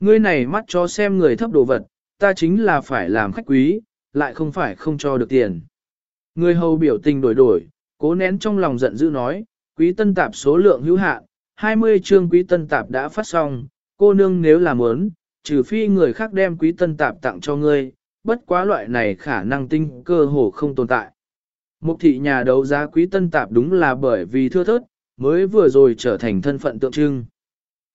Ngươi này mắt cho xem người thấp đồ vật, ta chính là phải làm khách quý, lại không phải không cho được tiền. Người hầu biểu tình đổi đổi, cố nén trong lòng giận dữ nói, quý tân tạp số lượng hữu hạn, 20 chương quý tân tạp đã phát xong, cô nương nếu làm muốn, trừ phi người khác đem quý tân tạp tặng cho ngươi, bất quá loại này khả năng tinh cơ hồ không tồn tại. Mục thị nhà đấu giá quý tân tạp đúng là bởi vì thưa thớt, mới vừa rồi trở thành thân phận tượng trưng.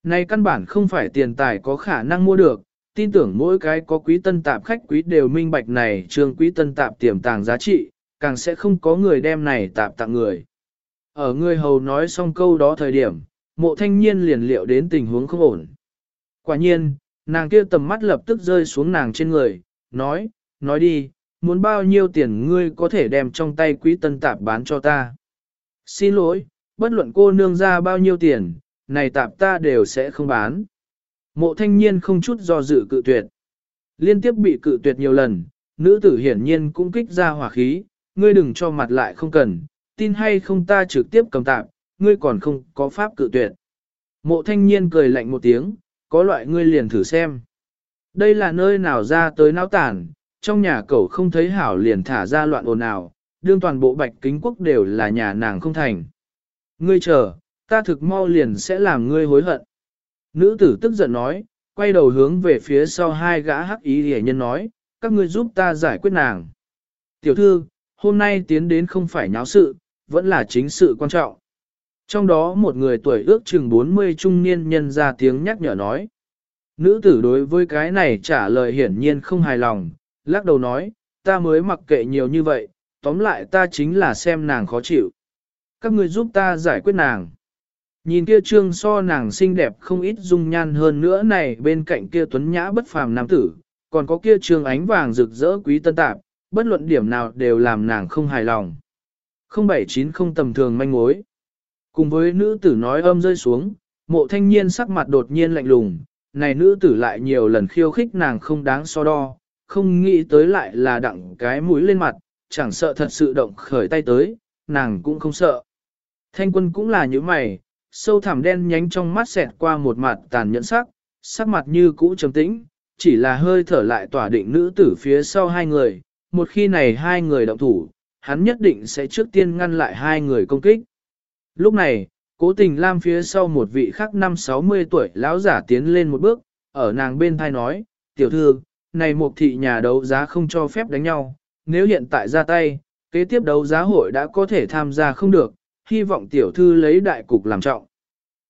Này căn bản không phải tiền tài có khả năng mua được, tin tưởng mỗi cái có quý tân tạp khách quý đều minh bạch này trương quý tân tạp tiềm tàng giá trị, càng sẽ không có người đem này tạp tặng người. Ở người hầu nói xong câu đó thời điểm, mộ thanh niên liền liệu đến tình huống không ổn. Quả nhiên, nàng kia tầm mắt lập tức rơi xuống nàng trên người, nói, nói đi, muốn bao nhiêu tiền ngươi có thể đem trong tay quý tân tạp bán cho ta. Xin lỗi, bất luận cô nương ra bao nhiêu tiền, này tạp ta đều sẽ không bán. Mộ thanh niên không chút do dự cự tuyệt. Liên tiếp bị cự tuyệt nhiều lần, nữ tử hiển nhiên cũng kích ra hỏa khí, ngươi đừng cho mặt lại không cần, tin hay không ta trực tiếp cầm tạp, ngươi còn không có pháp cự tuyệt. Mộ thanh niên cười lạnh một tiếng, có loại ngươi liền thử xem. Đây là nơi nào ra tới náo tản, trong nhà cậu không thấy hảo liền thả ra loạn ồn ào, đương toàn bộ bạch kính quốc đều là nhà nàng không thành. Ngươi chờ, ta thực mau liền sẽ làm ngươi hối hận. Nữ tử tức giận nói, quay đầu hướng về phía sau hai gã hắc ý hề nhân nói, các ngươi giúp ta giải quyết nàng. Tiểu thư, hôm nay tiến đến không phải nháo sự, vẫn là chính sự quan trọng. Trong đó một người tuổi ước chừng 40 trung niên nhân ra tiếng nhắc nhở nói. Nữ tử đối với cái này trả lời hiển nhiên không hài lòng, lắc đầu nói, ta mới mặc kệ nhiều như vậy, tóm lại ta chính là xem nàng khó chịu. Các người giúp ta giải quyết nàng. Nhìn kia trương so nàng xinh đẹp không ít dung nhan hơn nữa này bên cạnh kia tuấn nhã bất phàm nam tử, còn có kia trương ánh vàng rực rỡ quý tân tạp, bất luận điểm nào đều làm nàng không hài lòng. 079 không tầm thường manh mối. Cùng với nữ tử nói âm rơi xuống, mộ thanh niên sắc mặt đột nhiên lạnh lùng, này nữ tử lại nhiều lần khiêu khích nàng không đáng so đo, không nghĩ tới lại là đặng cái mũi lên mặt, chẳng sợ thật sự động khởi tay tới, nàng cũng không sợ. Thanh quân cũng là như mày, sâu thẳm đen nhánh trong mắt xẹt qua một mặt tàn nhẫn sắc, sắc mặt như cũ trầm tĩnh, chỉ là hơi thở lại tỏa định nữ tử phía sau hai người, một khi này hai người động thủ, hắn nhất định sẽ trước tiên ngăn lại hai người công kích. Lúc này, cố tình lam phía sau một vị khác năm 60 tuổi lão giả tiến lên một bước, ở nàng bên thai nói, tiểu thư, này một thị nhà đấu giá không cho phép đánh nhau, nếu hiện tại ra tay, kế tiếp đấu giá hội đã có thể tham gia không được, hy vọng tiểu thư lấy đại cục làm trọng.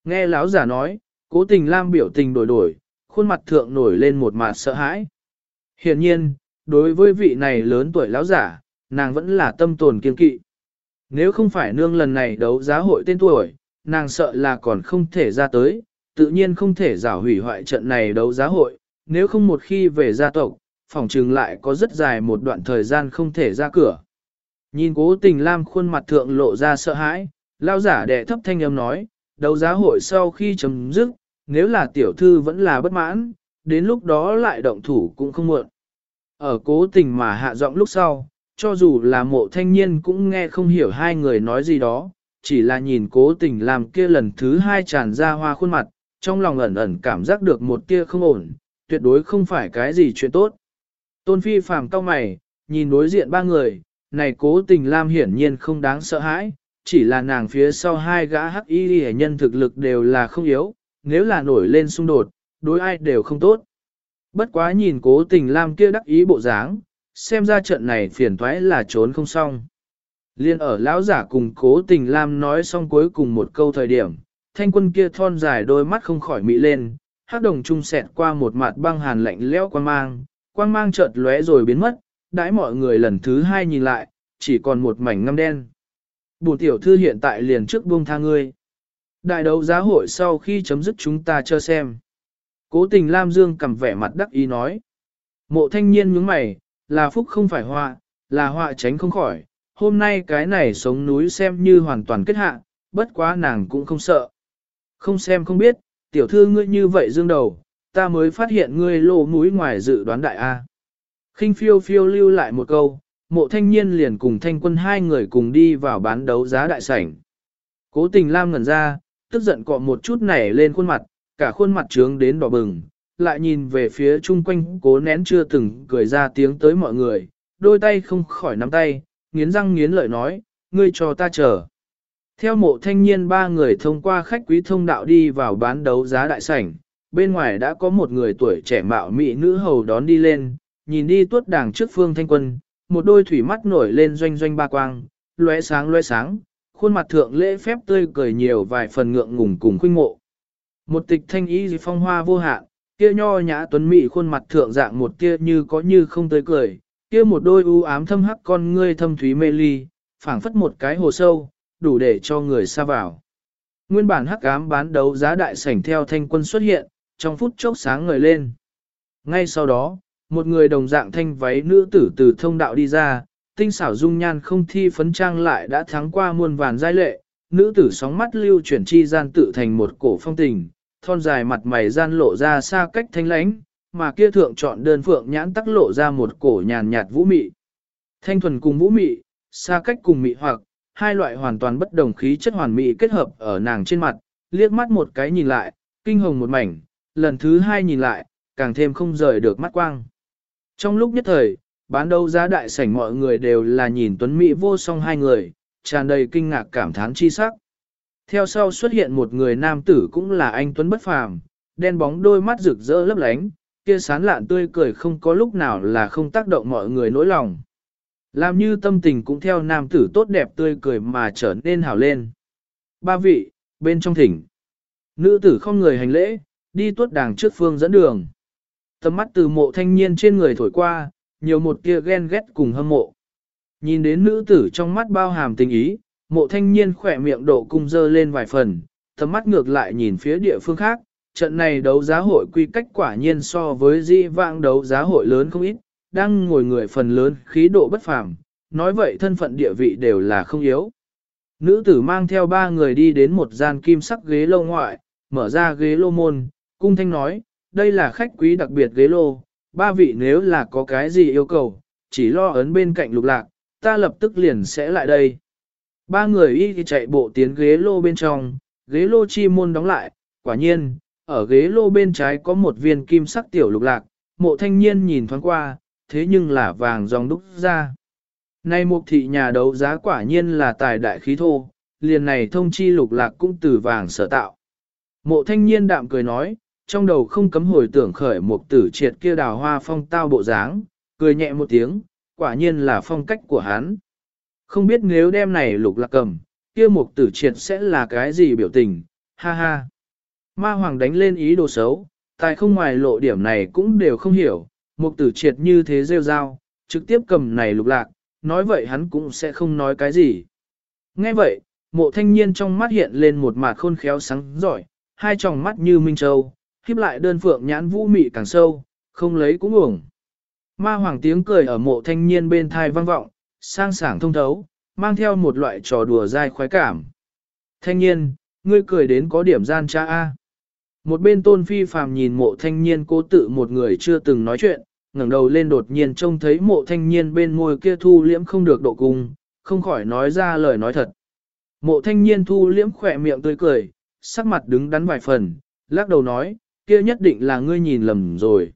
Nghe lão giả nói, cố tình lam biểu tình đổi đổi, khuôn mặt thượng nổi lên một mặt sợ hãi. Hiện nhiên, đối với vị này lớn tuổi lão giả, nàng vẫn là tâm tồn kiên kỵ. Nếu không phải nương lần này đấu giá hội tên tuổi, nàng sợ là còn không thể ra tới, tự nhiên không thể giả hủy hoại trận này đấu giá hội, nếu không một khi về gia tộc, phòng trừng lại có rất dài một đoạn thời gian không thể ra cửa. Nhìn cố tình Lam khuôn mặt thượng lộ ra sợ hãi, lao giả đệ thấp thanh âm nói, đấu giá hội sau khi chấm dứt, nếu là tiểu thư vẫn là bất mãn, đến lúc đó lại động thủ cũng không muộn. Ở cố tình mà hạ giọng lúc sau, cho dù là mộ thanh niên cũng nghe không hiểu hai người nói gì đó, chỉ là nhìn cố tình làm kia lần thứ hai tràn ra hoa khuôn mặt, trong lòng ẩn ẩn cảm giác được một kia không ổn, tuyệt đối không phải cái gì chuyện tốt. Tôn phi phàm cao mày, nhìn đối diện ba người, này cố tình lam hiển nhiên không đáng sợ hãi, chỉ là nàng phía sau hai gã hắc y hệ nhân thực lực đều là không yếu, nếu là nổi lên xung đột, đối ai đều không tốt. Bất quá nhìn cố tình lam kia đắc ý bộ dáng, xem ra trận này phiền thoái là trốn không xong. Liên ở lão giả cùng cố tình lam nói xong cuối cùng một câu thời điểm, thanh quân kia thon dài đôi mắt không khỏi mị lên, hắc đồng trung sẹt qua một mặt băng hàn lạnh lẽo quang mang, quang mang chợt lóe rồi biến mất, đãi mọi người lần thứ hai nhìn lại, chỉ còn một mảnh ngăm đen. Bùn tiểu thư hiện tại liền trước buông tha ngươi. Đại đấu giá hội sau khi chấm dứt chúng ta chờ xem. Cố tình Lam Dương cầm vẻ mặt đắc ý nói. Mộ thanh niên nhướng mày, là phúc không phải họa, là họa tránh không khỏi. Hôm nay cái này sống núi xem như hoàn toàn kết hạ, bất quá nàng cũng không sợ. Không xem không biết, tiểu thư ngươi như vậy dương đầu, ta mới phát hiện ngươi lộ mũi ngoài dự đoán đại A khinh phiêu phiêu lưu lại một câu, mộ thanh niên liền cùng thanh quân hai người cùng đi vào bán đấu giá đại sảnh. Cố tình Lam ngẩn ra, tức giận cọ một chút nảy lên khuôn mặt, cả khuôn mặt trướng đến đỏ bừng, lại nhìn về phía chung quanh cố nén chưa từng cười ra tiếng tới mọi người, đôi tay không khỏi nắm tay, nghiến răng nghiến lợi nói, ngươi cho ta chờ. Theo mộ thanh niên ba người thông qua khách quý thông đạo đi vào bán đấu giá đại sảnh, bên ngoài đã có một người tuổi trẻ mạo mị nữ hầu đón đi lên, nhìn đi tuốt đảng trước phương thanh quân, một đôi thủy mắt nổi lên doanh doanh ba quang, lóe sáng lóe sáng, khuôn mặt thượng lễ phép tươi cười nhiều vài phần ngượng ngùng cùng khuynh mộ. Một tịch thanh ý phong hoa vô hạn, kia nho nhã tuấn mỹ khuôn mặt thượng dạng một kia như có như không tươi cười, kia một đôi u ám thâm hắc con ngươi thâm thúy mê ly, phảng phất một cái hồ sâu, đủ để cho người xa vào. Nguyên bản hắc ám bán đấu giá đại sảnh theo thanh quân xuất hiện, trong phút chốc sáng ngời lên. Ngay sau đó, một người đồng dạng thanh váy nữ tử từ thông đạo đi ra, tinh xảo dung nhan không thi phấn trang lại đã thắng qua muôn vàn giai lệ, nữ tử sóng mắt lưu chuyển chi gian tự thành một cổ phong tình, thon dài mặt mày gian lộ ra xa cách thanh lãnh, mà kia thượng chọn đơn phượng nhãn tắc lộ ra một cổ nhàn nhạt vũ mị. Thanh thuần cùng vũ mị, xa cách cùng mị hoặc, hai loại hoàn toàn bất đồng khí chất hoàn mỹ kết hợp ở nàng trên mặt, liếc mắt một cái nhìn lại, kinh hồng một mảnh, lần thứ hai nhìn lại, càng thêm không rời được mắt quang. Trong lúc nhất thời, bán đấu giá đại sảnh mọi người đều là nhìn tuấn mỹ vô song hai người, tràn đầy kinh ngạc cảm thán chi sắc. Theo sau xuất hiện một người nam tử cũng là anh tuấn bất phàm, đen bóng đôi mắt rực rỡ lấp lánh, kia sán lạn tươi cười không có lúc nào là không tác động mọi người nỗi lòng. Làm như tâm tình cũng theo nam tử tốt đẹp tươi cười mà trở nên hào lên. Ba vị, bên trong thỉnh. Nữ tử không người hành lễ, đi tuốt đàng trước phương dẫn đường. Tầm mắt từ mộ thanh niên trên người thổi qua, nhiều một kia ghen ghét cùng hâm mộ. Nhìn đến nữ tử trong mắt bao hàm tình ý, mộ thanh niên khỏe miệng độ cung dơ lên vài phần, tầm mắt ngược lại nhìn phía địa phương khác, trận này đấu giá hội quy cách quả nhiên so với di vãng đấu giá hội lớn không ít, đang ngồi người phần lớn khí độ bất phàm, nói vậy thân phận địa vị đều là không yếu. Nữ tử mang theo ba người đi đến một gian kim sắc ghế lâu ngoại, mở ra ghế lô môn, cung thanh nói, đây là khách quý đặc biệt ghế lô, ba vị nếu là có cái gì yêu cầu, chỉ lo ấn bên cạnh lục lạc, ta lập tức liền sẽ lại đây. Ba người y chạy bộ tiến ghế lô bên trong, ghế lô chi môn đóng lại, quả nhiên, ở ghế lô bên trái có một viên kim sắc tiểu lục lạc, mộ thanh niên nhìn thoáng qua, thế nhưng là vàng dòng đúc ra. Nay mục thị nhà đấu giá quả nhiên là tài đại khí thô, liền này thông chi lục lạc cũng từ vàng sở tạo. Mộ thanh niên đạm cười nói, trong đầu không cấm hồi tưởng khởi một tử triệt kia đào hoa phong tao bộ dáng, cười nhẹ một tiếng, quả nhiên là phong cách của hắn. Không biết nếu đem này lục lạc cầm, kia một tử triệt sẽ là cái gì biểu tình, ha ha. Ma hoàng đánh lên ý đồ xấu, tài không ngoài lộ điểm này cũng đều không hiểu, một tử triệt như thế rêu rao, trực tiếp cầm này lục lạc, nói vậy hắn cũng sẽ không nói cái gì. Nghe vậy, mộ thanh niên trong mắt hiện lên một mặt khôn khéo sáng giỏi, hai tròng mắt như minh châu, khiếp lại đơn phượng nhãn vũ mị càng sâu, không lấy cũng uổng. Ma hoàng tiếng cười ở mộ thanh niên bên thai vang vọng, sang sảng thông thấu, mang theo một loại trò đùa dai khoái cảm. Thanh niên, ngươi cười đến có điểm gian cha A. Một bên tôn phi phàm nhìn mộ thanh niên cố tự một người chưa từng nói chuyện, ngẩng đầu lên đột nhiên trông thấy mộ thanh niên bên môi kia thu liễm không được độ cung, không khỏi nói ra lời nói thật. Mộ thanh niên thu liễm khỏe miệng tươi cười, sắc mặt đứng đắn vài phần, lắc đầu nói, kia nhất định là ngươi nhìn lầm rồi.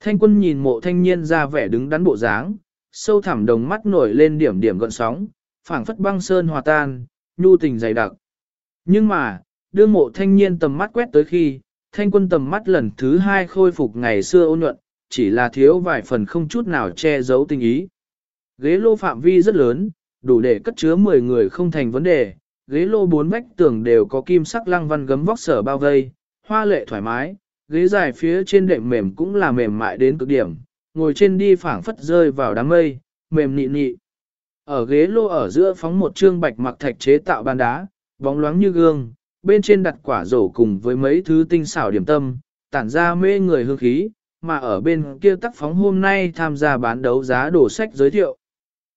Thanh quân nhìn mộ thanh niên ra vẻ đứng đắn bộ dáng, sâu thẳm đồng mắt nổi lên điểm điểm gợn sóng, phảng phất băng sơn hòa tan, nhu tình dày đặc. Nhưng mà, đương mộ thanh niên tầm mắt quét tới khi, thanh quân tầm mắt lần thứ hai khôi phục ngày xưa ôn nhuận, chỉ là thiếu vài phần không chút nào che giấu tình ý. Ghế lô phạm vi rất lớn, đủ để cất chứa 10 người không thành vấn đề, ghế lô bốn vách tường đều có kim sắc lăng văn gấm vóc sở bao vây, hoa lệ thoải mái, ghế dài phía trên đệm mềm cũng là mềm mại đến cực điểm, ngồi trên đi phảng phất rơi vào đám mây, mềm nị nị. Ở ghế lô ở giữa phóng một trương bạch mặc thạch chế tạo bàn đá, bóng loáng như gương, bên trên đặt quả rổ cùng với mấy thứ tinh xảo điểm tâm, tản ra mê người hương khí, mà ở bên kia tác phóng hôm nay tham gia bán đấu giá đồ sách giới thiệu.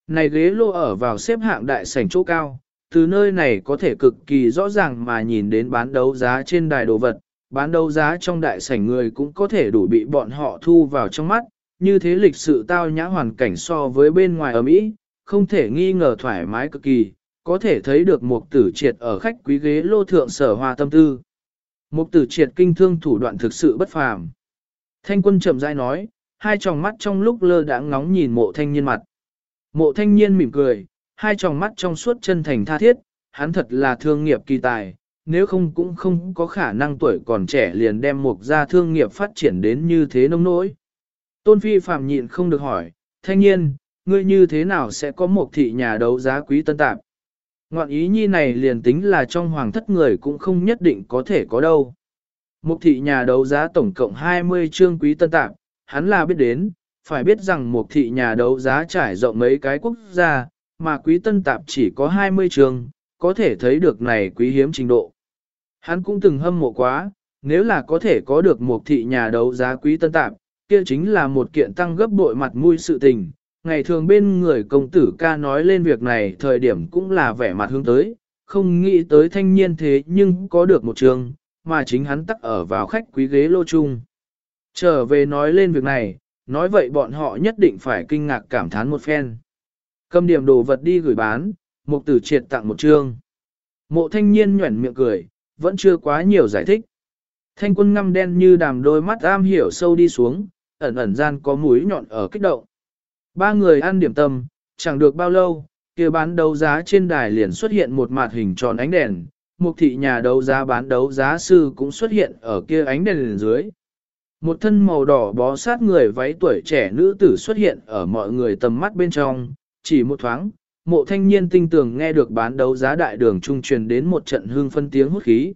Này ghế lô ở vào xếp hạng đại sảnh chỗ cao, từ nơi này có thể cực kỳ rõ ràng mà nhìn đến bán đấu giá trên đài đồ vật, bán đấu giá trong đại sảnh người cũng có thể đủ bị bọn họ thu vào trong mắt, như thế lịch sự tao nhã hoàn cảnh so với bên ngoài ở Mỹ, không thể nghi ngờ thoải mái cực kỳ, có thể thấy được một tử triệt ở khách quý ghế lô thượng sở hoa tâm tư. Một tử triệt kinh thương thủ đoạn thực sự bất phàm. Thanh quân chậm rãi nói, hai tròng mắt trong lúc lơ đãng ngóng nhìn mộ thanh niên mặt. Mộ thanh niên mỉm cười, hai tròng mắt trong suốt chân thành tha thiết, hắn thật là thương nghiệp kỳ tài, nếu không cũng không có khả năng tuổi còn trẻ liền đem mục gia thương nghiệp phát triển đến như thế nông nỗi. Tôn Phi phạm nhịn không được hỏi, thanh nhiên ngươi như thế nào sẽ có một thị nhà đấu giá quý tân tạp? Ngoạn ý nhi này liền tính là trong hoàng thất người cũng không nhất định có thể có đâu. Mục thị nhà đấu giá tổng cộng 20 chương quý tân tạp, hắn là biết đến, phải biết rằng mục thị nhà đấu giá trải rộng mấy cái quốc gia, mà quý tân tạp chỉ có 20 chương, có thể thấy được này quý hiếm trình độ. Hắn cũng từng hâm mộ quá, nếu là có thể có được một thị nhà đấu giá quý tân tạp, kia chính là một kiện tăng gấp bội mặt mũi sự tình. Ngày thường bên người công tử ca nói lên việc này thời điểm cũng là vẻ mặt hướng tới, không nghĩ tới thanh niên thế nhưng có được một trường, mà chính hắn tắc ở vào khách quý ghế lô chung. Trở về nói lên việc này, nói vậy bọn họ nhất định phải kinh ngạc cảm thán một phen. Cầm điểm đồ vật đi gửi bán, mục tử triệt tặng một chương. Mộ thanh niên nhuẩn miệng cười, vẫn chưa quá nhiều giải thích. Thanh quân ngăm đen như đàm đôi mắt am hiểu sâu đi xuống, ẩn ẩn gian có mũi nhọn ở kích động. Ba người ăn điểm tâm, chẳng được bao lâu, kia bán đấu giá trên đài liền xuất hiện một mặt hình tròn ánh đèn, một thị nhà đấu giá bán đấu giá sư cũng xuất hiện ở kia ánh đèn dưới. Một thân màu đỏ bó sát người váy tuổi trẻ nữ tử xuất hiện ở mọi người tầm mắt bên trong, chỉ một thoáng, mộ thanh niên tinh tường nghe được bán đấu giá đại đường trung truyền đến một trận hương phân tiếng hút khí.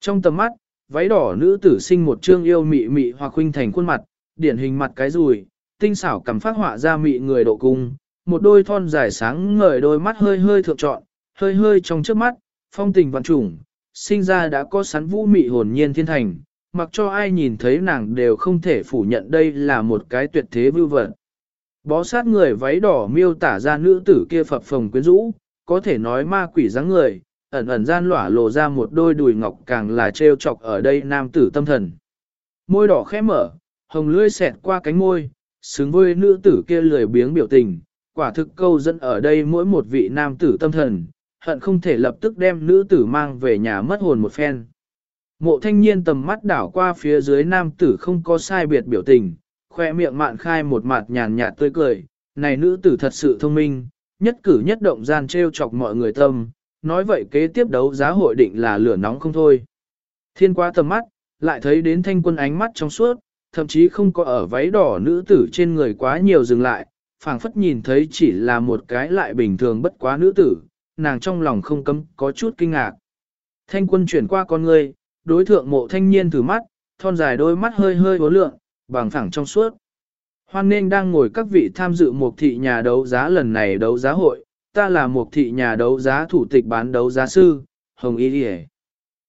Trong tầm mắt, váy đỏ nữ tử sinh một trương yêu mị mị hoặc huynh thành khuôn mặt, điển hình mặt cái rùi, tinh xảo cầm phát họa ra mị người độ cung, một đôi thon dài sáng ngời đôi mắt hơi hơi thượng trọn, hơi hơi trong trước mắt, phong tình vạn trùng, sinh ra đã có sắn vũ mị hồn nhiên thiên thành, mặc cho ai nhìn thấy nàng đều không thể phủ nhận đây là một cái tuyệt thế vưu vật. Bó sát người váy đỏ miêu tả ra nữ tử kia phập phồng quyến rũ, có thể nói ma quỷ dáng người, ẩn ẩn gian lỏa lộ ra một đôi đùi ngọc càng là trêu chọc ở đây nam tử tâm thần. Môi đỏ khẽ mở, hồng lưỡi xẹt qua cánh môi, xứng với nữ tử kia lười biếng biểu tình, quả thực câu dẫn ở đây mỗi một vị nam tử tâm thần, hận không thể lập tức đem nữ tử mang về nhà mất hồn một phen. Mộ thanh niên tầm mắt đảo qua phía dưới nam tử không có sai biệt biểu tình, khoe miệng mạn khai một mặt nhàn nhạt tươi cười, này nữ tử thật sự thông minh, nhất cử nhất động gian treo chọc mọi người tâm, nói vậy kế tiếp đấu giá hội định là lửa nóng không thôi. Thiên qua tầm mắt, lại thấy đến thanh quân ánh mắt trong suốt, thậm chí không có ở váy đỏ nữ tử trên người quá nhiều dừng lại, phảng phất nhìn thấy chỉ là một cái lại bình thường bất quá nữ tử, nàng trong lòng không cấm có chút kinh ngạc. Thanh quân chuyển qua con người, đối thượng mộ thanh niên thử mắt, thon dài đôi mắt hơi hơi bố lượng, bằng phẳng trong suốt. Hoan nên đang ngồi các vị tham dự một thị nhà đấu giá lần này đấu giá hội, ta là một thị nhà đấu giá thủ tịch bán đấu giá sư, Hồng Y Điề.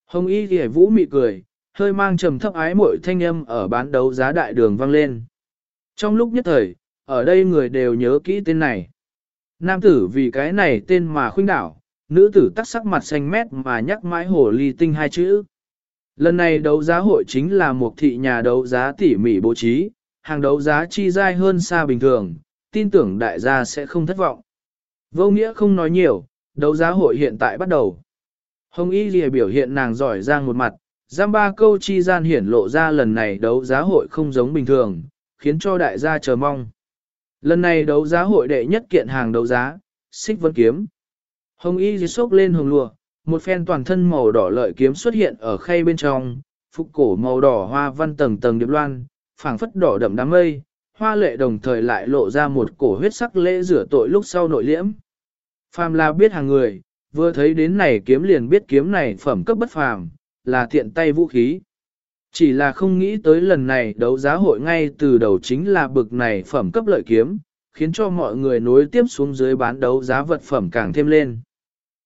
Hồng Y Điề vũ mị cười, hơi mang trầm thấp ái mội thanh âm ở bán đấu giá đại đường vang lên. Trong lúc nhất thời, ở đây người đều nhớ kỹ tên này. Nam tử vì cái này tên mà khuynh đảo, nữ tử tắc sắc mặt xanh mét mà nhắc mãi hồ ly tinh hai chữ. Lần này đấu giá hội chính là một thị nhà đấu giá tỉ mỉ bố trí, hàng đấu giá chi dai hơn xa bình thường, tin tưởng đại gia sẽ không thất vọng. Vô nghĩa không nói nhiều, đấu giá hội hiện tại bắt đầu. Hồng Y Lìa biểu hiện nàng giỏi giang một mặt, giam ba câu chi gian hiển lộ ra lần này đấu giá hội không giống bình thường, khiến cho đại gia chờ mong. Lần này đấu giá hội đệ nhất kiện hàng đấu giá, xích vân kiếm. Hồng Y Lìa sốc lên hồng lùa, một phen toàn thân màu đỏ lợi kiếm xuất hiện ở khay bên trong, phục cổ màu đỏ hoa văn tầng tầng điệp loan, phảng phất đỏ đậm đám mây, hoa lệ đồng thời lại lộ ra một cổ huyết sắc lễ rửa tội lúc sau nội liễm. Phàm là biết hàng người, vừa thấy đến này kiếm liền biết kiếm này phẩm cấp bất phàm, là thiện tay vũ khí. Chỉ là không nghĩ tới lần này đấu giá hội ngay từ đầu chính là bực này phẩm cấp lợi kiếm, khiến cho mọi người nối tiếp xuống dưới bán đấu giá vật phẩm càng thêm lên.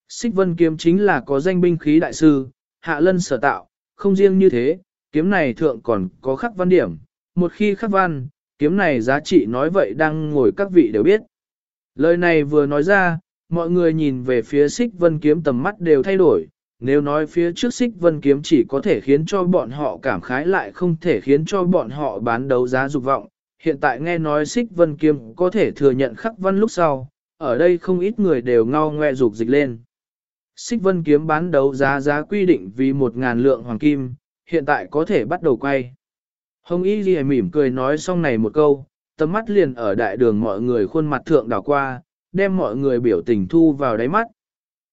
Xích vân kiếm chính là có danh binh khí đại sư, hạ lân sở tạo, không riêng như thế, kiếm này thượng còn có khắc văn điểm, một khi khắc văn, kiếm này giá trị nói vậy đang ngồi các vị đều biết. Lời này vừa nói ra, mọi người nhìn về phía xích vân kiếm tầm mắt đều thay đổi, nếu nói phía trước xích vân kiếm chỉ có thể khiến cho bọn họ cảm khái lại không thể khiến cho bọn họ bán đấu giá dục vọng, hiện tại nghe nói xích vân kiếm có thể thừa nhận khắc văn lúc sau, ở đây không ít người đều ngao ngoe dục dịch lên. Xích vân kiếm bán đấu giá giá quy định vì 1.000 lượng hoàng kim, hiện tại có thể bắt đầu quay. Hồng Y Ghi mỉm cười nói xong này một câu, tầm mắt liền ở đại đường mọi người khuôn mặt thượng đảo qua, đem mọi người biểu tình thu vào đáy mắt.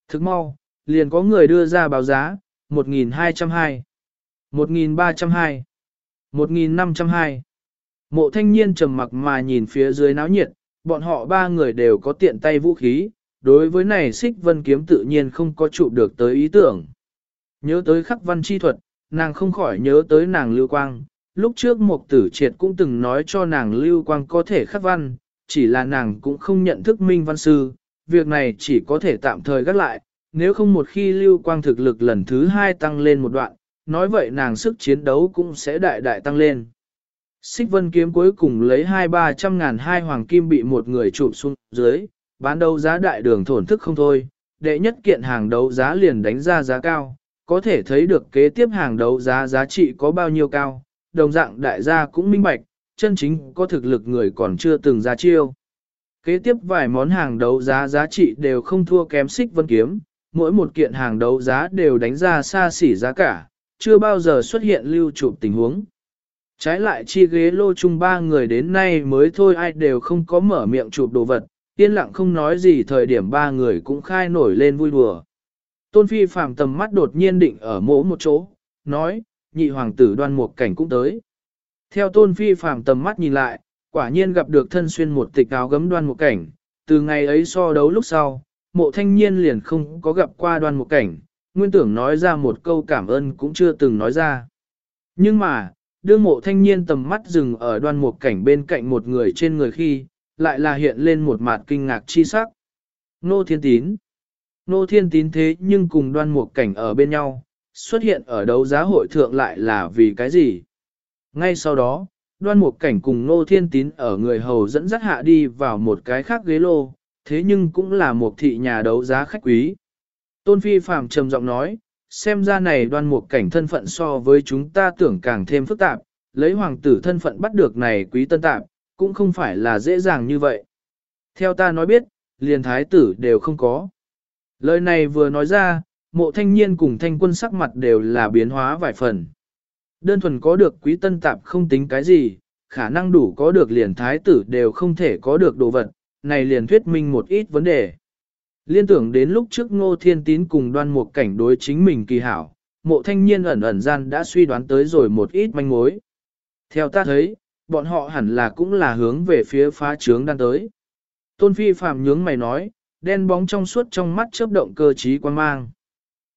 Thức mau, liền có người đưa ra báo giá, 1.202, 1.302, 1.502. Mộ thanh niên trầm mặc mà nhìn phía dưới náo nhiệt, bọn họ ba người đều có tiện tay vũ khí, đối với này xích vân kiếm tự nhiên không có trụ được tới ý tưởng. Nhớ tới khắc văn chi thuật, nàng không khỏi nhớ tới nàng lưu quang, lúc trước một tử triệt cũng từng nói cho nàng lưu quang có thể khắc văn, chỉ là nàng cũng không nhận thức minh văn sư, việc này chỉ có thể tạm thời gác lại, nếu không một khi lưu quang thực lực lần thứ hai tăng lên một đoạn, nói vậy nàng sức chiến đấu cũng sẽ đại đại tăng lên. Xích vân kiếm cuối cùng lấy hai ba trăm ngàn hai hoàng kim bị một người chụp xuống dưới, bán đấu giá đại đường thổn thức không thôi, đệ nhất kiện hàng đấu giá liền đánh ra giá cao, có thể thấy được kế tiếp hàng đấu giá giá trị có bao nhiêu cao, đồng dạng đại gia cũng minh bạch, chân chính có thực lực người còn chưa từng ra chiêu. Kế tiếp vài món hàng đấu giá giá trị đều không thua kém xích vân kiếm, mỗi một kiện hàng đấu giá đều đánh ra xa xỉ giá cả, chưa bao giờ xuất hiện lưu chụp tình huống. Trái lại chi ghế lô chung ba người đến nay mới thôi ai đều không có mở miệng chụp đồ vật, yên lặng không nói gì thời điểm ba người cũng khai nổi lên vui đùa. Tôn Phi phàm tầm mắt đột nhiên định ở mỗ một chỗ, nói, nhị hoàng tử đoan một cảnh cũng tới. Theo Tôn Phi phàm tầm mắt nhìn lại, quả nhiên gặp được thân xuyên một tịch áo gấm đoan một cảnh, từ ngày ấy so đấu lúc sau, mộ thanh niên liền không có gặp qua đoan một cảnh, nguyên tưởng nói ra một câu cảm ơn cũng chưa từng nói ra. Nhưng mà, đương mộ thanh niên tầm mắt dừng ở đoan một cảnh bên cạnh một người trên người khi, lại là hiện lên một mặt kinh ngạc chi sắc. Nô thiên tín. Nô thiên tín thế nhưng cùng đoan một cảnh ở bên nhau, xuất hiện ở đấu giá hội thượng lại là vì cái gì? Ngay sau đó, đoan một cảnh cùng nô thiên tín ở người hầu dẫn dắt hạ đi vào một cái khác ghế lô, thế nhưng cũng là một thị nhà đấu giá khách quý. Tôn Phi Phạm trầm giọng nói, xem ra này đoan một cảnh thân phận so với chúng ta tưởng càng thêm phức tạp, lấy hoàng tử thân phận bắt được này quý tân tạp, cũng không phải là dễ dàng như vậy. Theo ta nói biết, liền thái tử đều không có. Lời này vừa nói ra, mộ thanh niên cùng thanh quân sắc mặt đều là biến hóa vài phần. Đơn thuần có được quý tân tạp không tính cái gì, khả năng đủ có được liền thái tử đều không thể có được đồ vật, này liền thuyết minh một ít vấn đề. Liên tưởng đến lúc trước ngô thiên tín cùng đoan một cảnh đối chính mình kỳ hảo, mộ thanh niên ẩn ẩn gian đã suy đoán tới rồi một ít manh mối. Theo ta thấy, bọn họ hẳn là cũng là hướng về phía phá trướng đang tới. Tôn phi phạm nhướng mày nói, đen bóng trong suốt trong mắt chớp động cơ trí quan mang.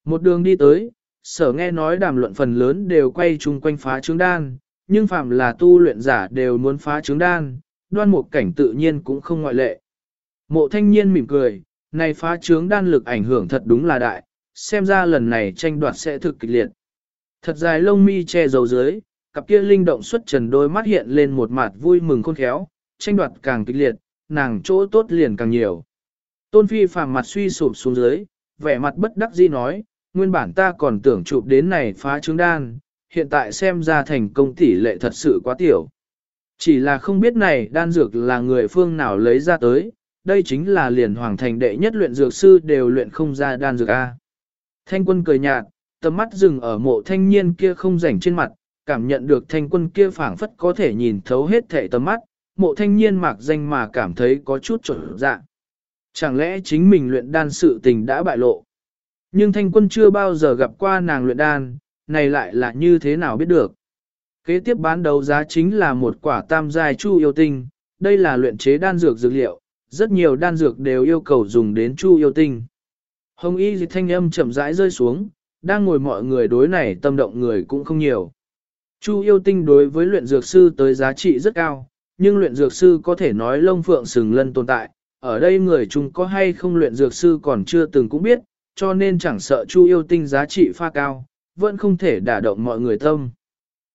Một đường đi tới, sở nghe nói đàm luận phần lớn đều quay chung quanh phá trướng đan, nhưng phạm là tu luyện giả đều muốn phá trướng đan, đoan một cảnh tự nhiên cũng không ngoại lệ. Mộ thanh niên mỉm cười, này phá trướng đan lực ảnh hưởng thật đúng là đại, xem ra lần này tranh đoạt sẽ thực kịch liệt. Thật dài lông mi che dầu dưới, cặp kia linh động xuất trần đôi mắt hiện lên một mặt vui mừng khôn khéo, tranh đoạt càng kịch liệt, nàng chỗ tốt liền càng nhiều. Tôn Phi phàm mặt suy sụp xuống dưới, vẻ mặt bất đắc dĩ nói, nguyên bản ta còn tưởng chụp đến này phá trứng đan, hiện tại xem ra thành công tỷ lệ thật sự quá tiểu. Chỉ là không biết này đan dược là người phương nào lấy ra tới, đây chính là liền hoàng thành đệ nhất luyện dược sư đều luyện không ra đan dược A. Thanh quân cười nhạt, tầm mắt dừng ở mộ thanh niên kia không rảnh trên mặt, cảm nhận được thanh quân kia phảng phất có thể nhìn thấu hết thể tầm mắt, mộ thanh niên mạc danh mà cảm thấy có chút trở dạ. Chẳng lẽ chính mình luyện đan sự tình đã bại lộ? Nhưng thanh quân chưa bao giờ gặp qua nàng luyện đan, này lại là như thế nào biết được? Kế tiếp bán đấu giá chính là một quả tam giai chu yêu tinh, đây là luyện chế đan dược dược liệu, rất nhiều đan dược đều yêu cầu dùng đến chu yêu tinh. Hồng y dịch thanh âm chậm rãi rơi xuống, đang ngồi mọi người đối này tâm động người cũng không nhiều. Chu yêu tinh đối với luyện dược sư tới giá trị rất cao, nhưng luyện dược sư có thể nói lông phượng sừng lân tồn tại, ở đây người chung có hay không luyện dược sư còn chưa từng cũng biết, cho nên chẳng sợ chu yêu tinh giá trị pha cao, vẫn không thể đả động mọi người tâm.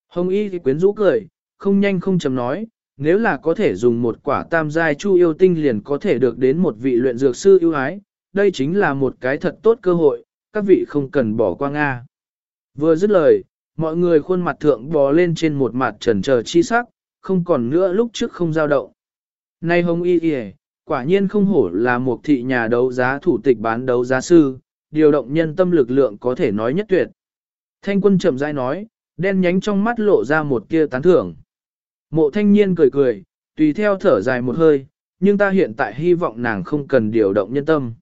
Hồng y thì quyến rũ cười, không nhanh không chầm nói, nếu là có thể dùng một quả tam giai chu yêu tinh liền có thể được đến một vị luyện dược sư ưu ái, đây chính là một cái thật tốt cơ hội, các vị không cần bỏ qua Nga. Vừa dứt lời, mọi người khuôn mặt thượng bò lên trên một mặt trần chờ chi sắc, không còn nữa lúc trước không giao động. Nay hồng y y quả nhiên không hổ là một thị nhà đấu giá thủ tịch bán đấu giá sư, điều động nhân tâm lực lượng có thể nói nhất tuyệt. Thanh quân chậm rãi nói, Đen nhánh trong mắt lộ ra một kia tán thưởng. Mộ thanh niên cười cười, tùy theo thở dài một hơi, nhưng ta hiện tại hy vọng nàng không cần điều động nhân tâm.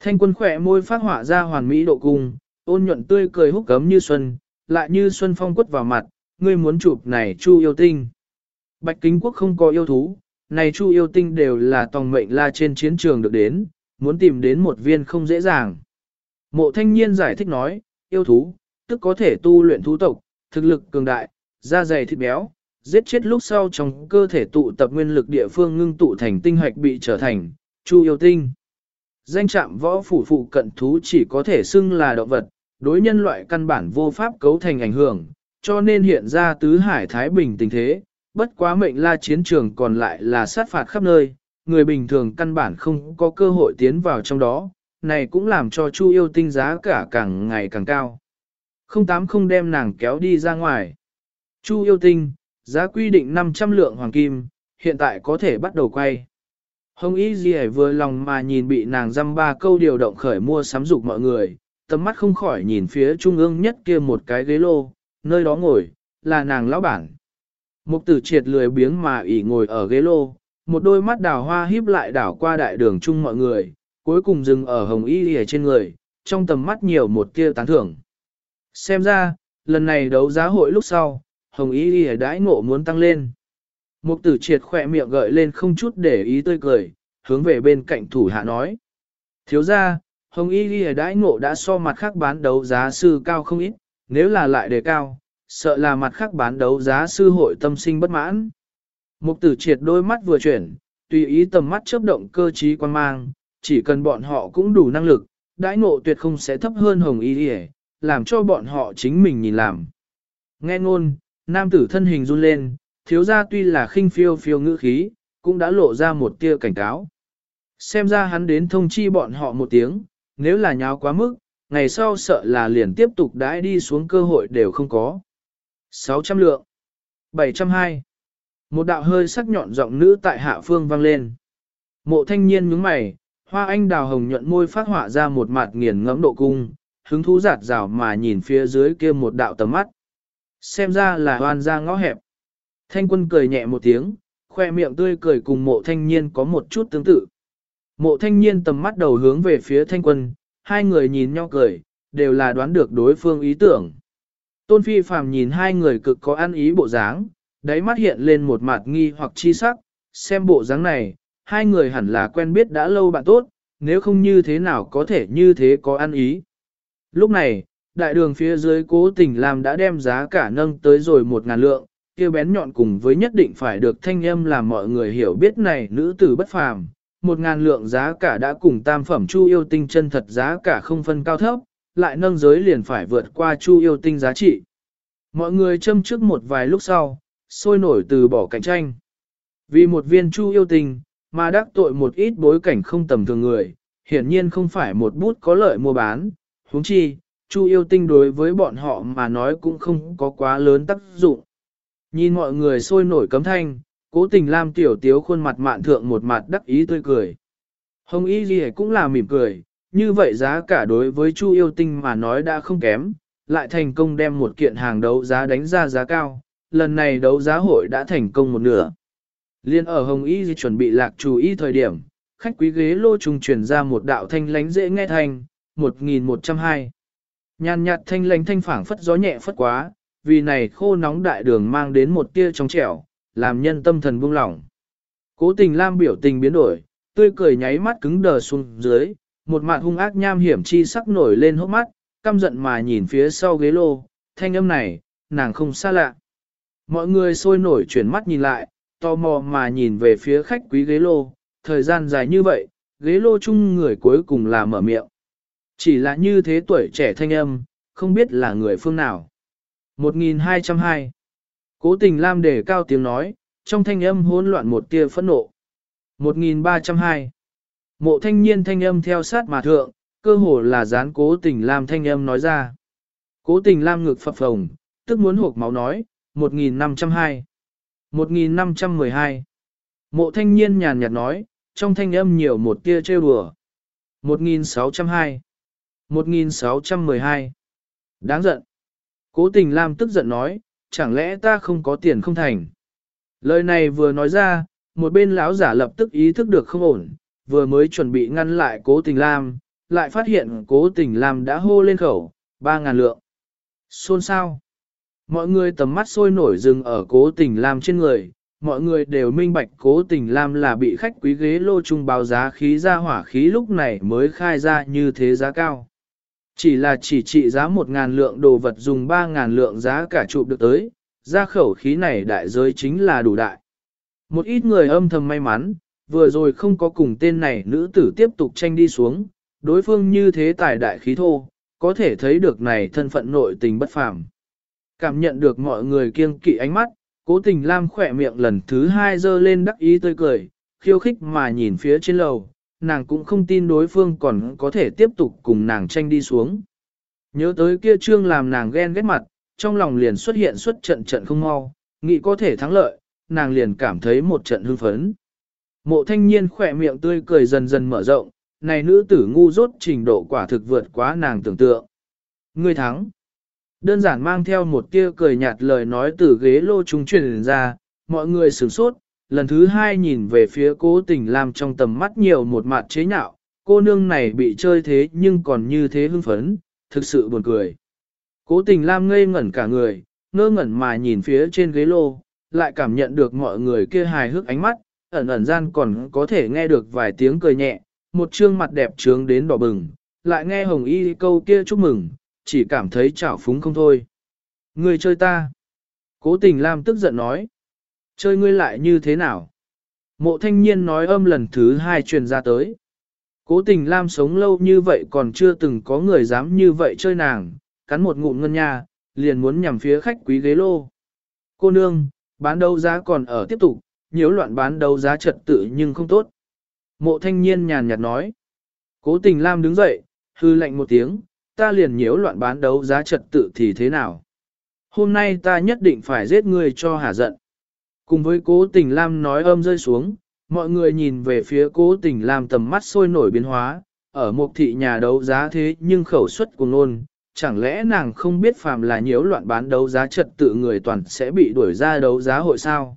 Thanh quân khỏe môi phát họa ra hoàn mỹ độ cung, ôn nhuận tươi cười húc cấm như xuân, lại như xuân phong quất vào mặt, ngươi muốn chụp này chu yêu tinh. Bạch kính quốc không có yêu thú, này chu yêu tinh đều là tòng mệnh la trên chiến trường được đến, muốn tìm đến một viên không dễ dàng. Mộ thanh niên giải thích nói, yêu thú, tức có thể tu luyện thú tộc, thực lực cường đại, da dày thịt béo, giết chết lúc sau trong cơ thể tụ tập nguyên lực địa phương ngưng tụ thành tinh hoạch bị trở thành, chu yêu tinh. Danh trạm võ phủ phụ cận thú chỉ có thể xưng là động vật, đối nhân loại căn bản vô pháp cấu thành ảnh hưởng, cho nên hiện ra tứ hải Thái Bình tình thế, bất quá mệnh la chiến trường còn lại là sát phạt khắp nơi, người bình thường căn bản không có cơ hội tiến vào trong đó, này cũng làm cho Chu yêu tinh giá cả càng ngày càng cao. Không tám không đem nàng kéo đi ra ngoài. Chu yêu tinh, giá quy định 500 lượng hoàng kim, hiện tại có thể bắt đầu quay. Hồng Y Ghi vừa lòng mà nhìn bị nàng dăm ba câu điều động khởi mua sắm dục mọi người, tầm mắt không khỏi nhìn phía trung ương nhất kia một cái ghế lô, nơi đó ngồi, là nàng lão bản. Mục tử triệt lười biếng mà ỉ ngồi ở ghế lô, một đôi mắt đào hoa híp lại đảo qua đại đường chung mọi người, cuối cùng dừng ở hồng y lìa trên người, trong tầm mắt nhiều một tia tán thưởng. Xem ra, lần này đấu giá hội lúc sau, hồng y lìa đãi ngộ muốn tăng lên. Mục tử triệt khỏe miệng gợi lên không chút để ý tươi cười, hướng về bên cạnh thủ hạ nói. Thiếu ra, hồng y Ghi đãi ngộ đã so mặt khác bán đấu giá sư cao không ít, nếu là lại đề cao, sợ là mặt khác bán đấu giá sư hội tâm sinh bất mãn. Mục tử triệt đôi mắt vừa chuyển, tùy ý tầm mắt chớp động cơ trí quan mang, chỉ cần bọn họ cũng đủ năng lực, đãi ngộ tuyệt không sẽ thấp hơn hồng y Ghi làm cho bọn họ chính mình nhìn làm. Nghe ngôn, nam tử thân hình run lên, thiếu gia tuy là khinh phiêu phiêu ngữ khí, cũng đã lộ ra một tia cảnh cáo. Xem ra hắn đến thông chi bọn họ một tiếng, nếu là nháo quá mức, ngày sau sợ là liền tiếp tục đãi đi xuống cơ hội đều không có. 600 lượng. 702. Một đạo hơi sắc nhọn giọng nữ tại hạ phương vang lên. Mộ thanh niên nhướng mày, hoa anh đào hồng nhuận môi phát họa ra một mặt nghiền ngẫm độ cung, hứng thú giạt rào mà nhìn phía dưới kia một đạo tầm mắt. Xem ra là hoan ra ngõ hẹp. Thanh quân cười nhẹ một tiếng, khoe miệng tươi cười cùng mộ thanh niên có một chút tương tự. Mộ thanh niên tầm mắt đầu hướng về phía thanh quân, hai người nhìn nhau cười, đều là đoán được đối phương ý tưởng. Tôn Phi Phàm nhìn hai người cực có ăn ý bộ dáng, đáy mắt hiện lên một mặt nghi hoặc chi sắc, xem bộ dáng này, hai người hẳn là quen biết đã lâu bạn tốt, nếu không như thế nào có thể như thế có ăn ý. Lúc này, đại đường phía dưới cố tình làm đã đem giá cả nâng tới rồi một ngàn lượng, kia bén nhọn cùng với nhất định phải được thanh âm làm mọi người hiểu biết này nữ tử bất phàm. Một ngàn lượng giá cả đã cùng tam phẩm chu yêu tinh chân thật giá cả không phân cao thấp, lại nâng giới liền phải vượt qua chu yêu tinh giá trị. Mọi người châm trước một vài lúc sau, sôi nổi từ bỏ cạnh tranh. Vì một viên chu yêu tinh, mà đắc tội một ít bối cảnh không tầm thường người, hiển nhiên không phải một bút có lợi mua bán, huống chi, chu yêu tinh đối với bọn họ mà nói cũng không có quá lớn tác dụng. Nhìn mọi người sôi nổi cấm thanh, cố tình làm tiểu tiếu khuôn mặt mạn thượng một mặt đắc ý tươi cười. Hồng Y Ghi cũng là mỉm cười, như vậy giá cả đối với Chu yêu tinh mà nói đã không kém, lại thành công đem một kiện hàng đấu giá đánh ra giá cao, lần này đấu giá hội đã thành công một nửa. Liên ở Hồng Y chuẩn bị lạc chủ ý thời điểm, khách quý ghế lô trùng truyền ra một đạo thanh lánh dễ nghe thành, 1102. Nhàn nhạt thanh lánh thanh phảng phất gió nhẹ phất quá, vì này khô nóng đại đường mang đến một tia trong trẻo, làm nhân tâm thần buông lỏng. Cố tình Lam biểu tình biến đổi, tươi cười nháy mắt cứng đờ xuống dưới, một mặt hung ác nham hiểm chi sắc nổi lên hốc mắt, căm giận mà nhìn phía sau ghế lô, thanh âm này, nàng không xa lạ. Mọi người sôi nổi chuyển mắt nhìn lại, tò mò mà nhìn về phía khách quý ghế lô, thời gian dài như vậy, ghế lô chung người cuối cùng là mở miệng. Chỉ là như thế tuổi trẻ thanh âm, không biết là người phương nào. 1202 Cố tình Lam đề cao tiếng nói, trong thanh âm hỗn loạn một tia phẫn nộ. 1302 Mộ thanh niên thanh âm theo sát mà thượng, cơ hồ là dán cố tình Lam thanh âm nói ra. Cố tình Lam ngực phập phồng, tức muốn hộp máu nói, 1502 1512 Mộ thanh niên nhàn nhạt nói, trong thanh âm nhiều một tia trêu đùa. 1602 1612 Đáng giận. Cố tình Lam tức giận nói, chẳng lẽ ta không có tiền không thành. Lời này vừa nói ra, một bên lão giả lập tức ý thức được không ổn, vừa mới chuẩn bị ngăn lại cố tình Lam, lại phát hiện cố tình Lam đã hô lên khẩu, ba ngàn lượng. Xôn sao? Mọi người tầm mắt sôi nổi dừng ở cố tình Lam trên người, mọi người đều minh bạch cố tình Lam là bị khách quý ghế lô trung báo giá khí ra hỏa khí lúc này mới khai ra như thế giá cao. Chỉ là chỉ trị giá một ngàn lượng đồ vật dùng ba ngàn lượng giá cả chụp được tới, ra khẩu khí này đại giới chính là đủ đại. Một ít người âm thầm may mắn, vừa rồi không có cùng tên này nữ tử tiếp tục tranh đi xuống, đối phương như thế tài đại khí thô, có thể thấy được này thân phận nội tình bất phàm. Cảm nhận được mọi người kiêng kỵ ánh mắt, cố tình Lam khỏe miệng lần thứ hai dơ lên đắc ý tươi cười, khiêu khích mà nhìn phía trên lầu, nàng cũng không tin đối phương còn có thể tiếp tục cùng nàng tranh đi xuống. Nhớ tới kia trương làm nàng ghen ghét mặt, trong lòng liền xuất hiện xuất trận trận không mau, nghĩ có thể thắng lợi, nàng liền cảm thấy một trận hưng phấn. Mộ thanh niên khỏe miệng tươi cười dần dần mở rộng, này nữ tử ngu dốt trình độ quả thực vượt quá nàng tưởng tượng. Ngươi thắng. Đơn giản mang theo một tia cười nhạt lời nói từ ghế lô trung truyền ra, mọi người sửng sốt, lần thứ hai nhìn về phía cố tình làm trong tầm mắt nhiều một mặt chế nhạo, cô nương này bị chơi thế nhưng còn như thế hưng phấn, thực sự buồn cười. Cố tình Lam ngây ngẩn cả người, ngơ ngẩn mà nhìn phía trên ghế lô, lại cảm nhận được mọi người kia hài hước ánh mắt, ẩn ẩn gian còn có thể nghe được vài tiếng cười nhẹ, một trương mặt đẹp trướng đến đỏ bừng, lại nghe hồng y câu kia chúc mừng, chỉ cảm thấy chảo phúng không thôi. Người chơi ta. Cố tình Lam tức giận nói. Chơi ngươi lại như thế nào? Mộ thanh niên nói âm lần thứ hai truyền ra tới. Cố tình Lam sống lâu như vậy còn chưa từng có người dám như vậy chơi nàng, cắn một ngụm ngân nha, liền muốn nhằm phía khách quý ghế lô. Cô nương, bán đấu giá còn ở tiếp tục, nhiễu loạn bán đấu giá trật tự nhưng không tốt. Mộ thanh niên nhàn nhạt nói. Cố tình Lam đứng dậy, hư lệnh một tiếng, ta liền nhiễu loạn bán đấu giá trật tự thì thế nào? Hôm nay ta nhất định phải giết ngươi cho hả giận. Cùng với cố tình Lam nói âm rơi xuống, mọi người nhìn về phía cố tình Lam tầm mắt sôi nổi biến hóa, ở một thị nhà đấu giá thế nhưng khẩu suất của nôn, chẳng lẽ nàng không biết phàm là nhiễu loạn bán đấu giá trật tự người toàn sẽ bị đuổi ra đấu giá hội sao?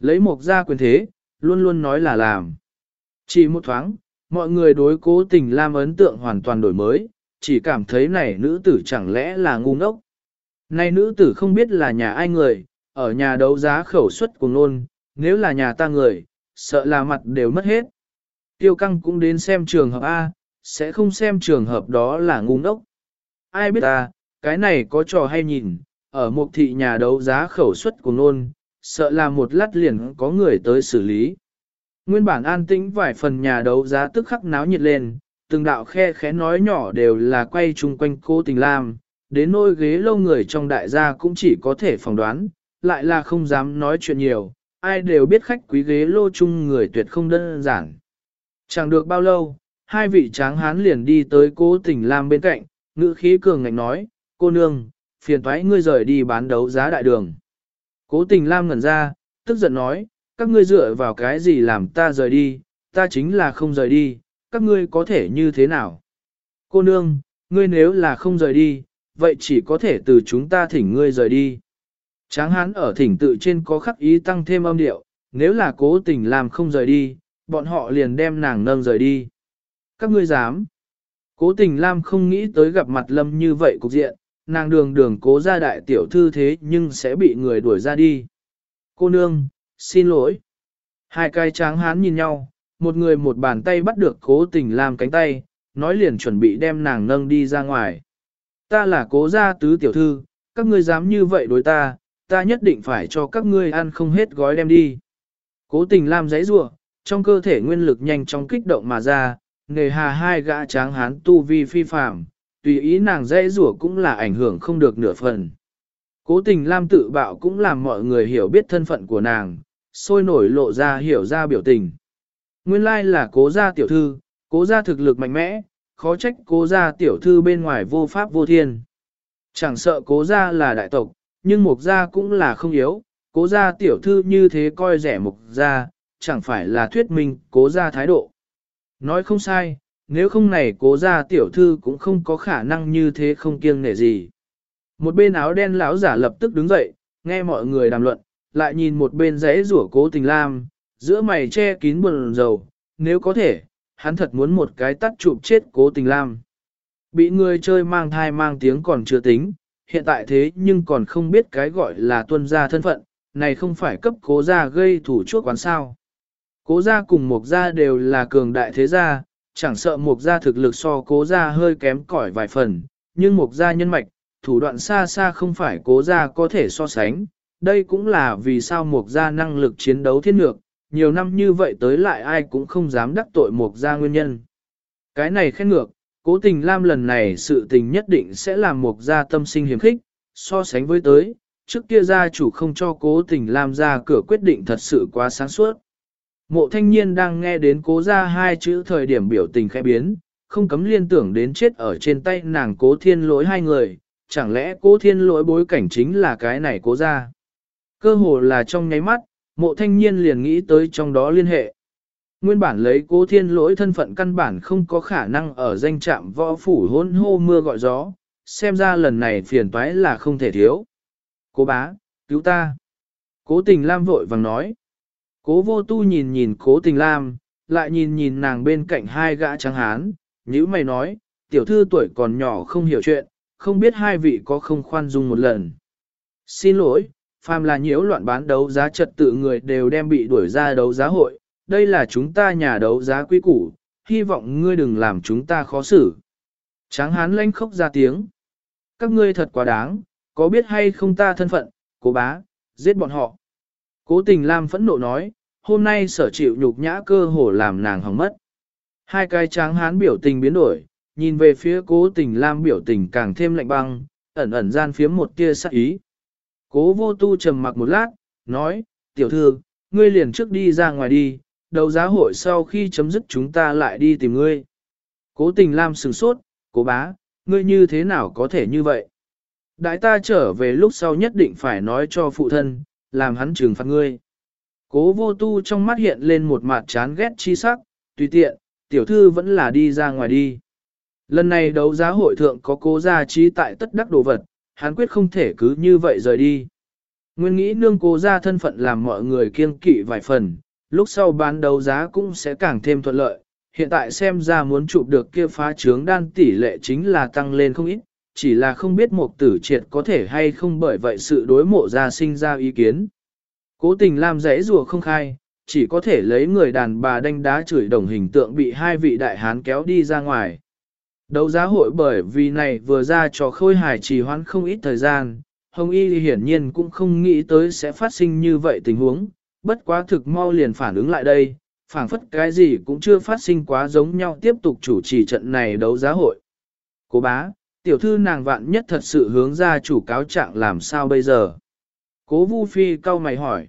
Lấy một gia quyền thế, luôn luôn nói là làm. Chỉ một thoáng, mọi người đối cố tình Lam ấn tượng hoàn toàn đổi mới, chỉ cảm thấy này nữ tử chẳng lẽ là ngu ngốc. Này nữ tử không biết là nhà ai người, ở nhà đấu giá khẩu suất của nôn, nếu là nhà ta người, sợ là mặt đều mất hết. Tiêu căng cũng đến xem trường hợp A, sẽ không xem trường hợp đó là ngu ngốc. Ai biết ta, cái này có trò hay nhìn, ở một thị nhà đấu giá khẩu suất của nôn, sợ là một lát liền có người tới xử lý. Nguyên bản an tĩnh vài phần nhà đấu giá tức khắc náo nhiệt lên, từng đạo khe khẽ nói nhỏ đều là quay chung quanh cô tình lam, đến nôi ghế lâu người trong đại gia cũng chỉ có thể phỏng đoán, lại là không dám nói chuyện nhiều, ai đều biết khách quý ghế lô chung người tuyệt không đơn giản. Chẳng được bao lâu, hai vị tráng hán liền đi tới cố tình lam bên cạnh, ngữ khí cường ngạnh nói, cô nương, phiền thoái ngươi rời đi bán đấu giá đại đường. Cố tình lam ngẩn ra, tức giận nói, các ngươi dựa vào cái gì làm ta rời đi, ta chính là không rời đi, các ngươi có thể như thế nào? Cô nương, ngươi nếu là không rời đi, vậy chỉ có thể từ chúng ta thỉnh ngươi rời đi. Tráng hán ở thỉnh tự trên có khắc ý tăng thêm âm điệu, nếu là cố tình làm không rời đi, bọn họ liền đem nàng nâng rời đi. Các ngươi dám. Cố tình Lam không nghĩ tới gặp mặt Lâm như vậy cục diện, nàng đường đường cố ra đại tiểu thư thế nhưng sẽ bị người đuổi ra đi. Cô nương, xin lỗi. Hai cái tráng hán nhìn nhau, một người một bàn tay bắt được cố tình Lam cánh tay, nói liền chuẩn bị đem nàng nâng đi ra ngoài. Ta là cố gia tứ tiểu thư, các ngươi dám như vậy đối ta, ta nhất định phải cho các ngươi ăn không hết gói đem đi. Cố tình Lam giấy rủa trong cơ thể nguyên lực nhanh chóng kích động mà ra, nề hà hai gã tráng hán tu vi phi phạm, tùy ý nàng dễ rủa cũng là ảnh hưởng không được nửa phần. Cố tình Lam tự bạo cũng làm mọi người hiểu biết thân phận của nàng, sôi nổi lộ ra hiểu ra biểu tình. Nguyên lai là cố gia tiểu thư, cố gia thực lực mạnh mẽ, khó trách cố gia tiểu thư bên ngoài vô pháp vô thiên. Chẳng sợ cố gia là đại tộc, nhưng mục gia cũng là không yếu, cố gia tiểu thư như thế coi rẻ mục gia, chẳng phải là thuyết minh cố gia thái độ. Nói không sai, nếu không này cố gia tiểu thư cũng không có khả năng như thế không kiêng nể gì. Một bên áo đen lão giả lập tức đứng dậy, nghe mọi người đàm luận, lại nhìn một bên rẽ rủa cố tình lam, giữa mày che kín buồn rầu, nếu có thể, hắn thật muốn một cái tắt chụp chết cố tình lam. Bị người chơi mang thai mang tiếng còn chưa tính, hiện tại thế nhưng còn không biết cái gọi là tuân gia thân phận, này không phải cấp cố gia gây thủ chuốc quán sao. Cố gia cùng mục gia đều là cường đại thế gia, chẳng sợ mục gia thực lực so cố gia hơi kém cỏi vài phần, nhưng mục gia nhân mạch, thủ đoạn xa xa không phải cố gia có thể so sánh. Đây cũng là vì sao mục gia năng lực chiến đấu thiên lược, nhiều năm như vậy tới lại ai cũng không dám đắc tội mục gia nguyên nhân. Cái này khen ngược, cố tình Lam lần này sự tình nhất định sẽ làm mục gia tâm sinh hiểm khích, so sánh với tới, trước kia gia chủ không cho cố tình Lam ra cửa quyết định thật sự quá sáng suốt. Mộ thanh niên đang nghe đến cố ra hai chữ thời điểm biểu tình khẽ biến, không cấm liên tưởng đến chết ở trên tay nàng cố thiên lỗi hai người, chẳng lẽ cố thiên lỗi bối cảnh chính là cái này cố ra. Cơ hồ là trong nháy mắt, mộ thanh niên liền nghĩ tới trong đó liên hệ. Nguyên bản lấy cố thiên lỗi thân phận căn bản không có khả năng ở danh trạm võ phủ hôn hô mưa gọi gió, xem ra lần này phiền toái là không thể thiếu. Cố bá, cứu ta. Cố tình Lam vội vàng nói. Cố vô tu nhìn nhìn cố tình Lam, lại nhìn nhìn nàng bên cạnh hai gã trắng hán, như mày nói, tiểu thư tuổi còn nhỏ không hiểu chuyện, không biết hai vị có không khoan dung một lần. Xin lỗi, phàm là nhiễu loạn bán đấu giá trật tự người đều đem bị đuổi ra đấu giá hội, đây là chúng ta nhà đấu giá quý củ, hy vọng ngươi đừng làm chúng ta khó xử. Tráng hán lanh khóc ra tiếng. Các ngươi thật quá đáng, có biết hay không ta thân phận, cố bá, giết bọn họ. Cố tình Lam phẫn nộ nói, hôm nay sở chịu nhục nhã cơ hồ làm nàng hỏng mất. Hai cái tráng hán biểu tình biến đổi, nhìn về phía cố tình Lam biểu tình càng thêm lạnh băng, ẩn ẩn gian phiếm một tia sắc ý. Cố vô tu trầm mặc một lát, nói, tiểu thư, ngươi liền trước đi ra ngoài đi, đầu giá hội sau khi chấm dứt chúng ta lại đi tìm ngươi. Cố tình Lam sừng sốt, cố bá, ngươi như thế nào có thể như vậy? Đại ta trở về lúc sau nhất định phải nói cho phụ thân, làm hắn trừng phạt ngươi. Cố vô tu trong mắt hiện lên một mặt chán ghét chi sắc, tùy tiện, tiểu thư vẫn là đi ra ngoài đi. Lần này đấu giá hội thượng có cố gia trí tại tất đắc đồ vật, hắn quyết không thể cứ như vậy rời đi. Nguyên nghĩ nương cố gia thân phận làm mọi người kiêng kỵ vài phần, lúc sau bán đấu giá cũng sẽ càng thêm thuận lợi. Hiện tại xem ra muốn chụp được kia phá trướng đan tỷ lệ chính là tăng lên không ít, chỉ là không biết một tử triệt có thể hay không bởi vậy sự đối mộ ra sinh ra ý kiến. Cố tình làm rẽ rùa không khai, chỉ có thể lấy người đàn bà đánh đá chửi đồng hình tượng bị hai vị đại hán kéo đi ra ngoài. Đấu giá hội bởi vì này vừa ra cho khôi hài trì hoãn không ít thời gian, Hồng Y hiển nhiên cũng không nghĩ tới sẽ phát sinh như vậy tình huống, bất quá thực mau liền phản ứng lại đây, phảng phất cái gì cũng chưa phát sinh quá giống nhau tiếp tục chủ trì trận này đấu giá hội. Cố bá, tiểu thư nàng vạn nhất thật sự hướng ra chủ cáo trạng làm sao bây giờ? Cố Vu Phi cau mày hỏi.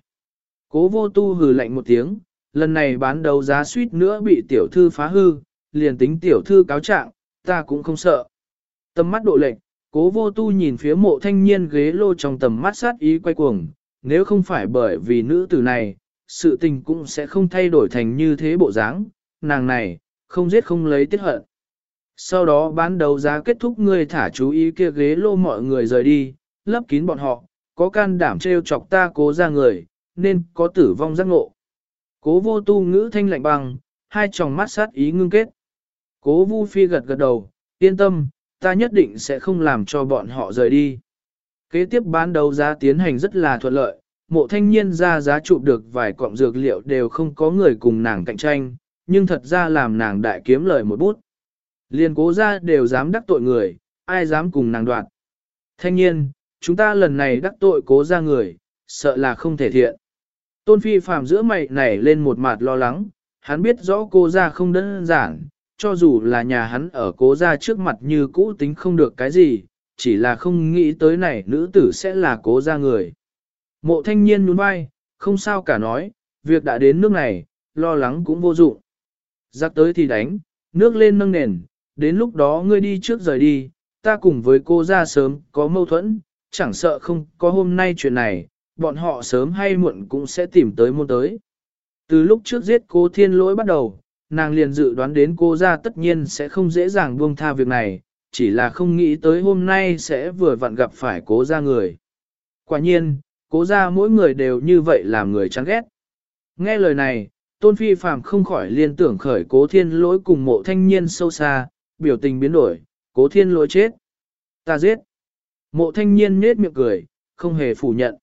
Cố vô tu hừ lạnh một tiếng, lần này bán đấu giá suýt nữa bị tiểu thư phá hư, liền tính tiểu thư cáo trạng, ta cũng không sợ. Tầm mắt độ lệnh, cố vô tu nhìn phía mộ thanh niên ghế lô trong tầm mắt sát ý quay cuồng, nếu không phải bởi vì nữ tử này, sự tình cũng sẽ không thay đổi thành như thế bộ dáng, nàng này, không giết không lấy tiết hận. Sau đó bán đấu giá kết thúc ngươi thả chú ý kia ghế lô mọi người rời đi, lấp kín bọn họ, có can đảm trêu chọc ta cố ra người, nên có tử vong giác ngộ. Cố vô tu ngữ thanh lạnh băng, hai tròng mắt sát ý ngưng kết. Cố vu phi gật gật đầu, yên tâm, ta nhất định sẽ không làm cho bọn họ rời đi. Kế tiếp bán đấu giá tiến hành rất là thuận lợi, mộ thanh niên ra giá chụp được vài cọng dược liệu đều không có người cùng nàng cạnh tranh, nhưng thật ra làm nàng đại kiếm lời một bút. Liên cố ra đều dám đắc tội người, ai dám cùng nàng đoạt. Thanh niên, chúng ta lần này đắc tội cố ra người, sợ là không thể thiện. Tôn phi phàm giữa mày nảy lên một mặt lo lắng, hắn biết rõ cô ra không đơn giản, cho dù là nhà hắn ở cố ra trước mặt như cũ tính không được cái gì, chỉ là không nghĩ tới này nữ tử sẽ là cố ra người. Mộ thanh niên nhún vai, không sao cả nói, việc đã đến nước này, lo lắng cũng vô dụng. Giặc tới thì đánh, nước lên nâng nền, đến lúc đó ngươi đi trước rời đi, ta cùng với cô ra sớm có mâu thuẫn, chẳng sợ không có hôm nay chuyện này, bọn họ sớm hay muộn cũng sẽ tìm tới môn tới. Từ lúc trước giết cô thiên lỗi bắt đầu, nàng liền dự đoán đến cô ra tất nhiên sẽ không dễ dàng buông tha việc này, chỉ là không nghĩ tới hôm nay sẽ vừa vặn gặp phải cố ra người. Quả nhiên, cố ra mỗi người đều như vậy làm người chán ghét. Nghe lời này, tôn phi phàm không khỏi liên tưởng khởi cố thiên lỗi cùng mộ thanh niên sâu xa, biểu tình biến đổi, cố thiên lỗi chết. Ta giết. Mộ thanh niên nết miệng cười, không hề phủ nhận.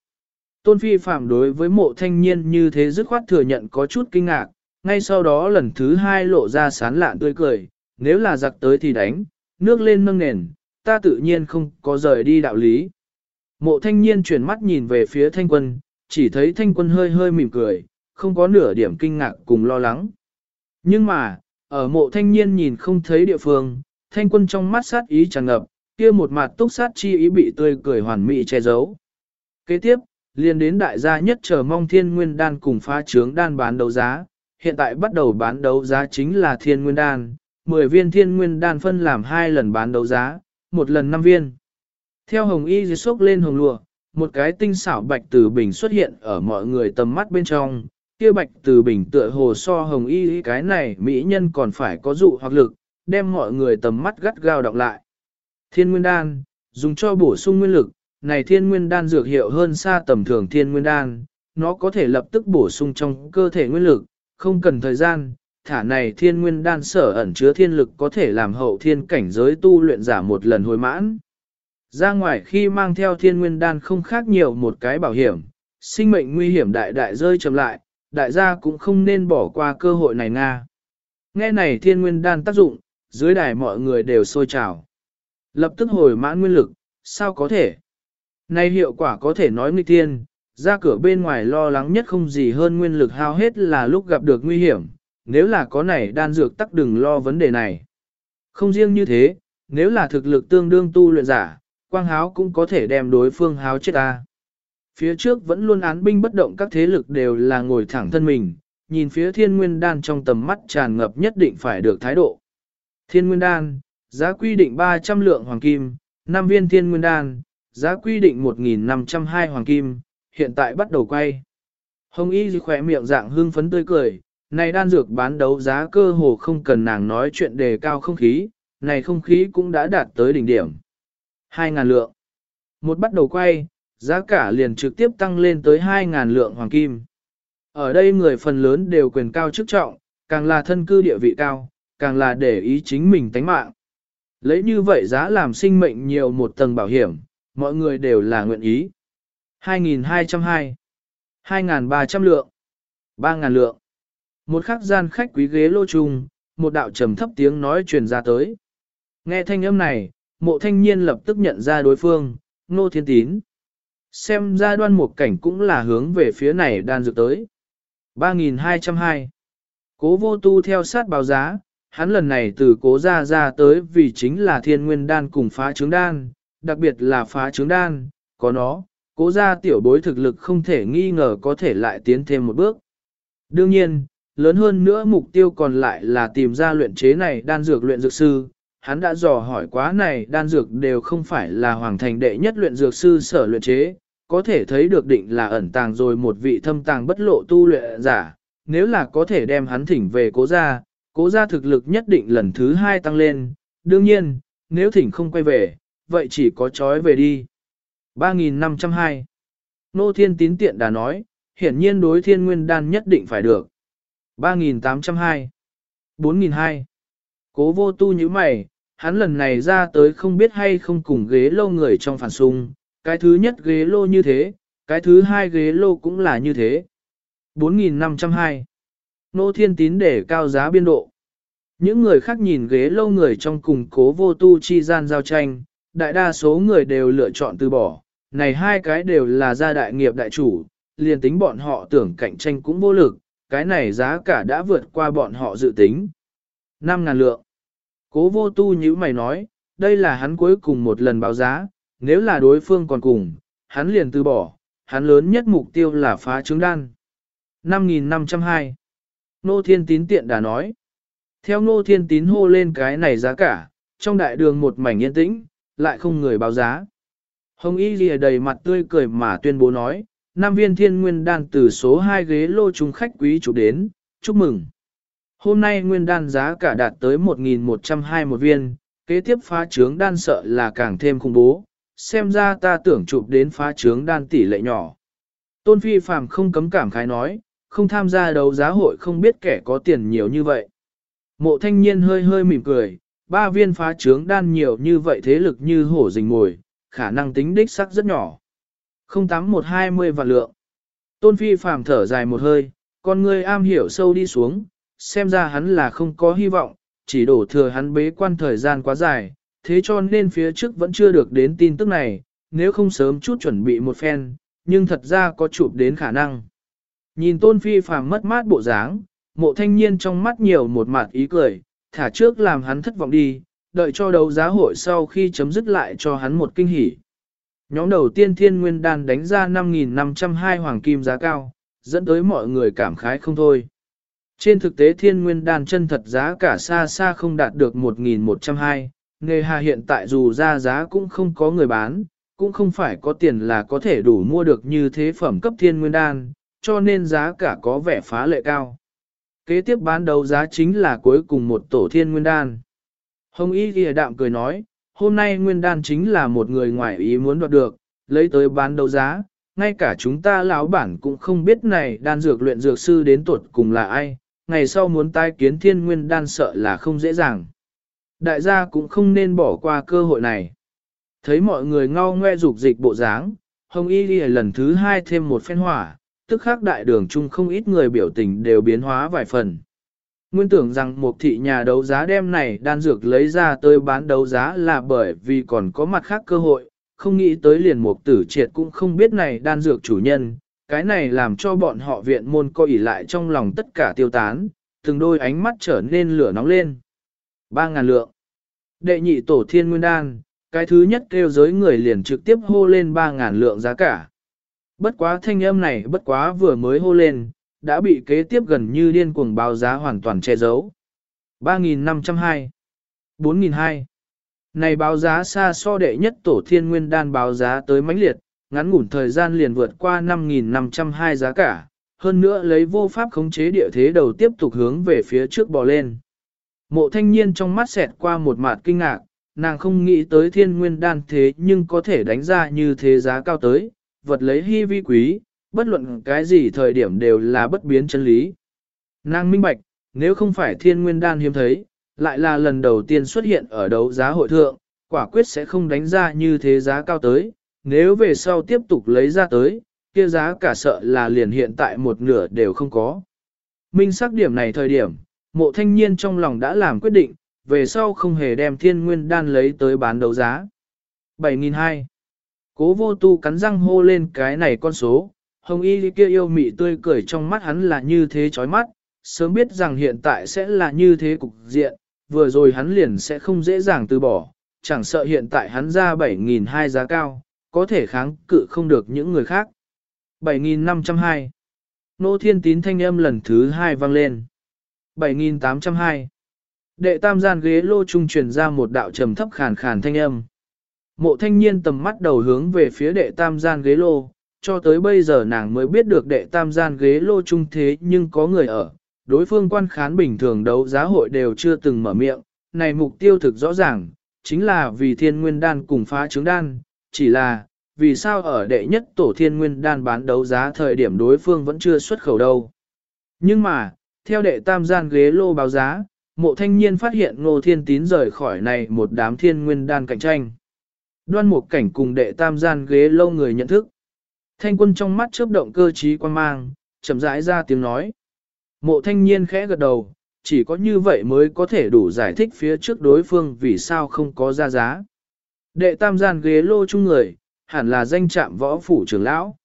Tôn phi phạm đối với mộ thanh niên như thế dứt khoát thừa nhận có chút kinh ngạc, ngay sau đó lần thứ hai lộ ra sán lạn tươi cười, nếu là giặc tới thì đánh, nước lên nâng nền, ta tự nhiên không có rời đi đạo lý. Mộ thanh niên chuyển mắt nhìn về phía thanh quân, chỉ thấy thanh quân hơi hơi mỉm cười, không có nửa điểm kinh ngạc cùng lo lắng. Nhưng mà, ở mộ thanh niên nhìn không thấy địa phương, thanh quân trong mắt sát ý tràn ngập, kia một mặt túc sát chi ý bị tươi cười hoàn mỹ che giấu. Kế tiếp, liền đến đại gia nhất chờ mong thiên nguyên đan cùng phá trướng đan bán đấu giá, hiện tại bắt đầu bán đấu giá chính là thiên nguyên đan, 10 viên thiên nguyên đan phân làm hai lần bán đấu giá, một lần 5 viên. Theo hồng y dưới sốc lên hồng lụa, một cái tinh xảo bạch từ bình xuất hiện ở mọi người tầm mắt bên trong, kia bạch từ bình tựa hồ so hồng y cái này mỹ nhân còn phải có dụ hoặc lực, đem mọi người tầm mắt gắt gao đọc lại. Thiên nguyên đan, dùng cho bổ sung nguyên lực, này thiên nguyên đan dược hiệu hơn xa tầm thường thiên nguyên đan, nó có thể lập tức bổ sung trong cơ thể nguyên lực, không cần thời gian, thả này thiên nguyên đan sở ẩn chứa thiên lực có thể làm hậu thiên cảnh giới tu luyện giả một lần hồi mãn. Ra ngoài khi mang theo thiên nguyên đan không khác nhiều một cái bảo hiểm, sinh mệnh nguy hiểm đại đại rơi chậm lại, đại gia cũng không nên bỏ qua cơ hội này nga. Nghe này thiên nguyên đan tác dụng, dưới đài mọi người đều sôi trào. Lập tức hồi mãn nguyên lực, sao có thể? Này hiệu quả có thể nói nghịch thiên, ra cửa bên ngoài lo lắng nhất không gì hơn nguyên lực hao hết là lúc gặp được nguy hiểm, nếu là có này đan dược tắc đừng lo vấn đề này. Không riêng như thế, nếu là thực lực tương đương tu luyện giả, quang háo cũng có thể đem đối phương háo chết ta. Phía trước vẫn luôn án binh bất động các thế lực đều là ngồi thẳng thân mình, nhìn phía thiên nguyên đan trong tầm mắt tràn ngập nhất định phải được thái độ. Thiên nguyên đan, giá quy định 300 lượng hoàng kim, 5 viên thiên nguyên đan, giá quy định 1.502 hoàng kim, hiện tại bắt đầu quay. Hồng Y khỏe miệng dạng hương phấn tươi cười, này đan dược bán đấu giá cơ hồ không cần nàng nói chuyện đề cao không khí, này không khí cũng đã đạt tới đỉnh điểm. 2.000 lượng. Một bắt đầu quay, giá cả liền trực tiếp tăng lên tới 2.000 lượng hoàng kim. Ở đây người phần lớn đều quyền cao chức trọng, càng là thân cư địa vị cao, càng là để ý chính mình tánh mạng. Lấy như vậy giá làm sinh mệnh nhiều một tầng bảo hiểm, mọi người đều là nguyện ý. 2.202 2.300 lượng 3.000 lượng một khắc gian khách quý ghế lô trùng, một đạo trầm thấp tiếng nói truyền ra tới. Nghe thanh âm này, mộ thanh niên lập tức nhận ra đối phương, nô thiên tín. Xem ra đoan một cảnh cũng là hướng về phía này đan dược tới. 3.202 Cố vô tu theo sát báo giá, hắn lần này từ cố ra ra tới vì chính là thiên nguyên đan cùng phá trứng đan, đặc biệt là phá trứng đan, có nó, cố ra tiểu bối thực lực không thể nghi ngờ có thể lại tiến thêm một bước. Đương nhiên, lớn hơn nữa mục tiêu còn lại là tìm ra luyện chế này đan dược luyện dược sư. Hắn đã dò hỏi quá này đan dược đều không phải là hoàng thành đệ nhất luyện dược sư sở luyện chế, có thể thấy được định là ẩn tàng rồi một vị thâm tàng bất lộ tu luyện giả, nếu là có thể đem hắn thỉnh về cố gia, cố gia thực lực nhất định lần thứ hai tăng lên, đương nhiên, nếu thỉnh không quay về, vậy chỉ có trói về đi. 3.502 Nô Thiên Tín Tiện đã nói, hiển nhiên đối thiên nguyên đan nhất định phải được. 3.802 4.200 Cố vô tu như mày, hắn lần này ra tới không biết hay không cùng ghế lô người trong phản xung, cái thứ nhất ghế lô như thế, cái thứ hai ghế lô cũng là như thế. 4.502 Nô Thiên Tín để cao giá biên độ. Những người khác nhìn ghế lâu người trong cùng cố vô tu chi gian giao tranh, đại đa số người đều lựa chọn từ bỏ, này hai cái đều là gia đại nghiệp đại chủ, liền tính bọn họ tưởng cạnh tranh cũng vô lực, cái này giá cả đã vượt qua bọn họ dự tính. 5.000 lượng. Cố vô tu như mày nói, đây là hắn cuối cùng một lần báo giá, nếu là đối phương còn cùng, hắn liền từ bỏ, hắn lớn nhất mục tiêu là phá trứng đan. 5.502. Nô Thiên Tín tiện đã nói. Theo Nô Thiên Tín hô lên cái này giá cả, trong đại đường một mảnh yên tĩnh, lại không người báo giá. Hồng Y lìa đầy mặt tươi cười mà tuyên bố nói, Nam viên thiên nguyên đan từ số 2 ghế lô chúng khách quý chủ đến, chúc mừng. Hôm nay nguyên đan giá cả đạt tới 1.102 một viên, kế tiếp phá trướng đan sợ là càng thêm khủng bố, xem ra ta tưởng chụp đến phá trướng đan tỷ lệ nhỏ. Tôn Phi Phạm không cấm cảm khái nói, không tham gia đấu giá hội không biết kẻ có tiền nhiều như vậy. Mộ thanh niên hơi hơi mỉm cười, ba viên phá trướng đan nhiều như vậy thế lực như hổ rình mồi, khả năng tính đích sắc rất nhỏ. 08120 vạn lượng. Tôn Phi Phàm thở dài một hơi, con người am hiểu sâu đi xuống, xem ra hắn là không có hy vọng, chỉ đổ thừa hắn bế quan thời gian quá dài, thế cho nên phía trước vẫn chưa được đến tin tức này, nếu không sớm chút chuẩn bị một phen, nhưng thật ra có chụp đến khả năng. Nhìn tôn phi phàm mất mát bộ dáng, mộ thanh niên trong mắt nhiều một mặt ý cười, thả trước làm hắn thất vọng đi, đợi cho đấu giá hội sau khi chấm dứt lại cho hắn một kinh hỉ. Nhóm đầu tiên thiên nguyên đan đánh ra 5.502 hoàng kim giá cao, dẫn tới mọi người cảm khái không thôi. Trên thực tế thiên nguyên đan chân thật giá cả xa xa không đạt được 1.102, nghề hà hiện tại dù ra giá cũng không có người bán, cũng không phải có tiền là có thể đủ mua được như thế phẩm cấp thiên nguyên đan, cho nên giá cả có vẻ phá lệ cao. Kế tiếp bán đấu giá chính là cuối cùng một tổ thiên nguyên đan. Hồng Y ghi đạm cười nói, hôm nay nguyên đan chính là một người ngoài ý muốn đoạt được, lấy tới bán đấu giá, ngay cả chúng ta lão bản cũng không biết này đan dược luyện dược sư đến tuột cùng là ai, ngày sau muốn tai kiến thiên nguyên đan sợ là không dễ dàng. Đại gia cũng không nên bỏ qua cơ hội này. Thấy mọi người ngao ngoe dục dịch bộ dáng, Hồng Y Ghi lần thứ hai thêm một phen hỏa, tức khác đại đường chung không ít người biểu tình đều biến hóa vài phần. Nguyên tưởng rằng một thị nhà đấu giá đem này đan dược lấy ra tới bán đấu giá là bởi vì còn có mặt khác cơ hội, không nghĩ tới liền một tử triệt cũng không biết này đan dược chủ nhân, cái này làm cho bọn họ viện môn coi ỉ lại trong lòng tất cả tiêu tán, từng đôi ánh mắt trở nên lửa nóng lên. Ba ngàn lượng. Đệ nhị tổ thiên nguyên đan, cái thứ nhất kêu giới người liền trực tiếp hô lên ba ngàn lượng giá cả. Bất quá thanh âm này bất quá vừa mới hô lên, đã bị kế tiếp gần như điên cuồng báo giá hoàn toàn che giấu. 3.502 4.002, Này báo giá xa so đệ nhất tổ thiên nguyên đan báo giá tới mãnh liệt, ngắn ngủn thời gian liền vượt qua 5.502 giá cả, hơn nữa lấy vô pháp khống chế địa thế đầu tiếp tục hướng về phía trước bò lên. Mộ thanh niên trong mắt xẹt qua một mặt kinh ngạc, nàng không nghĩ tới thiên nguyên đan thế nhưng có thể đánh ra như thế giá cao tới, vật lấy hy vi quý, bất luận cái gì thời điểm đều là bất biến chân lý. Nàng minh bạch, nếu không phải thiên nguyên đan hiếm thấy, lại là lần đầu tiên xuất hiện ở đấu giá hội thượng, quả quyết sẽ không đánh ra như thế giá cao tới, nếu về sau tiếp tục lấy ra tới, kia giá cả sợ là liền hiện tại một nửa đều không có. Minh xác điểm này thời điểm, mộ thanh niên trong lòng đã làm quyết định, về sau không hề đem thiên nguyên đan lấy tới bán đấu giá. 7.200 Cố vô tu cắn răng hô lên cái này con số, hồng y kia yêu mị tươi cười trong mắt hắn là như thế chói mắt, sớm biết rằng hiện tại sẽ là như thế cục diện, vừa rồi hắn liền sẽ không dễ dàng từ bỏ, chẳng sợ hiện tại hắn ra 7.200 giá cao, có thể kháng cự không được những người khác. 7.502 Nô thiên tín thanh âm lần thứ hai vang lên. 7.802 Đệ tam gian ghế lô trung truyền ra một đạo trầm thấp khàn khàn thanh âm. Mộ thanh niên tầm mắt đầu hướng về phía đệ tam gian ghế lô, cho tới bây giờ nàng mới biết được đệ tam gian ghế lô trung thế nhưng có người ở. Đối phương quan khán bình thường đấu giá hội đều chưa từng mở miệng, này mục tiêu thực rõ ràng, chính là vì thiên nguyên đan cùng phá trứng đan, chỉ là, vì sao ở đệ nhất tổ thiên nguyên đan bán đấu giá thời điểm đối phương vẫn chưa xuất khẩu đâu. Nhưng mà, theo đệ tam gian ghế lô báo giá, mộ thanh niên phát hiện ngô thiên tín rời khỏi này một đám thiên nguyên đan cạnh tranh. Đoan một cảnh cùng đệ tam gian ghế lâu người nhận thức. Thanh quân trong mắt chớp động cơ trí quan mang, chậm rãi ra tiếng nói. Mộ thanh niên khẽ gật đầu, chỉ có như vậy mới có thể đủ giải thích phía trước đối phương vì sao không có ra giá. Đệ tam gian ghế lô chung người, hẳn là danh trạm võ phủ trưởng lão.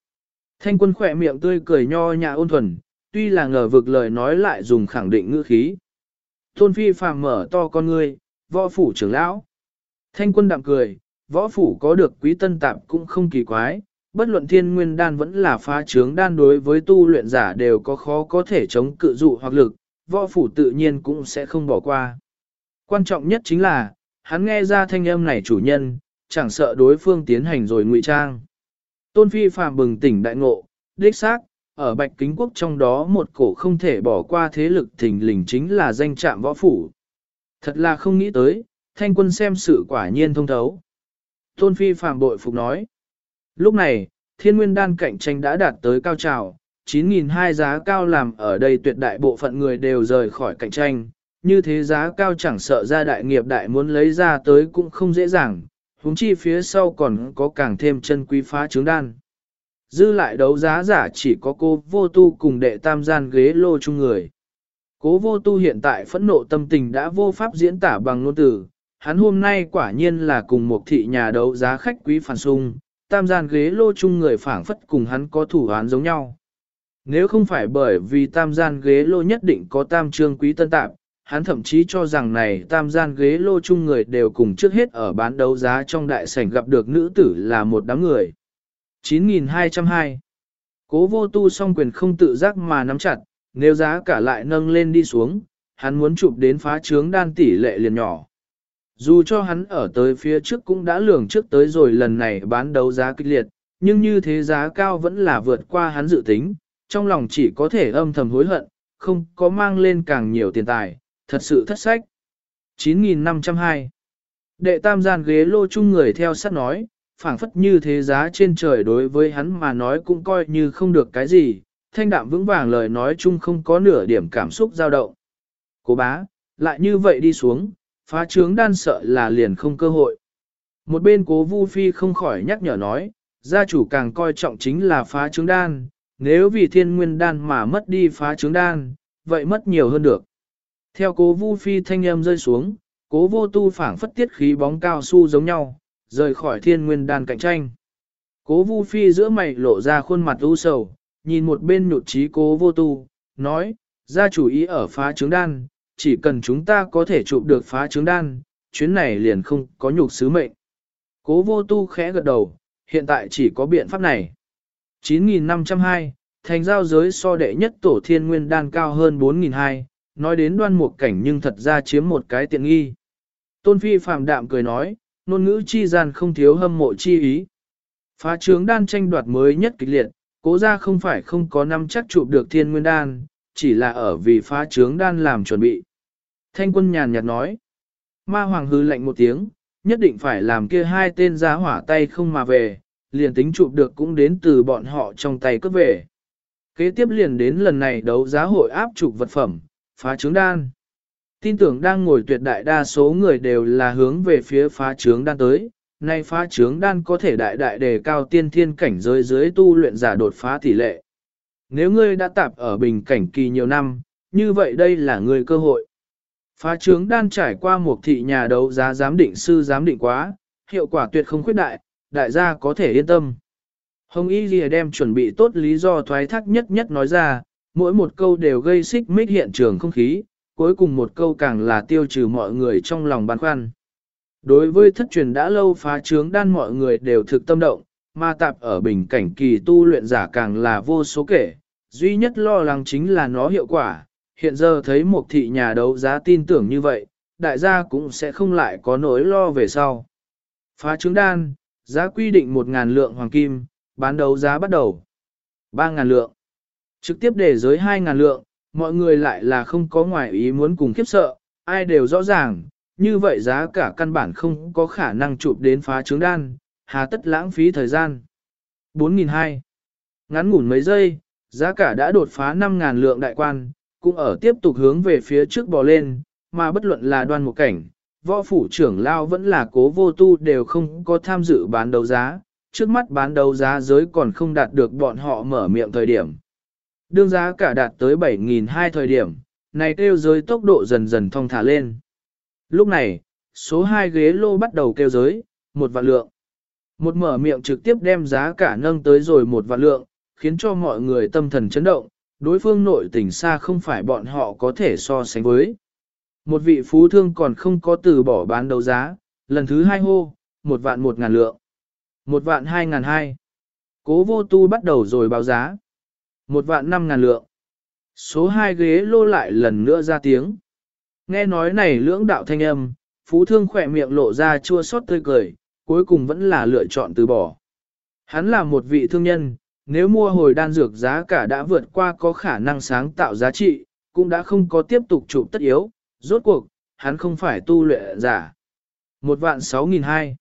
Thanh quân khỏe miệng tươi cười nho nhã ôn thuần, tuy là ngờ vực lời nói lại dùng khẳng định ngữ khí. Tôn phi phàm mở to con ngươi, võ phủ trưởng lão. Thanh quân đạm cười, võ phủ có được quý tân tạp cũng không kỳ quái, bất luận thiên nguyên đan vẫn là phá trướng đan đối với tu luyện giả đều có khó có thể chống cự dụ hoặc lực, võ phủ tự nhiên cũng sẽ không bỏ qua. Quan trọng nhất chính là, hắn nghe ra thanh âm này chủ nhân, chẳng sợ đối phương tiến hành rồi ngụy trang. Tôn phi phàm bừng tỉnh đại ngộ, đích xác, ở bạch kính quốc trong đó một cổ không thể bỏ qua thế lực thình lình chính là danh trạm võ phủ. Thật là không nghĩ tới, thanh quân xem sự quả nhiên thông thấu. Tôn Phi phạm bội phục nói. Lúc này, thiên nguyên đan cạnh tranh đã đạt tới cao trào, 9.200 giá cao làm ở đây tuyệt đại bộ phận người đều rời khỏi cạnh tranh, như thế giá cao chẳng sợ ra đại nghiệp đại muốn lấy ra tới cũng không dễ dàng, huống chi phía sau còn có càng thêm chân quý phá trứng đan. Dư lại đấu giá giả chỉ có cô vô tu cùng đệ tam gian ghế lô chung người. Cố vô tu hiện tại phẫn nộ tâm tình đã vô pháp diễn tả bằng ngôn từ, hắn hôm nay quả nhiên là cùng một thị nhà đấu giá khách quý phản sung, tam gian ghế lô chung người phảng phất cùng hắn có thủ án giống nhau. Nếu không phải bởi vì tam gian ghế lô nhất định có tam trương quý tân tạp, hắn thậm chí cho rằng này tam gian ghế lô chung người đều cùng trước hết ở bán đấu giá trong đại sảnh gặp được nữ tử là một đám người. 9202 Cố vô tu song quyền không tự giác mà nắm chặt, nếu giá cả lại nâng lên đi xuống, hắn muốn chụp đến phá trướng đan tỷ lệ liền nhỏ. Dù cho hắn ở tới phía trước cũng đã lường trước tới rồi lần này bán đấu giá kịch liệt, nhưng như thế giá cao vẫn là vượt qua hắn dự tính, trong lòng chỉ có thể âm thầm hối hận, không có mang lên càng nhiều tiền tài, thật sự thất sách. 9.502 Đệ tam gian ghế lô chung người theo sát nói, phảng phất như thế giá trên trời đối với hắn mà nói cũng coi như không được cái gì, thanh đạm vững vàng lời nói chung không có nửa điểm cảm xúc dao động. Cố bá, lại như vậy đi xuống, phá trướng đan sợ là liền không cơ hội. Một bên cố Vu Phi không khỏi nhắc nhở nói, gia chủ càng coi trọng chính là phá trướng đan, nếu vì thiên nguyên đan mà mất đi phá trướng đan, vậy mất nhiều hơn được. Theo cố Vu Phi thanh âm rơi xuống, cố vô tu phảng phất tiết khí bóng cao su giống nhau, rời khỏi thiên nguyên đan cạnh tranh. Cố Vu Phi giữa mày lộ ra khuôn mặt u sầu, nhìn một bên nhụt chí cố vô tu, nói, gia chủ ý ở phá trướng đan, chỉ cần chúng ta có thể chụp được phá trứng đan, chuyến này liền không có nhục sứ mệnh. Cố vô tu khẽ gật đầu, hiện tại chỉ có biện pháp này. 9.502, thành giao giới so đệ nhất tổ thiên nguyên đan cao hơn 4.200, nói đến đoan một cảnh nhưng thật ra chiếm một cái tiện nghi. Tôn Phi phàm đạm cười nói, ngôn ngữ chi gian không thiếu hâm mộ chi ý. Phá trướng đan tranh đoạt mới nhất kịch liệt, cố ra không phải không có năm chắc chụp được thiên nguyên đan, chỉ là ở vì phá trướng đan làm chuẩn bị. Thanh quân nhàn nhạt nói, ma hoàng hư lạnh một tiếng, nhất định phải làm kia hai tên giá hỏa tay không mà về, liền tính chụp được cũng đến từ bọn họ trong tay cướp về. Kế tiếp liền đến lần này đấu giá hội áp trục vật phẩm, phá trướng đan. Tin tưởng đang ngồi tuyệt đại đa số người đều là hướng về phía phá trướng đan tới, nay phá trướng đan có thể đại đại đề cao tiên thiên cảnh giới dưới tu luyện giả đột phá tỷ lệ. Nếu ngươi đã tạp ở bình cảnh kỳ nhiều năm, như vậy đây là ngươi cơ hội. Phá trướng đan trải qua một thị nhà đấu giá giám định sư giám định quá, hiệu quả tuyệt không khuyết đại, đại gia có thể yên tâm. Hồng Y Ghi đem chuẩn bị tốt lý do thoái thác nhất nhất nói ra, mỗi một câu đều gây xích mích hiện trường không khí, cuối cùng một câu càng là tiêu trừ mọi người trong lòng băn khoăn. Đối với thất truyền đã lâu phá trướng đan mọi người đều thực tâm động, mà tạp ở bình cảnh kỳ tu luyện giả càng là vô số kể, duy nhất lo lắng chính là nó hiệu quả, hiện giờ thấy một thị nhà đấu giá tin tưởng như vậy, đại gia cũng sẽ không lại có nỗi lo về sau. Phá trứng đan, giá quy định 1.000 lượng hoàng kim, bán đấu giá bắt đầu. 3.000 lượng. Trực tiếp để giới 2.000 lượng, mọi người lại là không có ngoài ý muốn cùng khiếp sợ, ai đều rõ ràng, như vậy giá cả căn bản không có khả năng chụp đến phá trứng đan, hà tất lãng phí thời gian. 4.200. Ngắn ngủn mấy giây, giá cả đã đột phá 5.000 lượng đại quan, cũng ở tiếp tục hướng về phía trước bò lên, mà bất luận là đoan một cảnh, võ phủ trưởng lao vẫn là cố vô tu đều không có tham dự bán đấu giá, trước mắt bán đấu giá giới còn không đạt được bọn họ mở miệng thời điểm. Đương giá cả đạt tới 7.200 thời điểm, này kêu giới tốc độ dần dần thong thả lên. Lúc này, số 2 ghế lô bắt đầu kêu giới, một vạn lượng. Một mở miệng trực tiếp đem giá cả nâng tới rồi một vạn lượng, khiến cho mọi người tâm thần chấn động, đối phương nội tình xa không phải bọn họ có thể so sánh với. Một vị phú thương còn không có từ bỏ bán đấu giá, lần thứ hai hô, một vạn một ngàn lượng, một vạn hai ngàn hai. Cố vô tu bắt đầu rồi báo giá, một vạn năm ngàn lượng. Số hai ghế lô lại lần nữa ra tiếng. Nghe nói này lưỡng đạo thanh âm, phú thương khỏe miệng lộ ra chua xót tươi cười, cuối cùng vẫn là lựa chọn từ bỏ. Hắn là một vị thương nhân, nếu mua hồi đan dược giá cả đã vượt qua có khả năng sáng tạo giá trị, cũng đã không có tiếp tục chụp tất yếu, rốt cuộc, hắn không phải tu luyện giả. Một vạn sáu nghìn hai.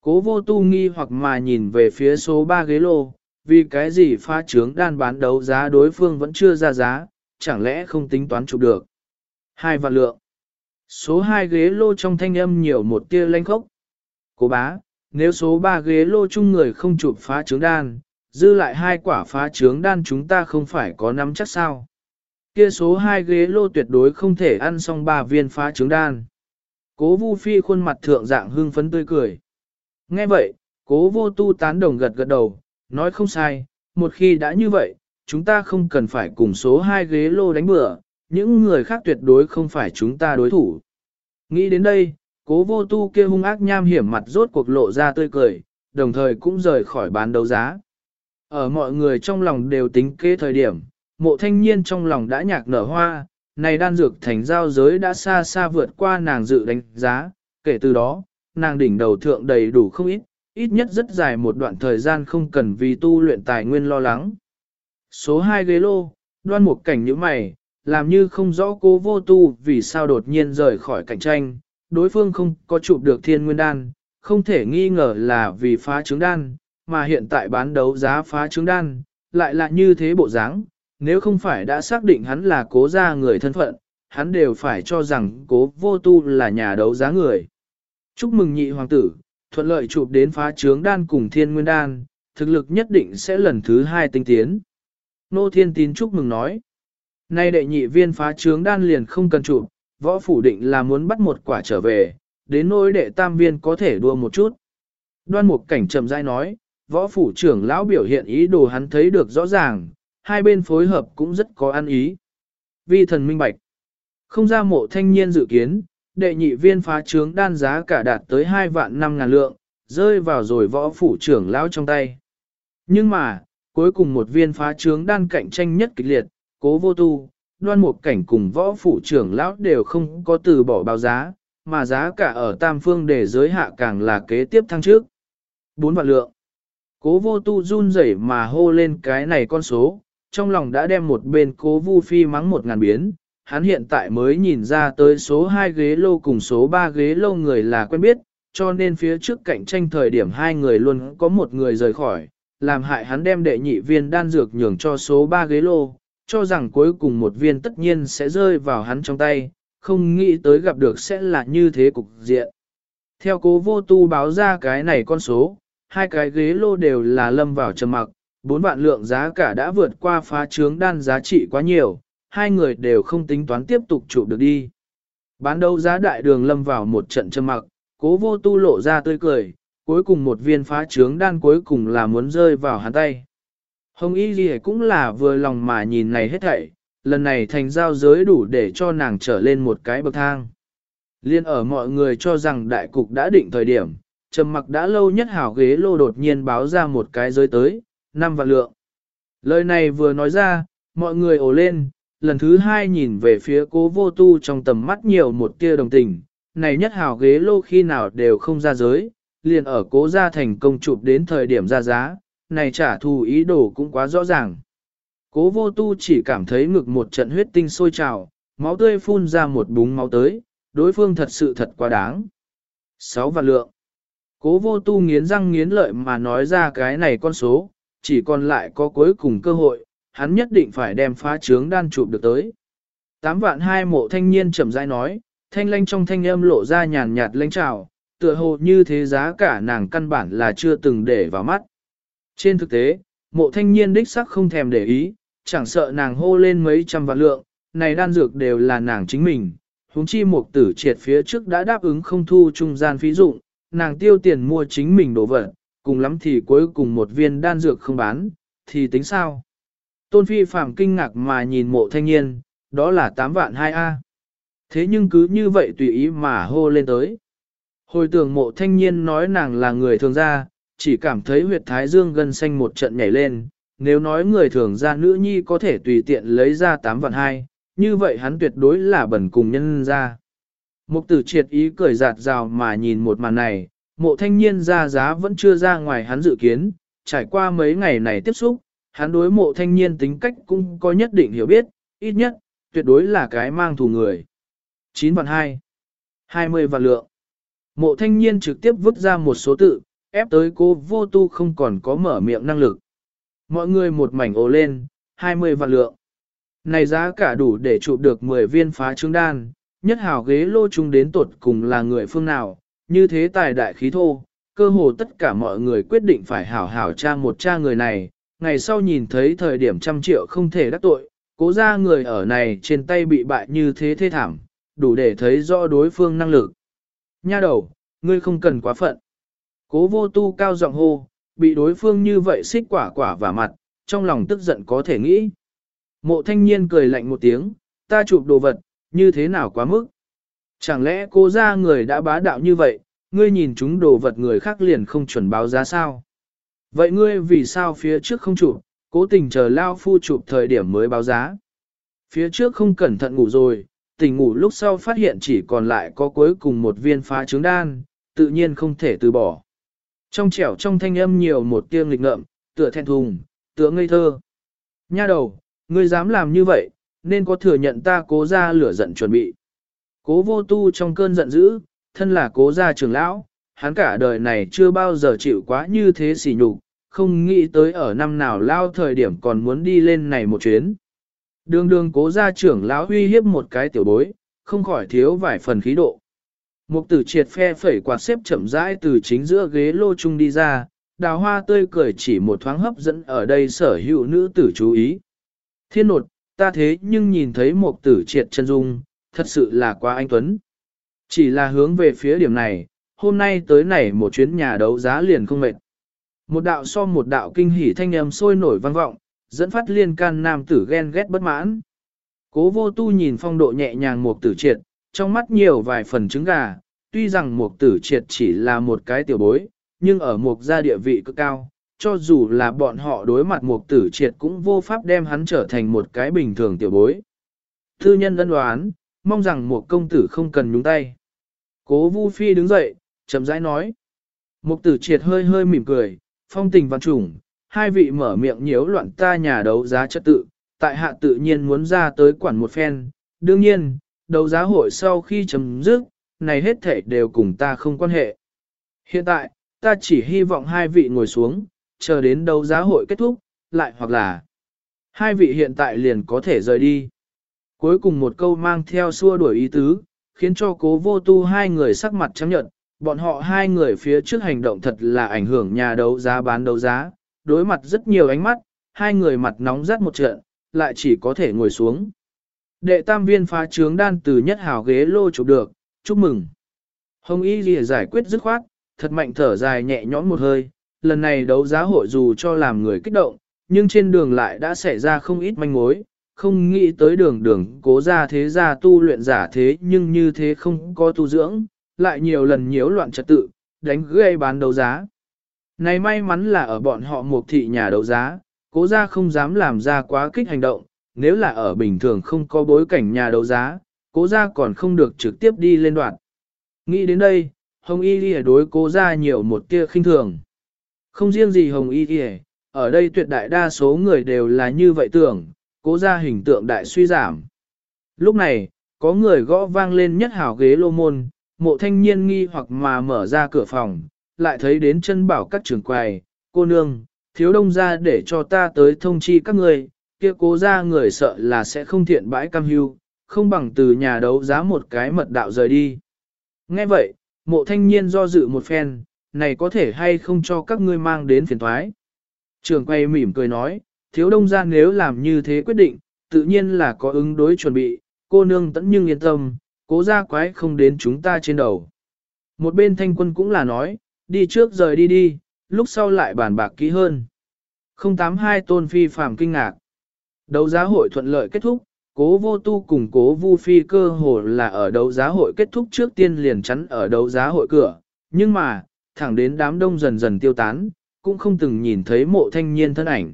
Cố vô tu nghi hoặc mà nhìn về phía số 3 ghế lô, vì cái gì pha trướng đan bán đấu giá đối phương vẫn chưa ra giá, chẳng lẽ không tính toán chụp được. Hai vạn lượng. Số 2 ghế lô trong thanh âm nhiều một tia lanh khốc. Cố bá, nếu số 3 ghế lô chung người không chụp phá trướng đan, dư lại hai quả phá trướng đan chúng ta không phải có nắm chắc sao. Kia số hai ghế lô tuyệt đối không thể ăn xong ba viên phá trướng đan. Cố Vu Phi khuôn mặt thượng dạng hưng phấn tươi cười. Nghe vậy, cố vô tu tán đồng gật gật đầu, nói không sai, một khi đã như vậy, chúng ta không cần phải cùng số hai ghế lô đánh bừa, những người khác tuyệt đối không phải chúng ta đối thủ. Nghĩ đến đây, cố vô tu kia hung ác nham hiểm mặt rốt cuộc lộ ra tươi cười, đồng thời cũng rời khỏi bán đấu giá. Ở mọi người trong lòng đều tính kế thời điểm, mộ thanh niên trong lòng đã nhạc nở hoa, này đan dược thành giao giới đã xa xa vượt qua nàng dự đánh giá, kể từ đó, nàng đỉnh đầu thượng đầy đủ không ít, ít nhất rất dài một đoạn thời gian không cần vì tu luyện tài nguyên lo lắng. Số 2 ghế lô, đoan một cảnh như mày, làm như không rõ cố vô tu vì sao đột nhiên rời khỏi cạnh tranh, đối phương không có chụp được thiên nguyên đan, không thể nghi ngờ là vì phá trứng đan, mà hiện tại bán đấu giá phá trứng đan, lại là như thế bộ dáng. nếu không phải đã xác định hắn là cố gia người thân phận, hắn đều phải cho rằng cố vô tu là nhà đấu giá người. Chúc mừng nhị hoàng tử, thuận lợi chụp đến phá trướng đan cùng thiên nguyên đan, thực lực nhất định sẽ lần thứ hai tinh tiến. Nô thiên tín chúc mừng nói. Nay đệ nhị viên phá trướng đan liền không cần chụp, võ phủ định là muốn bắt một quả trở về, đến nỗi đệ tam viên có thể đua một chút. Đoan mục cảnh trầm dai nói, võ phủ trưởng lão biểu hiện ý đồ hắn thấy được rõ ràng, hai bên phối hợp cũng rất có ăn ý. Vi thần minh bạch. Không ra mộ thanh niên dự kiến, đệ nhị viên phá trướng đan giá cả đạt tới 2 vạn 5 ngàn lượng, rơi vào rồi võ phủ trưởng lão trong tay. Nhưng mà, cuối cùng một viên phá trướng đan cạnh tranh nhất kịch liệt, cố vô tu, đoan một cảnh cùng võ phủ trưởng lão đều không có từ bỏ báo giá, mà giá cả ở tam phương để giới hạ càng là kế tiếp thăng trước. 4 vạn lượng. Cố vô tu run rẩy mà hô lên cái này con số, trong lòng đã đem một bên cố vu phi mắng một ngàn biến, hắn hiện tại mới nhìn ra tới số 2 ghế lô cùng số 3 ghế lô người là quen biết, cho nên phía trước cạnh tranh thời điểm hai người luôn có một người rời khỏi, làm hại hắn đem đệ nhị viên đan dược nhường cho số 3 ghế lô, cho rằng cuối cùng một viên tất nhiên sẽ rơi vào hắn trong tay, không nghĩ tới gặp được sẽ là như thế cục diện. Theo cố vô tu báo ra cái này con số, hai cái ghế lô đều là lâm vào trầm mặc, bốn vạn lượng giá cả đã vượt qua phá trướng đan giá trị quá nhiều, hai người đều không tính toán tiếp tục chụp được đi. Bán đấu giá đại đường lâm vào một trận trầm mặc, cố vô tu lộ ra tươi cười, cuối cùng một viên phá trướng đan cuối cùng là muốn rơi vào hắn tay. Hồng Y Ghi cũng là vừa lòng mà nhìn này hết thảy, lần này thành giao giới đủ để cho nàng trở lên một cái bậc thang. Liên ở mọi người cho rằng đại cục đã định thời điểm, trầm mặc đã lâu nhất hảo ghế lô đột nhiên báo ra một cái giới tới, năm vạn lượng. Lời này vừa nói ra, mọi người ồ lên, lần thứ hai nhìn về phía cố vô tu trong tầm mắt nhiều một tia đồng tình, này nhất hảo ghế lô khi nào đều không ra giới, liền ở cố gia thành công chụp đến thời điểm ra giá, này trả thù ý đồ cũng quá rõ ràng. Cố vô tu chỉ cảm thấy ngực một trận huyết tinh sôi trào, máu tươi phun ra một búng máu tới, đối phương thật sự thật quá đáng. 6 vạn lượng. Cố vô tu nghiến răng nghiến lợi mà nói ra cái này con số, chỉ còn lại có cuối cùng cơ hội, hắn nhất định phải đem phá trướng đan chụp được tới. Tám vạn hai mộ thanh niên chậm rãi nói, thanh lanh trong thanh âm lộ ra nhàn nhạt lãnh trào, tựa hồ như thế giá cả nàng căn bản là chưa từng để vào mắt. Trên thực tế, mộ thanh niên đích sắc không thèm để ý, chẳng sợ nàng hô lên mấy trăm vạn lượng, này đan dược đều là nàng chính mình. Hùng chi một tử triệt phía trước đã đáp ứng không thu trung gian phí dụng, nàng tiêu tiền mua chính mình đồ vật, cùng lắm thì cuối cùng một viên đan dược không bán, thì tính sao? Tôn Phi Phạm kinh ngạc mà nhìn mộ thanh niên, đó là 8 vạn 2A. Thế nhưng cứ như vậy tùy ý mà hô lên tới. Hồi tưởng mộ thanh niên nói nàng là người thường gia, chỉ cảm thấy huyệt thái dương gần xanh một trận nhảy lên. Nếu nói người thường gia nữ nhi có thể tùy tiện lấy ra 8 vạn 2, như vậy hắn tuyệt đối là bẩn cùng nhân ra. Mục tử triệt ý cười giạt rào mà nhìn một màn này, mộ thanh niên ra giá vẫn chưa ra ngoài hắn dự kiến, trải qua mấy ngày này tiếp xúc, hắn đối mộ thanh niên tính cách cũng có nhất định hiểu biết, ít nhất, tuyệt đối là cái mang thù người. 9 vạn 2, 20 vạn lượng. Mộ thanh niên trực tiếp vứt ra một số tự, ép tới cô vô tu không còn có mở miệng năng lực. Mọi người một mảnh ồ lên, 20 vạn lượng. Này giá cả đủ để chụp được 10 viên phá trứng đan, nhất hào ghế lô chung đến tột cùng là người phương nào, như thế tài đại khí thô, cơ hồ tất cả mọi người quyết định phải hảo hảo tra một cha người này, ngày sau nhìn thấy thời điểm trăm triệu không thể đắc tội, cố ra người ở này trên tay bị bại như thế thê thảm, đủ để thấy rõ đối phương năng lực. Nha đầu, ngươi không cần quá phận. Cố vô tu cao giọng hô, bị đối phương như vậy xích quả quả và mặt, trong lòng tức giận có thể nghĩ. Mộ thanh niên cười lạnh một tiếng, ta chụp đồ vật, như thế nào quá mức? Chẳng lẽ cô ra người đã bá đạo như vậy, ngươi nhìn chúng đồ vật người khác liền không chuẩn báo giá sao? Vậy ngươi vì sao phía trước không chụp, cố tình chờ lao phu chụp thời điểm mới báo giá? Phía trước không cẩn thận ngủ rồi, tỉnh ngủ lúc sau phát hiện chỉ còn lại có cuối cùng một viên phá trứng đan, tự nhiên không thể từ bỏ. Trong trẻo trong thanh âm nhiều một tiếng lịch ngợm, tựa thẹn thùng, tựa ngây thơ. Nha đầu, ngươi dám làm như vậy, nên có thừa nhận ta cố ra lửa giận chuẩn bị. Cố vô tu trong cơn giận dữ, thân là cố gia trưởng lão, hắn cả đời này chưa bao giờ chịu quá như thế sỉ nhục, không nghĩ tới ở năm nào lao thời điểm còn muốn đi lên này một chuyến. Đường đường cố gia trưởng lão huy hiếp một cái tiểu bối, không khỏi thiếu vài phần khí độ. Mục tử triệt phe phẩy quạt xếp chậm rãi từ chính giữa ghế lô chung đi ra, đào hoa tươi cười chỉ một thoáng hấp dẫn ở đây sở hữu nữ tử chú ý. Thiên nột, ta thế nhưng nhìn thấy mục tử triệt chân dung, thật sự là quá anh Tuấn. Chỉ là hướng về phía điểm này, hôm nay tới này một chuyến nhà đấu giá liền không mệt. Một đạo so một đạo kinh hỉ thanh âm sôi nổi vang vọng, dẫn phát liên can nam tử ghen ghét bất mãn. Cố vô tu nhìn phong độ nhẹ nhàng một tử triệt, trong mắt nhiều vài phần trứng gà, tuy rằng một tử triệt chỉ là một cái tiểu bối, nhưng ở một gia địa vị cực cao, cho dù là bọn họ đối mặt một tử triệt cũng vô pháp đem hắn trở thành một cái bình thường tiểu bối. Thư nhân ân đoán, mong rằng một công tử không cần nhúng tay. Cố Vu Phi đứng dậy, chậm rãi nói. Mục tử triệt hơi hơi mỉm cười, phong tình văn trùng, hai vị mở miệng nhiễu loạn ta nhà đấu giá chất tự, tại hạ tự nhiên muốn ra tới quản một phen. Đương nhiên, đấu giá hội sau khi chấm dứt, này hết thể đều cùng ta không quan hệ. Hiện tại, ta chỉ hy vọng hai vị ngồi xuống, chờ đến đấu giá hội kết thúc, lại hoặc là hai vị hiện tại liền có thể rời đi. Cuối cùng một câu mang theo xua đuổi ý tứ, khiến cho cố vô tu hai người sắc mặt chấp nhận, bọn họ hai người phía trước hành động thật là ảnh hưởng nhà đấu giá bán đấu giá, đối mặt rất nhiều ánh mắt, hai người mặt nóng rát một trận, lại chỉ có thể ngồi xuống. Đệ tam viên phá trướng đan từ nhất hào ghế lô chụp được, chúc mừng. Hồng Y lìa giải quyết dứt khoát, thật mạnh thở dài nhẹ nhõm một hơi, lần này đấu giá hội dù cho làm người kích động, nhưng trên đường lại đã xảy ra không ít manh mối, không nghĩ tới đường đường cố ra thế gia tu luyện giả thế nhưng như thế không có tu dưỡng, lại nhiều lần nhiễu loạn trật tự, đánh gây bán đấu giá. Này may mắn là ở bọn họ một thị nhà đấu giá, cố ra không dám làm ra quá kích hành động, nếu là ở bình thường không có bối cảnh nhà đấu giá, cố ra còn không được trực tiếp đi lên đoạn. Nghĩ đến đây, Hồng Y Ghi đối cố ra nhiều một tia khinh thường. Không riêng gì Hồng Y kìa, ở đây tuyệt đại đa số người đều là như vậy tưởng, cố ra hình tượng đại suy giảm. Lúc này, có người gõ vang lên nhất hảo ghế lô môn, mộ thanh niên nghi hoặc mà mở ra cửa phòng, lại thấy đến chân bảo các trưởng quầy, cô nương, thiếu đông ra để cho ta tới thông chi các người, kia cố ra người sợ là sẽ không thiện bãi cam hưu, không bằng từ nhà đấu giá một cái mật đạo rời đi. Nghe vậy, mộ thanh niên do dự một phen, này có thể hay không cho các ngươi mang đến phiền thoái. Trường quay mỉm cười nói, thiếu đông ra nếu làm như thế quyết định, tự nhiên là có ứng đối chuẩn bị, cô nương tẫn nhưng yên tâm, cố ra quái không đến chúng ta trên đầu. Một bên thanh quân cũng là nói, đi trước rời đi đi, lúc sau lại bàn bạc kỹ hơn. 082 tôn phi phàm kinh ngạc. Đấu giá hội thuận lợi kết thúc, cố vô tu cùng cố vu phi cơ hồ là ở đấu giá hội kết thúc trước tiên liền chắn ở đấu giá hội cửa, nhưng mà, thẳng đến đám đông dần dần tiêu tán, cũng không từng nhìn thấy mộ thanh niên thân ảnh.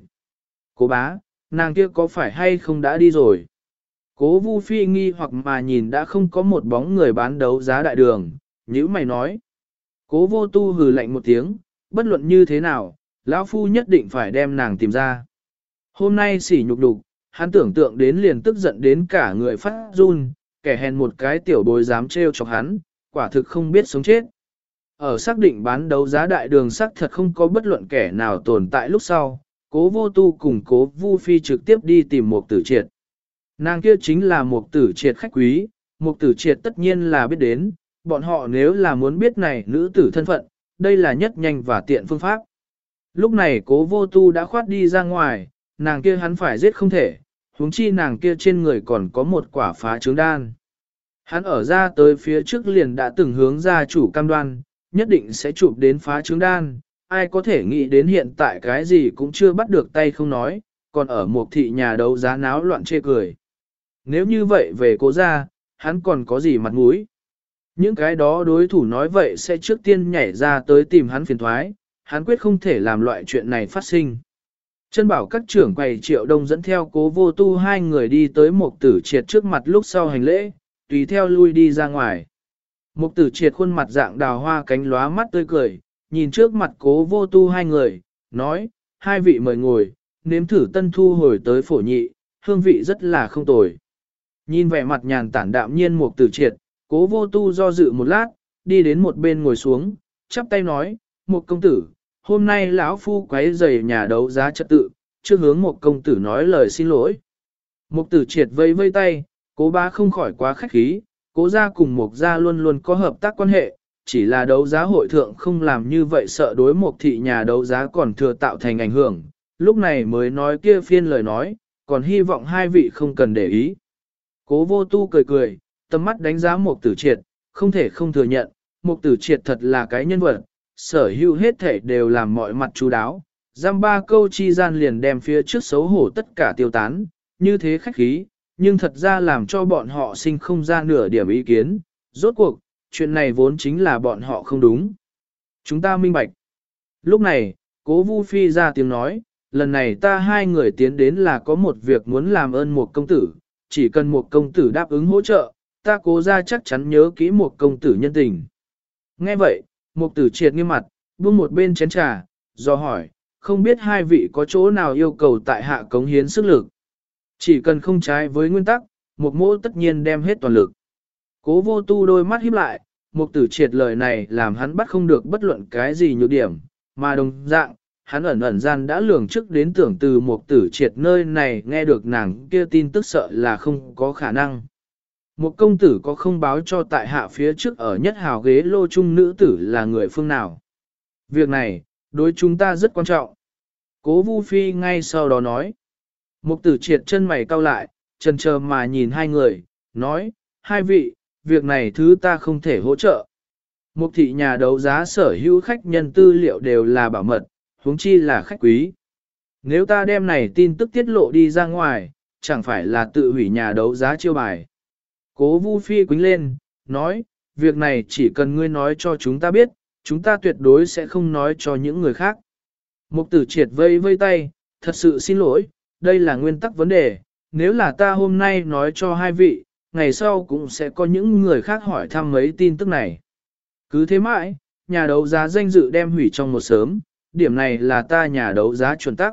Cố bá, nàng kia có phải hay không đã đi rồi? Cố Vu Phi nghi hoặc mà nhìn đã không có một bóng người bán đấu giá đại đường, nhữ mày nói. Cố vô tu hừ lạnh một tiếng, bất luận như thế nào, lão phu nhất định phải đem nàng tìm ra. Hôm nay sỉ nhục đục, hắn tưởng tượng đến liền tức giận đến cả người phát run, kẻ hèn một cái tiểu bối dám trêu chọc hắn, quả thực không biết sống chết. Ở xác định bán đấu giá đại đường xác thật không có bất luận kẻ nào tồn tại lúc sau, cố vô tu cùng cố vu phi trực tiếp đi tìm một tử triệt. Nàng kia chính là một tử triệt khách quý, một tử triệt tất nhiên là biết đến, bọn họ nếu là muốn biết này nữ tử thân phận, đây là nhất nhanh và tiện phương pháp. Lúc này cố vô tu đã khoát đi ra ngoài, nàng kia hắn phải giết không thể, huống chi nàng kia trên người còn có một quả phá trứng đan. Hắn ở ra tới phía trước liền đã từng hướng ra chủ cam đoan, nhất định sẽ chụp đến phá trứng đan, ai có thể nghĩ đến hiện tại cái gì cũng chưa bắt được tay không nói, còn ở một thị nhà đấu giá náo loạn chê cười. Nếu như vậy về cố ra, hắn còn có gì mặt mũi? Những cái đó đối thủ nói vậy sẽ trước tiên nhảy ra tới tìm hắn phiền thoái, hắn quyết không thể làm loại chuyện này phát sinh. Chân bảo các trưởng quầy triệu đông dẫn theo cố vô tu hai người đi tới một tử triệt trước mặt lúc sau hành lễ, tùy theo lui đi ra ngoài. Mục tử triệt khuôn mặt dạng đào hoa cánh lóa mắt tươi cười, nhìn trước mặt cố vô tu hai người, nói, hai vị mời ngồi, nếm thử tân thu hồi tới phổ nhị, hương vị rất là không tồi. Nhìn vẻ mặt nhàn tản đạm nhiên mục tử triệt, cố vô tu do dự một lát, đi đến một bên ngồi xuống, chắp tay nói, một công tử, hôm nay lão phu quấy rầy nhà đấu giá trật tự, chưa hướng một công tử nói lời xin lỗi. Mục tử triệt vây vây tay, cố bá không khỏi quá khách khí, cố gia cùng mục gia luôn luôn có hợp tác quan hệ, chỉ là đấu giá hội thượng không làm như vậy sợ đối mục thị nhà đấu giá còn thừa tạo thành ảnh hưởng, lúc này mới nói kia phiên lời nói, còn hy vọng hai vị không cần để ý. Cố vô tu cười cười, tầm mắt đánh giá mục tử triệt, không thể không thừa nhận, mục tử triệt thật là cái nhân vật, sở hữu hết thể đều làm mọi mặt chú đáo. Giam ba câu chi gian liền đem phía trước xấu hổ tất cả tiêu tán, như thế khách khí, nhưng thật ra làm cho bọn họ sinh không ra nửa điểm ý kiến. Rốt cuộc, chuyện này vốn chính là bọn họ không đúng. Chúng ta minh bạch. Lúc này, cố Vu Phi ra tiếng nói, lần này ta hai người tiến đến là có một việc muốn làm ơn một công tử, chỉ cần một công tử đáp ứng hỗ trợ, ta cố ra chắc chắn nhớ kỹ một công tử nhân tình. Nghe vậy, một tử triệt nghiêm mặt, buông một bên chén trà, do hỏi, không biết hai vị có chỗ nào yêu cầu tại hạ cống hiến sức lực. Chỉ cần không trái với nguyên tắc, một mỗ tất nhiên đem hết toàn lực. Cố vô tu đôi mắt híp lại, một tử triệt lời này làm hắn bắt không được bất luận cái gì nhược điểm, mà đồng dạng, hắn ẩn ẩn gian đã lường trước đến tưởng từ một tử triệt nơi này nghe được nàng kia tin tức sợ là không có khả năng. Một công tử có không báo cho tại hạ phía trước ở nhất hào ghế lô trung nữ tử là người phương nào. Việc này, đối chúng ta rất quan trọng. Cố Vu Phi ngay sau đó nói. Mục tử triệt chân mày cau lại, chân chờ mà nhìn hai người, nói, hai vị, việc này thứ ta không thể hỗ trợ. Mục thị nhà đấu giá sở hữu khách nhân tư liệu đều là bảo mật, huống chi là khách quý. Nếu ta đem này tin tức tiết lộ đi ra ngoài, chẳng phải là tự hủy nhà đấu giá chiêu bài. Cố Vu Phi quính lên, nói, việc này chỉ cần ngươi nói cho chúng ta biết, chúng ta tuyệt đối sẽ không nói cho những người khác. Mục tử triệt vây vây tay, thật sự xin lỗi, đây là nguyên tắc vấn đề, nếu là ta hôm nay nói cho hai vị, ngày sau cũng sẽ có những người khác hỏi thăm mấy tin tức này. Cứ thế mãi, nhà đấu giá danh dự đem hủy trong một sớm, điểm này là ta nhà đấu giá chuẩn tắc.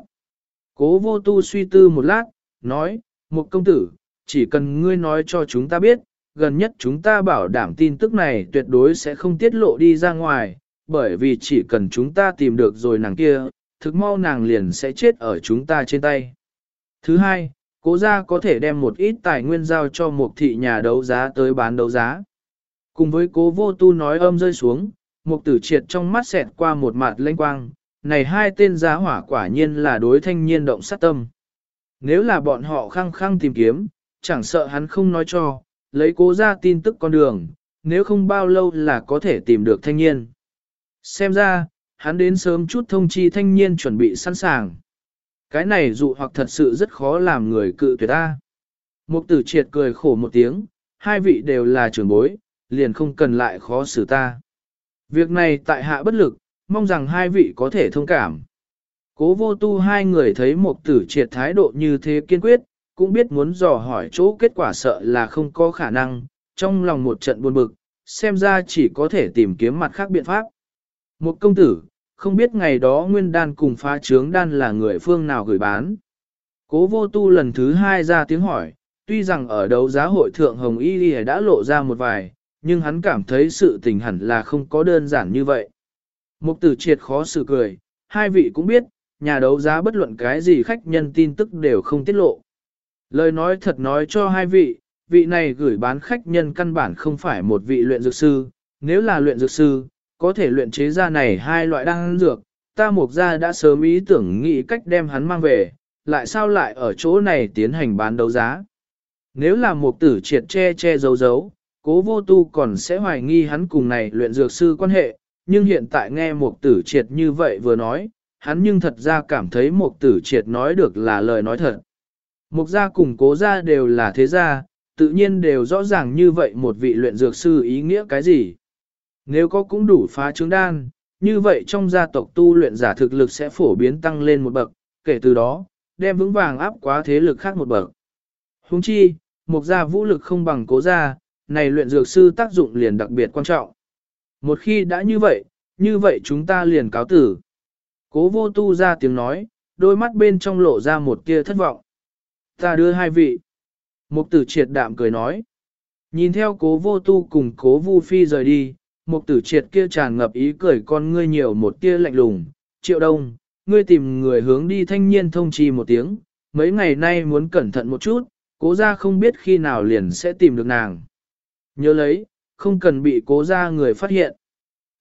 Cố vô tu suy tư một lát, nói, một công tử, chỉ cần ngươi nói cho chúng ta biết, gần nhất chúng ta bảo đảm tin tức này tuyệt đối sẽ không tiết lộ đi ra ngoài, bởi vì chỉ cần chúng ta tìm được rồi nàng kia, thực mau nàng liền sẽ chết ở chúng ta trên tay. Thứ hai, cố gia có thể đem một ít tài nguyên giao cho một thị nhà đấu giá tới bán đấu giá. Cùng với cố vô tu nói âm rơi xuống, một tử triệt trong mắt xẹt qua một mặt lanh quang, này hai tên giá hỏa quả nhiên là đối thanh niên động sát tâm. Nếu là bọn họ khăng khăng tìm kiếm, chẳng sợ hắn không nói cho, lấy cố ra tin tức con đường, nếu không bao lâu là có thể tìm được thanh niên. Xem ra, hắn đến sớm chút thông chi thanh niên chuẩn bị sẵn sàng. Cái này dụ hoặc thật sự rất khó làm người cự tuyệt ta. Mục tử triệt cười khổ một tiếng, hai vị đều là trưởng bối, liền không cần lại khó xử ta. Việc này tại hạ bất lực, mong rằng hai vị có thể thông cảm. Cố vô tu hai người thấy mục tử triệt thái độ như thế kiên quyết, cũng biết muốn dò hỏi chỗ kết quả sợ là không có khả năng, trong lòng một trận buồn bực, xem ra chỉ có thể tìm kiếm mặt khác biện pháp. Một công tử, không biết ngày đó nguyên đan cùng phá trướng đan là người phương nào gửi bán. Cố vô tu lần thứ hai ra tiếng hỏi, tuy rằng ở đấu giá hội thượng Hồng Y Y đã lộ ra một vài, nhưng hắn cảm thấy sự tình hẳn là không có đơn giản như vậy. Mục tử triệt khó xử cười, hai vị cũng biết, nhà đấu giá bất luận cái gì khách nhân tin tức đều không tiết lộ. Lời nói thật nói cho hai vị, vị này gửi bán khách nhân căn bản không phải một vị luyện dược sư, nếu là luyện dược sư, có thể luyện chế ra này hai loại đan dược, ta mục gia đã sớm ý tưởng nghĩ cách đem hắn mang về, lại sao lại ở chỗ này tiến hành bán đấu giá. Nếu là mục tử triệt che che giấu giấu, cố vô tu còn sẽ hoài nghi hắn cùng này luyện dược sư quan hệ, nhưng hiện tại nghe mục tử triệt như vậy vừa nói, hắn nhưng thật ra cảm thấy mục tử triệt nói được là lời nói thật. Mục gia cùng cố gia đều là thế gia, tự nhiên đều rõ ràng như vậy một vị luyện dược sư ý nghĩa cái gì. Nếu có cũng đủ phá trứng đan, như vậy trong gia tộc tu luyện giả thực lực sẽ phổ biến tăng lên một bậc, kể từ đó, đem vững vàng áp quá thế lực khác một bậc. Huống chi, một gia vũ lực không bằng cố gia, này luyện dược sư tác dụng liền đặc biệt quan trọng. Một khi đã như vậy, như vậy chúng ta liền cáo tử. Cố vô tu ra tiếng nói, đôi mắt bên trong lộ ra một tia thất vọng. Ta đưa hai vị. Mục tử triệt đạm cười nói. Nhìn theo cố vô tu cùng cố vu phi rời đi, mục tử triệt kia tràn ngập ý cười con ngươi nhiều một tia lạnh lùng. Triệu đông, ngươi tìm người hướng đi thanh niên thông trì một tiếng, mấy ngày nay muốn cẩn thận một chút, cố ra không biết khi nào liền sẽ tìm được nàng. Nhớ lấy, không cần bị cố ra người phát hiện.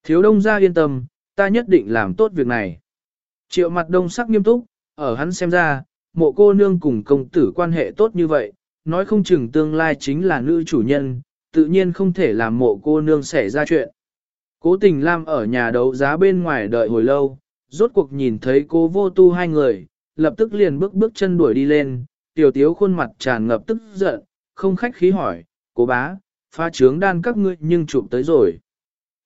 Thiếu đông ra yên tâm, ta nhất định làm tốt việc này. Triệu mặt đông sắc nghiêm túc, ở hắn xem ra, mộ cô nương cùng công tử quan hệ tốt như vậy, nói không chừng tương lai chính là nữ chủ nhân, tự nhiên không thể làm mộ cô nương xảy ra chuyện. Cố tình Lam ở nhà đấu giá bên ngoài đợi hồi lâu, rốt cuộc nhìn thấy cô vô tu hai người, lập tức liền bước bước chân đuổi đi lên, tiểu tiếu khuôn mặt tràn ngập tức giận, không khách khí hỏi, cố bá, pha trướng đan các ngươi nhưng chụp tới rồi.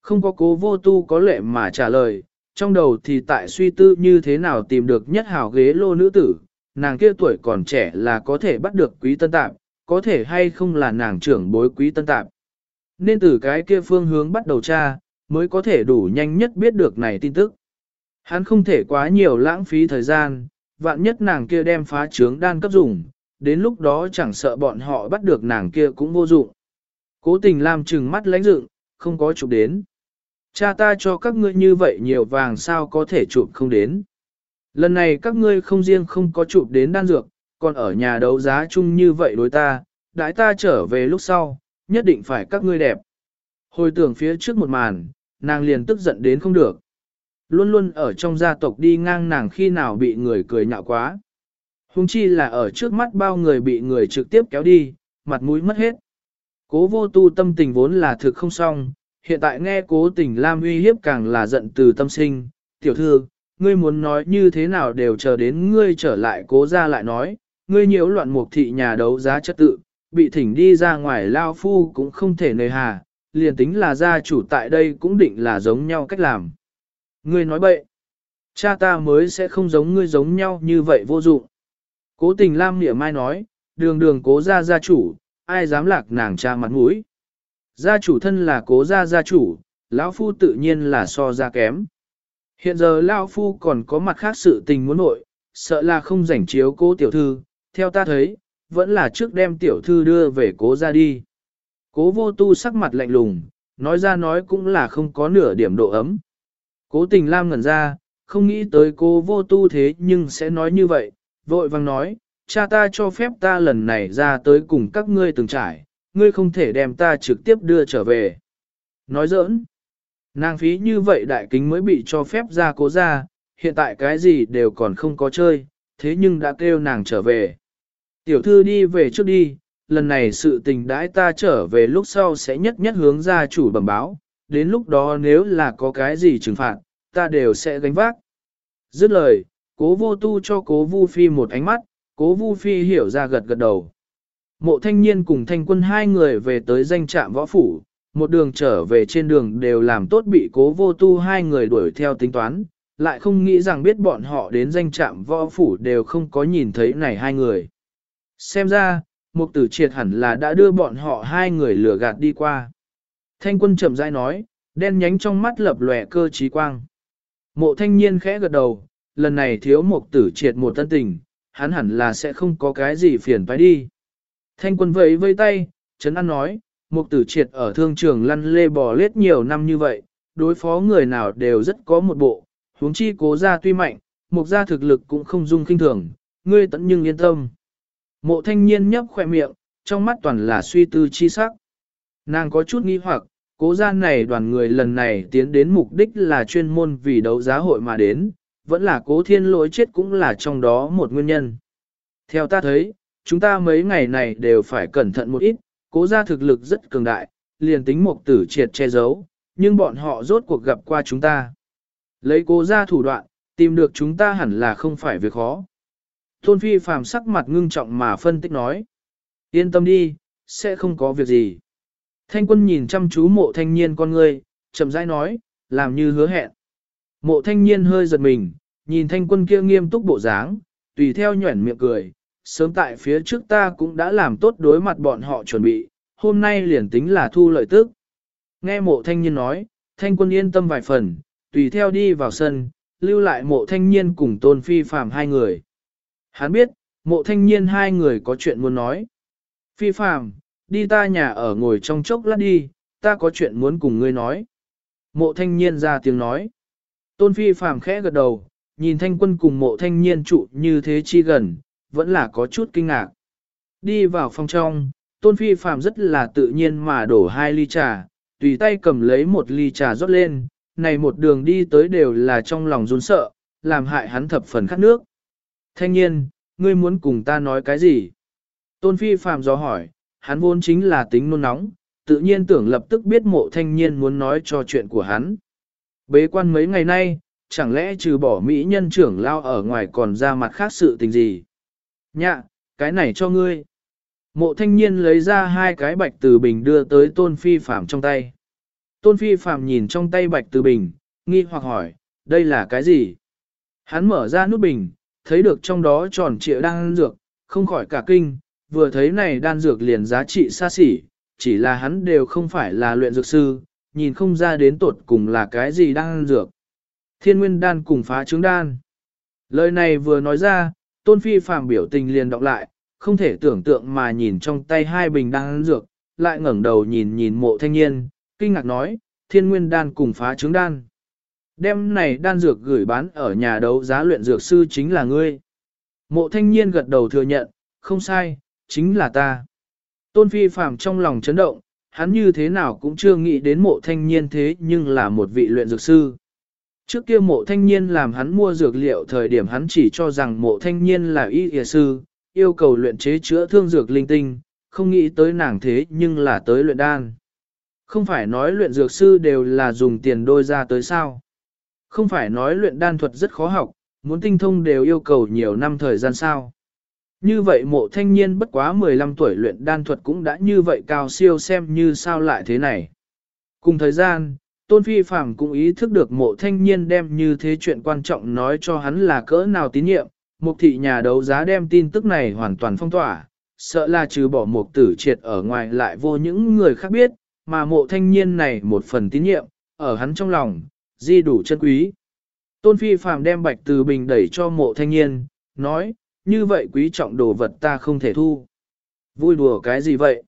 Không có cố vô tu có lệ mà trả lời, trong đầu thì tại suy tư như thế nào tìm được nhất hảo ghế lô nữ tử, nàng kia tuổi còn trẻ là có thể bắt được quý tân tạp, có thể hay không là nàng trưởng bối quý tân tạp. Nên từ cái kia phương hướng bắt đầu tra, mới có thể đủ nhanh nhất biết được này tin tức. Hắn không thể quá nhiều lãng phí thời gian, vạn nhất nàng kia đem phá trướng đan cấp dùng, đến lúc đó chẳng sợ bọn họ bắt được nàng kia cũng vô dụng. Cố tình làm trừng mắt lãnh dựng, không có chụp đến. Cha ta cho các ngươi như vậy nhiều vàng sao có thể chụp không đến. Lần này các ngươi không riêng không có chụp đến đan dược, còn ở nhà đấu giá chung như vậy đối ta, đãi ta trở về lúc sau, nhất định phải các ngươi đẹp. Hồi tưởng phía trước một màn, nàng liền tức giận đến không được. Luôn luôn ở trong gia tộc đi ngang nàng khi nào bị người cười nhạo quá. Hùng chi là ở trước mắt bao người bị người trực tiếp kéo đi, mặt mũi mất hết. Cố vô tu tâm tình vốn là thực không xong, hiện tại nghe cố tình Lam uy hiếp càng là giận từ tâm sinh. Tiểu thư, ngươi muốn nói như thế nào đều chờ đến ngươi trở lại cố ra lại nói, ngươi nhiễu loạn mục thị nhà đấu giá chất tự, bị thỉnh đi ra ngoài lao phu cũng không thể nơi hà, liền tính là gia chủ tại đây cũng định là giống nhau cách làm. Ngươi nói bậy, cha ta mới sẽ không giống ngươi giống nhau như vậy vô dụng. Cố tình Lam Nghĩa Mai nói, đường đường cố gia gia chủ, ai dám lạc nàng cha mặt mũi. Gia chủ thân là cố gia gia chủ, lão phu tự nhiên là so ra kém. Hiện giờ lão phu còn có mặt khác sự tình muốn nội, sợ là không rảnh chiếu cố tiểu thư, theo ta thấy, vẫn là trước đem tiểu thư đưa về cố gia đi. Cố vô tu sắc mặt lạnh lùng, nói ra nói cũng là không có nửa điểm độ ấm. Cố tình Lam ngẩn ra, không nghĩ tới cố vô tu thế nhưng sẽ nói như vậy, vội vang nói, cha ta cho phép ta lần này ra tới cùng các ngươi từng trải, ngươi không thể đem ta trực tiếp đưa trở về. Nói giỡn, nàng phí như vậy đại kính mới bị cho phép ra cố ra, hiện tại cái gì đều còn không có chơi, thế nhưng đã kêu nàng trở về. Tiểu thư đi về trước đi, lần này sự tình đãi ta trở về lúc sau sẽ nhất nhất hướng ra chủ bẩm báo, đến lúc đó nếu là có cái gì trừng phạt, ta đều sẽ gánh vác. Dứt lời, cố vô tu cho cố vu phi một ánh mắt, cố vu phi hiểu ra gật gật đầu. Mộ thanh niên cùng thanh quân hai người về tới danh trạm võ phủ, một đường trở về trên đường đều làm tốt bị cố vô tu hai người đuổi theo tính toán, lại không nghĩ rằng biết bọn họ đến danh trạm võ phủ đều không có nhìn thấy này hai người. Xem ra, mục tử triệt hẳn là đã đưa bọn họ hai người lừa gạt đi qua. Thanh quân chậm rãi nói, đen nhánh trong mắt lập lòe cơ trí quang. Mộ thanh niên khẽ gật đầu, lần này thiếu mục tử triệt một tân tình, hắn hẳn là sẽ không có cái gì phiền phải đi. Thanh quân vẫy vây tay, Trấn An nói, Mục tử triệt ở thương trường lăn lê bò lết nhiều năm như vậy, đối phó người nào đều rất có một bộ, huống chi cố gia tuy mạnh, mục gia thực lực cũng không dung kinh thường, ngươi tận nhưng yên tâm. Mộ thanh niên nhấp khoe miệng, trong mắt toàn là suy tư chi sắc. Nàng có chút nghi hoặc, cố gia này đoàn người lần này tiến đến mục đích là chuyên môn vì đấu giá hội mà đến, vẫn là cố thiên lỗi chết cũng là trong đó một nguyên nhân. Theo ta thấy, chúng ta mấy ngày này đều phải cẩn thận một ít, cố gia thực lực rất cường đại, liền tính mục tử triệt che giấu, nhưng bọn họ rốt cuộc gặp qua chúng ta. Lấy cố gia thủ đoạn, tìm được chúng ta hẳn là không phải việc khó. Tôn Phi phàm sắc mặt ngưng trọng mà phân tích nói. Yên tâm đi, sẽ không có việc gì. Thanh quân nhìn chăm chú mộ thanh niên con ngươi, chậm rãi nói, làm như hứa hẹn. Mộ thanh niên hơi giật mình, nhìn thanh quân kia nghiêm túc bộ dáng, tùy theo nhuẩn miệng cười. Sớm tại phía trước ta cũng đã làm tốt đối mặt bọn họ chuẩn bị, hôm nay liền tính là thu lợi tức. Nghe mộ thanh niên nói, thanh quân yên tâm vài phần, tùy theo đi vào sân, lưu lại mộ thanh niên cùng tôn phi phàm hai người. Hắn biết, mộ thanh niên hai người có chuyện muốn nói. Phi phàm, đi ta nhà ở ngồi trong chốc lát đi, ta có chuyện muốn cùng ngươi nói. Mộ thanh niên ra tiếng nói. Tôn phi phàm khẽ gật đầu, nhìn thanh quân cùng mộ thanh niên trụ như thế chi gần, vẫn là có chút kinh ngạc. Đi vào phòng trong, tôn phi phàm rất là tự nhiên mà đổ hai ly trà, tùy tay cầm lấy một ly trà rót lên, này một đường đi tới đều là trong lòng run sợ, làm hại hắn thập phần khát nước. Thanh niên, ngươi muốn cùng ta nói cái gì? Tôn Phi Phạm do hỏi, hắn vốn chính là tính nôn nóng, tự nhiên tưởng lập tức biết mộ thanh niên muốn nói cho chuyện của hắn. Bế quan mấy ngày nay, chẳng lẽ trừ bỏ Mỹ nhân trưởng lao ở ngoài còn ra mặt khác sự tình gì? Nhạ, cái này cho ngươi. Mộ thanh niên lấy ra hai cái bạch từ bình đưa tới Tôn Phi Phạm trong tay. Tôn Phi Phạm nhìn trong tay bạch từ bình, nghi hoặc hỏi, đây là cái gì? Hắn mở ra nút bình, thấy được trong đó tròn trịa đan dược, không khỏi cả kinh, vừa thấy này đan dược liền giá trị xa xỉ, chỉ là hắn đều không phải là luyện dược sư, nhìn không ra đến tột cùng là cái gì đan dược. Thiên nguyên đan cùng phá trứng đan. Lời này vừa nói ra, tôn phi phàm biểu tình liền đọc lại, không thể tưởng tượng mà nhìn trong tay hai bình đan dược, lại ngẩng đầu nhìn nhìn mộ thanh niên, kinh ngạc nói, thiên nguyên đan cùng phá trứng đan. Đêm này đan dược gửi bán ở nhà đấu giá luyện dược sư chính là ngươi. Mộ thanh niên gật đầu thừa nhận, không sai, chính là ta. Tôn phi phàm trong lòng chấn động, hắn như thế nào cũng chưa nghĩ đến mộ thanh niên thế nhưng là một vị luyện dược sư. Trước kia mộ thanh niên làm hắn mua dược liệu thời điểm hắn chỉ cho rằng mộ thanh niên là y y sư, yêu cầu luyện chế chữa thương dược linh tinh, không nghĩ tới nàng thế nhưng là tới luyện đan. Không phải nói luyện dược sư đều là dùng tiền đôi ra tới sao. Không phải nói luyện đan thuật rất khó học, muốn tinh thông đều yêu cầu nhiều năm thời gian sao. Như vậy mộ thanh niên bất quá 15 tuổi luyện đan thuật cũng đã như vậy cao siêu xem như sao lại thế này. Cùng thời gian, Tôn Phi Phạm cũng ý thức được mộ thanh niên đem như thế chuyện quan trọng nói cho hắn là cỡ nào tín nhiệm, mục thị nhà đấu giá đem tin tức này hoàn toàn phong tỏa, sợ là trừ bỏ mục tử triệt ở ngoài lại vô những người khác biết, mà mộ thanh niên này một phần tín nhiệm, ở hắn trong lòng, di đủ chân quý. Tôn Phi phàm đem bạch từ bình đẩy cho mộ thanh niên, nói, như vậy quý trọng đồ vật ta không thể thu. Vui đùa cái gì vậy?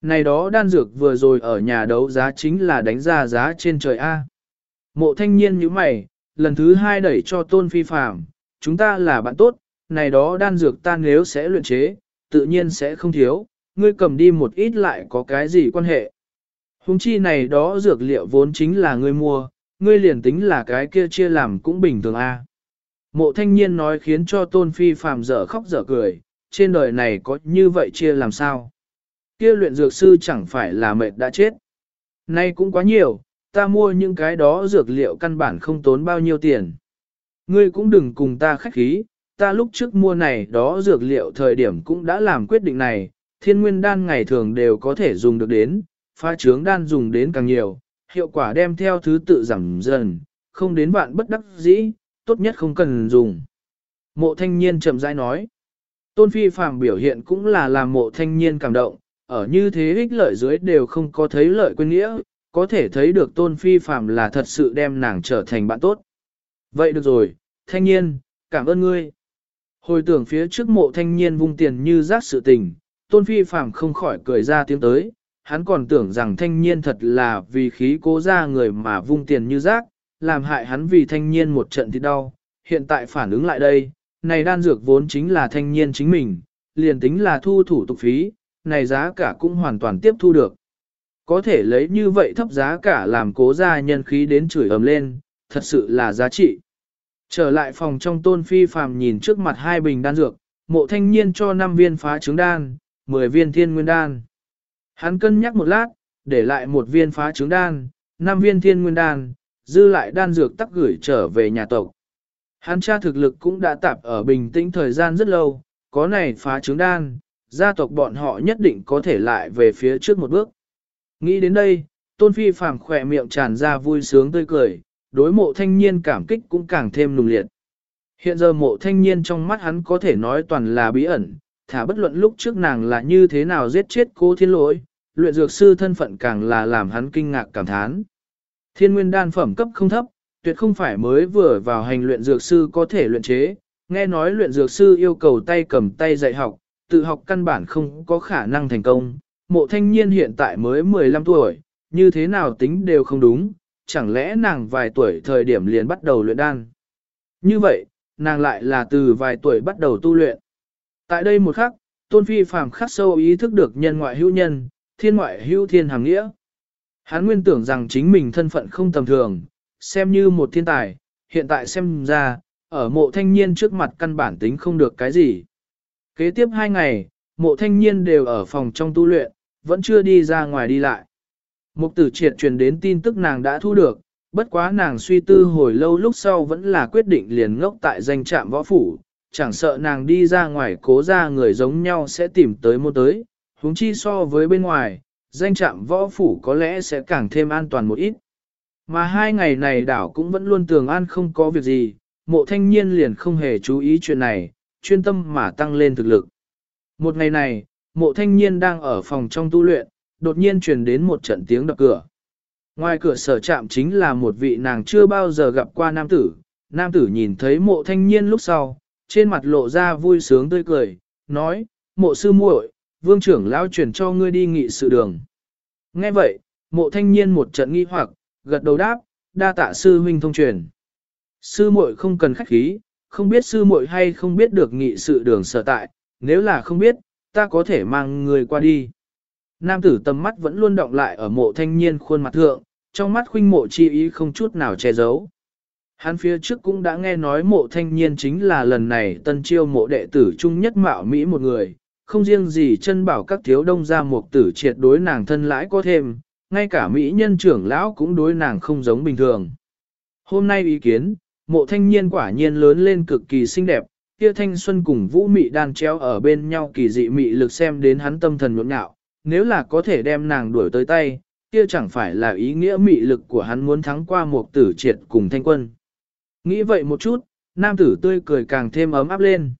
Này đó đan dược vừa rồi ở nhà đấu giá chính là đánh ra giá trên trời A. Mộ thanh niên như mày, lần thứ hai đẩy cho tôn phi phàm, chúng ta là bạn tốt, này đó đan dược ta nếu sẽ luyện chế, tự nhiên sẽ không thiếu, ngươi cầm đi một ít lại có cái gì quan hệ. Hùng chi này đó dược liệu vốn chính là ngươi mua, ngươi liền tính là cái kia chia làm cũng bình thường a. Mộ thanh niên nói khiến cho tôn phi phàm dở khóc dở cười, trên đời này có như vậy chia làm sao? Kia luyện dược sư chẳng phải là mệt đã chết. Nay cũng quá nhiều, ta mua những cái đó dược liệu căn bản không tốn bao nhiêu tiền. Ngươi cũng đừng cùng ta khách khí, ta lúc trước mua này đó dược liệu thời điểm cũng đã làm quyết định này, thiên nguyên đan ngày thường đều có thể dùng được đến, pha trướng đan dùng đến càng nhiều, hiệu quả đem theo thứ tự giảm dần, không đến vạn bất đắc dĩ, tốt nhất không cần dùng. Mộ thanh niên chậm rãi nói. Tôn phi phàm biểu hiện cũng là làm mộ thanh niên cảm động, ở như thế ích lợi dưới đều không có thấy lợi quên nghĩa, có thể thấy được tôn phi phàm là thật sự đem nàng trở thành bạn tốt. Vậy được rồi, thanh niên, cảm ơn ngươi. Hồi tưởng phía trước mộ thanh niên vung tiền như rác sự tình, tôn phi phàm không khỏi cười ra tiếng tới, hắn còn tưởng rằng thanh niên thật là vì khí cố ra người mà vung tiền như rác, làm hại hắn vì thanh niên một trận thì đau, hiện tại phản ứng lại đây, này đan dược vốn chính là thanh niên chính mình, liền tính là thu thủ tục phí, này giá cả cũng hoàn toàn tiếp thu được. Có thể lấy như vậy thấp giá cả làm cố gia nhân khí đến chửi ầm lên, thật sự là giá trị. Trở lại phòng trong tôn phi phàm nhìn trước mặt hai bình đan dược, mộ thanh niên cho 5 viên phá trứng đan, 10 viên thiên nguyên đan. Hắn cân nhắc một lát, để lại một viên phá trứng đan, 5 viên thiên nguyên đan, dư lại đan dược tắc gửi trở về nhà tộc. Hắn cha thực lực cũng đã tạp ở bình tĩnh thời gian rất lâu, có này phá trứng đan, gia tộc bọn họ nhất định có thể lại về phía trước một bước. Nghĩ đến đây, tôn phi phàm khỏe miệng tràn ra vui sướng tươi cười, đối mộ thanh niên cảm kích cũng càng thêm nùng liệt. Hiện giờ mộ thanh niên trong mắt hắn có thể nói toàn là bí ẩn, thả bất luận lúc trước nàng là như thế nào giết chết cô thiên lỗi, luyện dược sư thân phận càng là làm hắn kinh ngạc cảm thán. Thiên nguyên đan phẩm cấp không thấp, tuyệt không phải mới vừa vào hành luyện dược sư có thể luyện chế, nghe nói luyện dược sư yêu cầu tay cầm tay dạy học, tự học căn bản không có khả năng thành công. Mộ thanh niên hiện tại mới 15 tuổi, như thế nào tính đều không đúng, chẳng lẽ nàng vài tuổi thời điểm liền bắt đầu luyện đan. Như vậy, nàng lại là từ vài tuổi bắt đầu tu luyện. Tại đây một khắc, Tôn Phi phàm khắc sâu ý thức được nhân ngoại hữu nhân, thiên ngoại hữu thiên hàng nghĩa. Hắn nguyên tưởng rằng chính mình thân phận không tầm thường, xem như một thiên tài, hiện tại xem ra, ở mộ thanh niên trước mặt căn bản tính không được cái gì. Kế tiếp hai ngày, mộ thanh niên đều ở phòng trong tu luyện, vẫn chưa đi ra ngoài đi lại. Mục tử triệt truyền đến tin tức nàng đã thu được, bất quá nàng suy tư hồi lâu lúc sau vẫn là quyết định liền ngốc tại danh trạm võ phủ, chẳng sợ nàng đi ra ngoài cố ra người giống nhau sẽ tìm tới môn tới, huống chi so với bên ngoài, danh trạm võ phủ có lẽ sẽ càng thêm an toàn một ít. Mà hai ngày này đảo cũng vẫn luôn tường an không có việc gì, mộ thanh niên liền không hề chú ý chuyện này, chuyên tâm mà tăng lên thực lực. Một ngày này, mộ thanh niên đang ở phòng trong tu luyện, đột nhiên truyền đến một trận tiếng đập cửa. Ngoài cửa sở trạm chính là một vị nàng chưa bao giờ gặp qua nam tử, nam tử nhìn thấy mộ thanh niên lúc sau, trên mặt lộ ra vui sướng tươi cười, nói, mộ sư muội, vương trưởng lão truyền cho ngươi đi nghị sự đường. Nghe vậy, mộ thanh niên một trận nghi hoặc, gật đầu đáp, đa tạ sư huynh thông truyền. Sư muội không cần khách khí, không biết sư muội hay không biết được nghị sự đường sở tại, nếu là không biết, ta có thể mang người qua đi. Nam tử tầm mắt vẫn luôn động lại ở mộ thanh niên khuôn mặt thượng, trong mắt khuynh mộ chi ý không chút nào che giấu. Hắn phía trước cũng đã nghe nói mộ thanh niên chính là lần này tân chiêu mộ đệ tử trung nhất mạo Mỹ một người, không riêng gì chân bảo các thiếu đông gia một tử triệt đối nàng thân lãi có thêm, ngay cả Mỹ nhân trưởng lão cũng đối nàng không giống bình thường. Hôm nay ý kiến, mộ thanh niên quả nhiên lớn lên cực kỳ xinh đẹp, kia thanh xuân cùng vũ mị đan treo ở bên nhau kỳ dị mị lực xem đến hắn tâm thần nhộn nhạo, nếu là có thể đem nàng đuổi tới tay, kia chẳng phải là ý nghĩa mị lực của hắn muốn thắng qua một tử triệt cùng thanh quân. Nghĩ vậy một chút, nam tử tươi cười càng thêm ấm áp lên.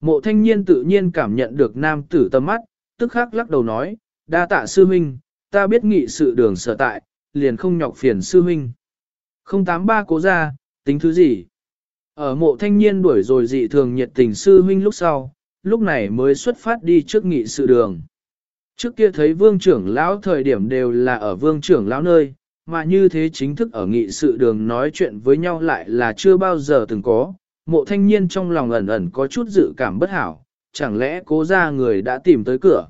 Mộ thanh niên tự nhiên cảm nhận được nam tử tâm mắt, tức khắc lắc đầu nói, đa tạ sư huynh, ta biết nghị sự đường sở tại, liền không nhọc phiền sư huynh. Không tám ba cố ra, tính thứ gì? Ở mộ thanh niên đuổi rồi dị thường nhiệt tình sư huynh lúc sau, lúc này mới xuất phát đi trước nghị sự đường. Trước kia thấy vương trưởng lão thời điểm đều là ở vương trưởng lão nơi, mà như thế chính thức ở nghị sự đường nói chuyện với nhau lại là chưa bao giờ từng có. Mộ thanh niên trong lòng ẩn ẩn có chút dự cảm bất hảo, chẳng lẽ cố ra người đã tìm tới cửa.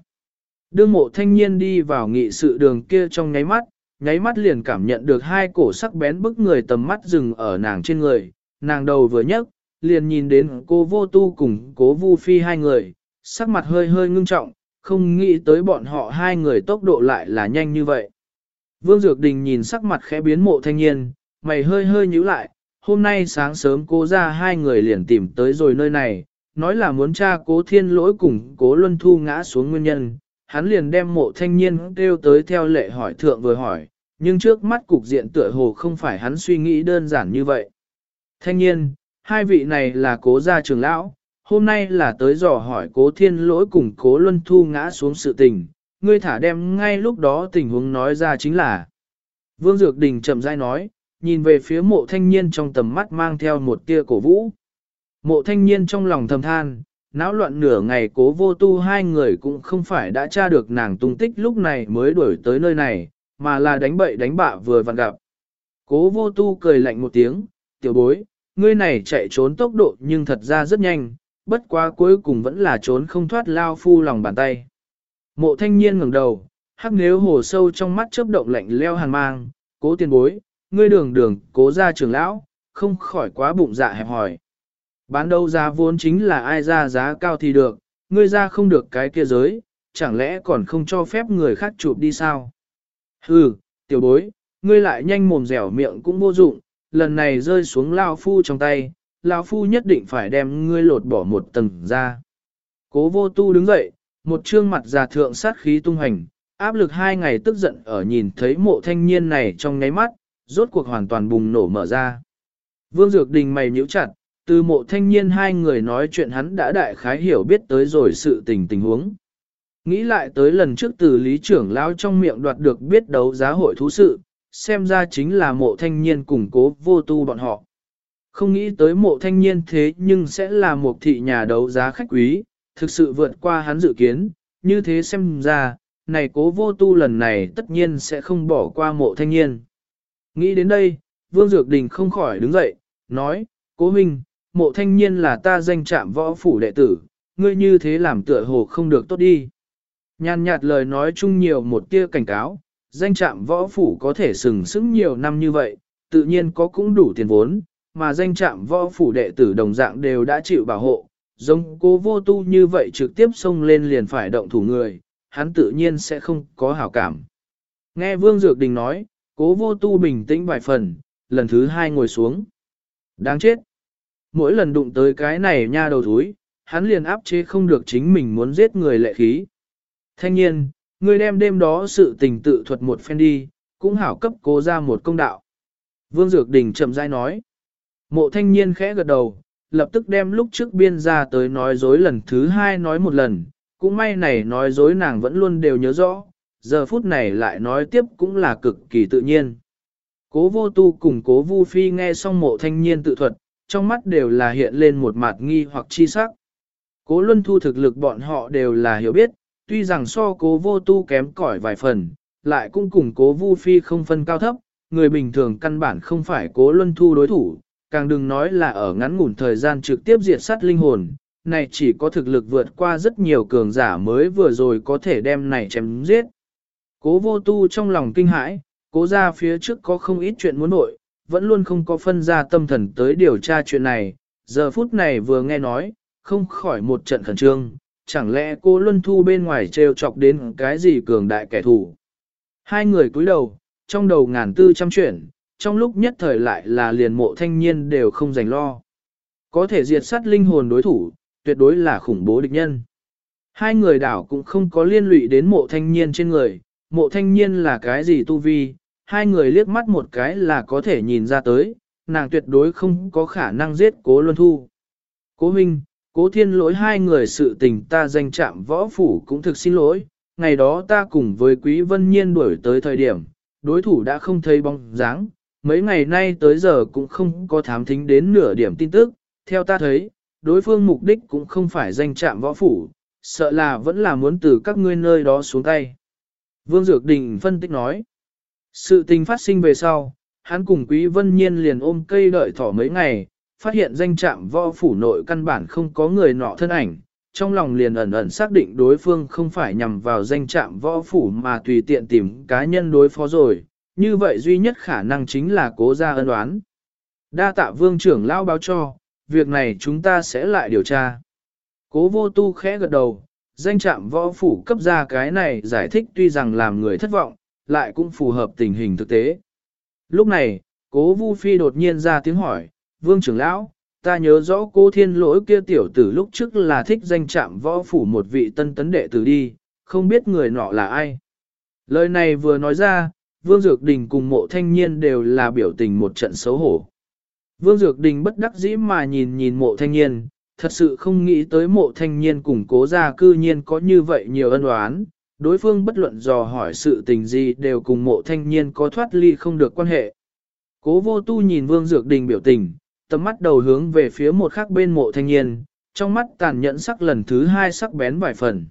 đưa mộ thanh niên đi vào nghị sự đường kia trong nháy mắt, nháy mắt liền cảm nhận được hai cổ sắc bén bức người tầm mắt dừng ở nàng trên người, nàng đầu vừa nhấc, liền nhìn đến cô vô tu cùng cố vu phi hai người, sắc mặt hơi hơi ngưng trọng, không nghĩ tới bọn họ hai người tốc độ lại là nhanh như vậy. Vương Dược Đình nhìn sắc mặt khẽ biến mộ thanh niên, mày hơi hơi nhíu lại, hôm nay sáng sớm cố ra hai người liền tìm tới rồi nơi này, nói là muốn tra cố thiên lỗi cùng cố luân thu ngã xuống nguyên nhân, hắn liền đem mộ thanh niên kêu tới theo lệ hỏi thượng vừa hỏi, nhưng trước mắt cục diện tựa hồ không phải hắn suy nghĩ đơn giản như vậy. Thanh niên, hai vị này là cố gia trường lão, hôm nay là tới dò hỏi cố thiên lỗi cùng cố luân thu ngã xuống sự tình, ngươi thả đem ngay lúc đó tình huống nói ra chính là. Vương Dược Đình chậm rãi nói, nhìn về phía mộ thanh niên trong tầm mắt mang theo một tia cổ vũ. Mộ thanh niên trong lòng thầm than, náo loạn nửa ngày cố vô tu hai người cũng không phải đã tra được nàng tung tích lúc này mới đuổi tới nơi này, mà là đánh bậy đánh bạ vừa vặn gặp. Cố vô tu cười lạnh một tiếng, tiểu bối, ngươi này chạy trốn tốc độ nhưng thật ra rất nhanh, bất quá cuối cùng vẫn là trốn không thoát lao phu lòng bàn tay. Mộ thanh niên ngẩng đầu, hắc nếu hồ sâu trong mắt chớp động lạnh leo hàn mang, cố tiền bối, ngươi đường đường, cố ra trường lão, không khỏi quá bụng dạ hẹp hỏi. Bán đấu giá vốn chính là ai ra giá cao thì được, ngươi ra không được cái kia giới, chẳng lẽ còn không cho phép người khác chụp đi sao? Hừ, tiểu bối, ngươi lại nhanh mồm dẻo miệng cũng vô dụng, lần này rơi xuống lao phu trong tay, lao phu nhất định phải đem ngươi lột bỏ một tầng ra. Cố vô tu đứng dậy, một trương mặt già thượng sát khí tung hành, áp lực hai ngày tức giận ở nhìn thấy mộ thanh niên này trong nháy mắt, rốt cuộc hoàn toàn bùng nổ mở ra. Vương Dược Đình mày nhíu chặt, từ mộ thanh niên hai người nói chuyện hắn đã đại khái hiểu biết tới rồi sự tình tình huống. Nghĩ lại tới lần trước từ lý trưởng lão trong miệng đoạt được biết đấu giá hội thú sự, xem ra chính là mộ thanh niên củng cố vô tu bọn họ. Không nghĩ tới mộ thanh niên thế nhưng sẽ là một thị nhà đấu giá khách quý, thực sự vượt qua hắn dự kiến, như thế xem ra, này cố vô tu lần này tất nhiên sẽ không bỏ qua mộ thanh niên. Nghĩ đến đây, Vương Dược Đình không khỏi đứng dậy, nói, cố minh, mộ thanh niên là ta danh trạm võ phủ đệ tử, ngươi như thế làm tựa hồ không được tốt đi. Nhàn nhạt lời nói chung nhiều một tia cảnh cáo, danh trạm võ phủ có thể sừng sững nhiều năm như vậy, tự nhiên có cũng đủ tiền vốn, mà danh trạm võ phủ đệ tử đồng dạng đều đã chịu bảo hộ, giống cố vô tu như vậy trực tiếp xông lên liền phải động thủ người, hắn tự nhiên sẽ không có hảo cảm. Nghe Vương Dược Đình nói, cố vô tu bình tĩnh vài phần, lần thứ hai ngồi xuống. Đáng chết! Mỗi lần đụng tới cái này nha đầu thúi, hắn liền áp chế không được chính mình muốn giết người lệ khí. Thanh nhiên, người đem đêm đó sự tình tự thuật một phen đi, cũng hảo cấp cố ra một công đạo. Vương Dược Đình chậm rãi nói. Mộ thanh niên khẽ gật đầu, lập tức đem lúc trước biên ra tới nói dối lần thứ hai nói một lần, cũng may này nói dối nàng vẫn luôn đều nhớ rõ, giờ phút này lại nói tiếp cũng là cực kỳ tự nhiên. Cố vô tu cùng cố vu phi nghe xong mộ thanh niên tự thuật, trong mắt đều là hiện lên một mặt nghi hoặc chi sắc. Cố luân thu thực lực bọn họ đều là hiểu biết, tuy rằng so cố vô tu kém cỏi vài phần, lại cũng cùng cố vu phi không phân cao thấp, người bình thường căn bản không phải cố luân thu đối thủ, càng đừng nói là ở ngắn ngủn thời gian trực tiếp diệt sát linh hồn, này chỉ có thực lực vượt qua rất nhiều cường giả mới vừa rồi có thể đem này chém giết. Cố vô tu trong lòng kinh hãi, cố ra phía trước có không ít chuyện muốn nội, vẫn luôn không có phân ra tâm thần tới điều tra chuyện này, giờ phút này vừa nghe nói, không khỏi một trận khẩn trương, chẳng lẽ cô Luân Thu bên ngoài trêu chọc đến cái gì cường đại kẻ thù. Hai người cúi đầu, trong đầu ngàn tư trăm chuyện, trong lúc nhất thời lại là liền mộ thanh niên đều không dành lo. Có thể diệt sát linh hồn đối thủ, tuyệt đối là khủng bố địch nhân. Hai người đảo cũng không có liên lụy đến mộ thanh niên trên người, mộ thanh niên là cái gì tu vi, hai người liếc mắt một cái là có thể nhìn ra tới, nàng tuyệt đối không có khả năng giết cố luân thu. Cố Minh, cố thiên lỗi hai người sự tình ta danh chạm võ phủ cũng thực xin lỗi, ngày đó ta cùng với quý vân nhiên đuổi tới thời điểm, đối thủ đã không thấy bóng dáng, mấy ngày nay tới giờ cũng không có thám thính đến nửa điểm tin tức, theo ta thấy, đối phương mục đích cũng không phải danh chạm võ phủ, sợ là vẫn là muốn từ các ngươi nơi đó xuống tay. Vương Dược Đình phân tích nói, sự tình phát sinh về sau, hắn cùng Quý Vân Nhiên liền ôm cây đợi thỏ mấy ngày, phát hiện danh trạm võ phủ nội căn bản không có người nọ thân ảnh, trong lòng liền ẩn ẩn xác định đối phương không phải nhằm vào danh trạm võ phủ mà tùy tiện tìm cá nhân đối phó rồi, như vậy duy nhất khả năng chính là cố ra ân đoán. Đa tạ vương trưởng lao báo cho, việc này chúng ta sẽ lại điều tra. Cố vô tu khẽ gật đầu, danh trạm võ phủ cấp ra cái này giải thích tuy rằng làm người thất vọng, lại cũng phù hợp tình hình thực tế. Lúc này, cố Vu Phi đột nhiên ra tiếng hỏi, Vương trưởng lão, ta nhớ rõ cô thiên lỗi kia tiểu tử lúc trước là thích danh trạm võ phủ một vị tân tấn đệ tử đi, không biết người nọ là ai. Lời này vừa nói ra, Vương Dược Đình cùng mộ thanh niên đều là biểu tình một trận xấu hổ. Vương Dược Đình bất đắc dĩ mà nhìn nhìn mộ thanh niên, thật sự không nghĩ tới mộ thanh niên cùng cố gia cư nhiên có như vậy nhiều ân oán, đối phương bất luận dò hỏi sự tình gì đều cùng mộ thanh niên có thoát ly không được quan hệ. Cố vô tu nhìn Vương Dược Đình biểu tình, tầm mắt đầu hướng về phía một khác bên mộ thanh niên, trong mắt tàn nhẫn sắc lần thứ hai sắc bén vài phần.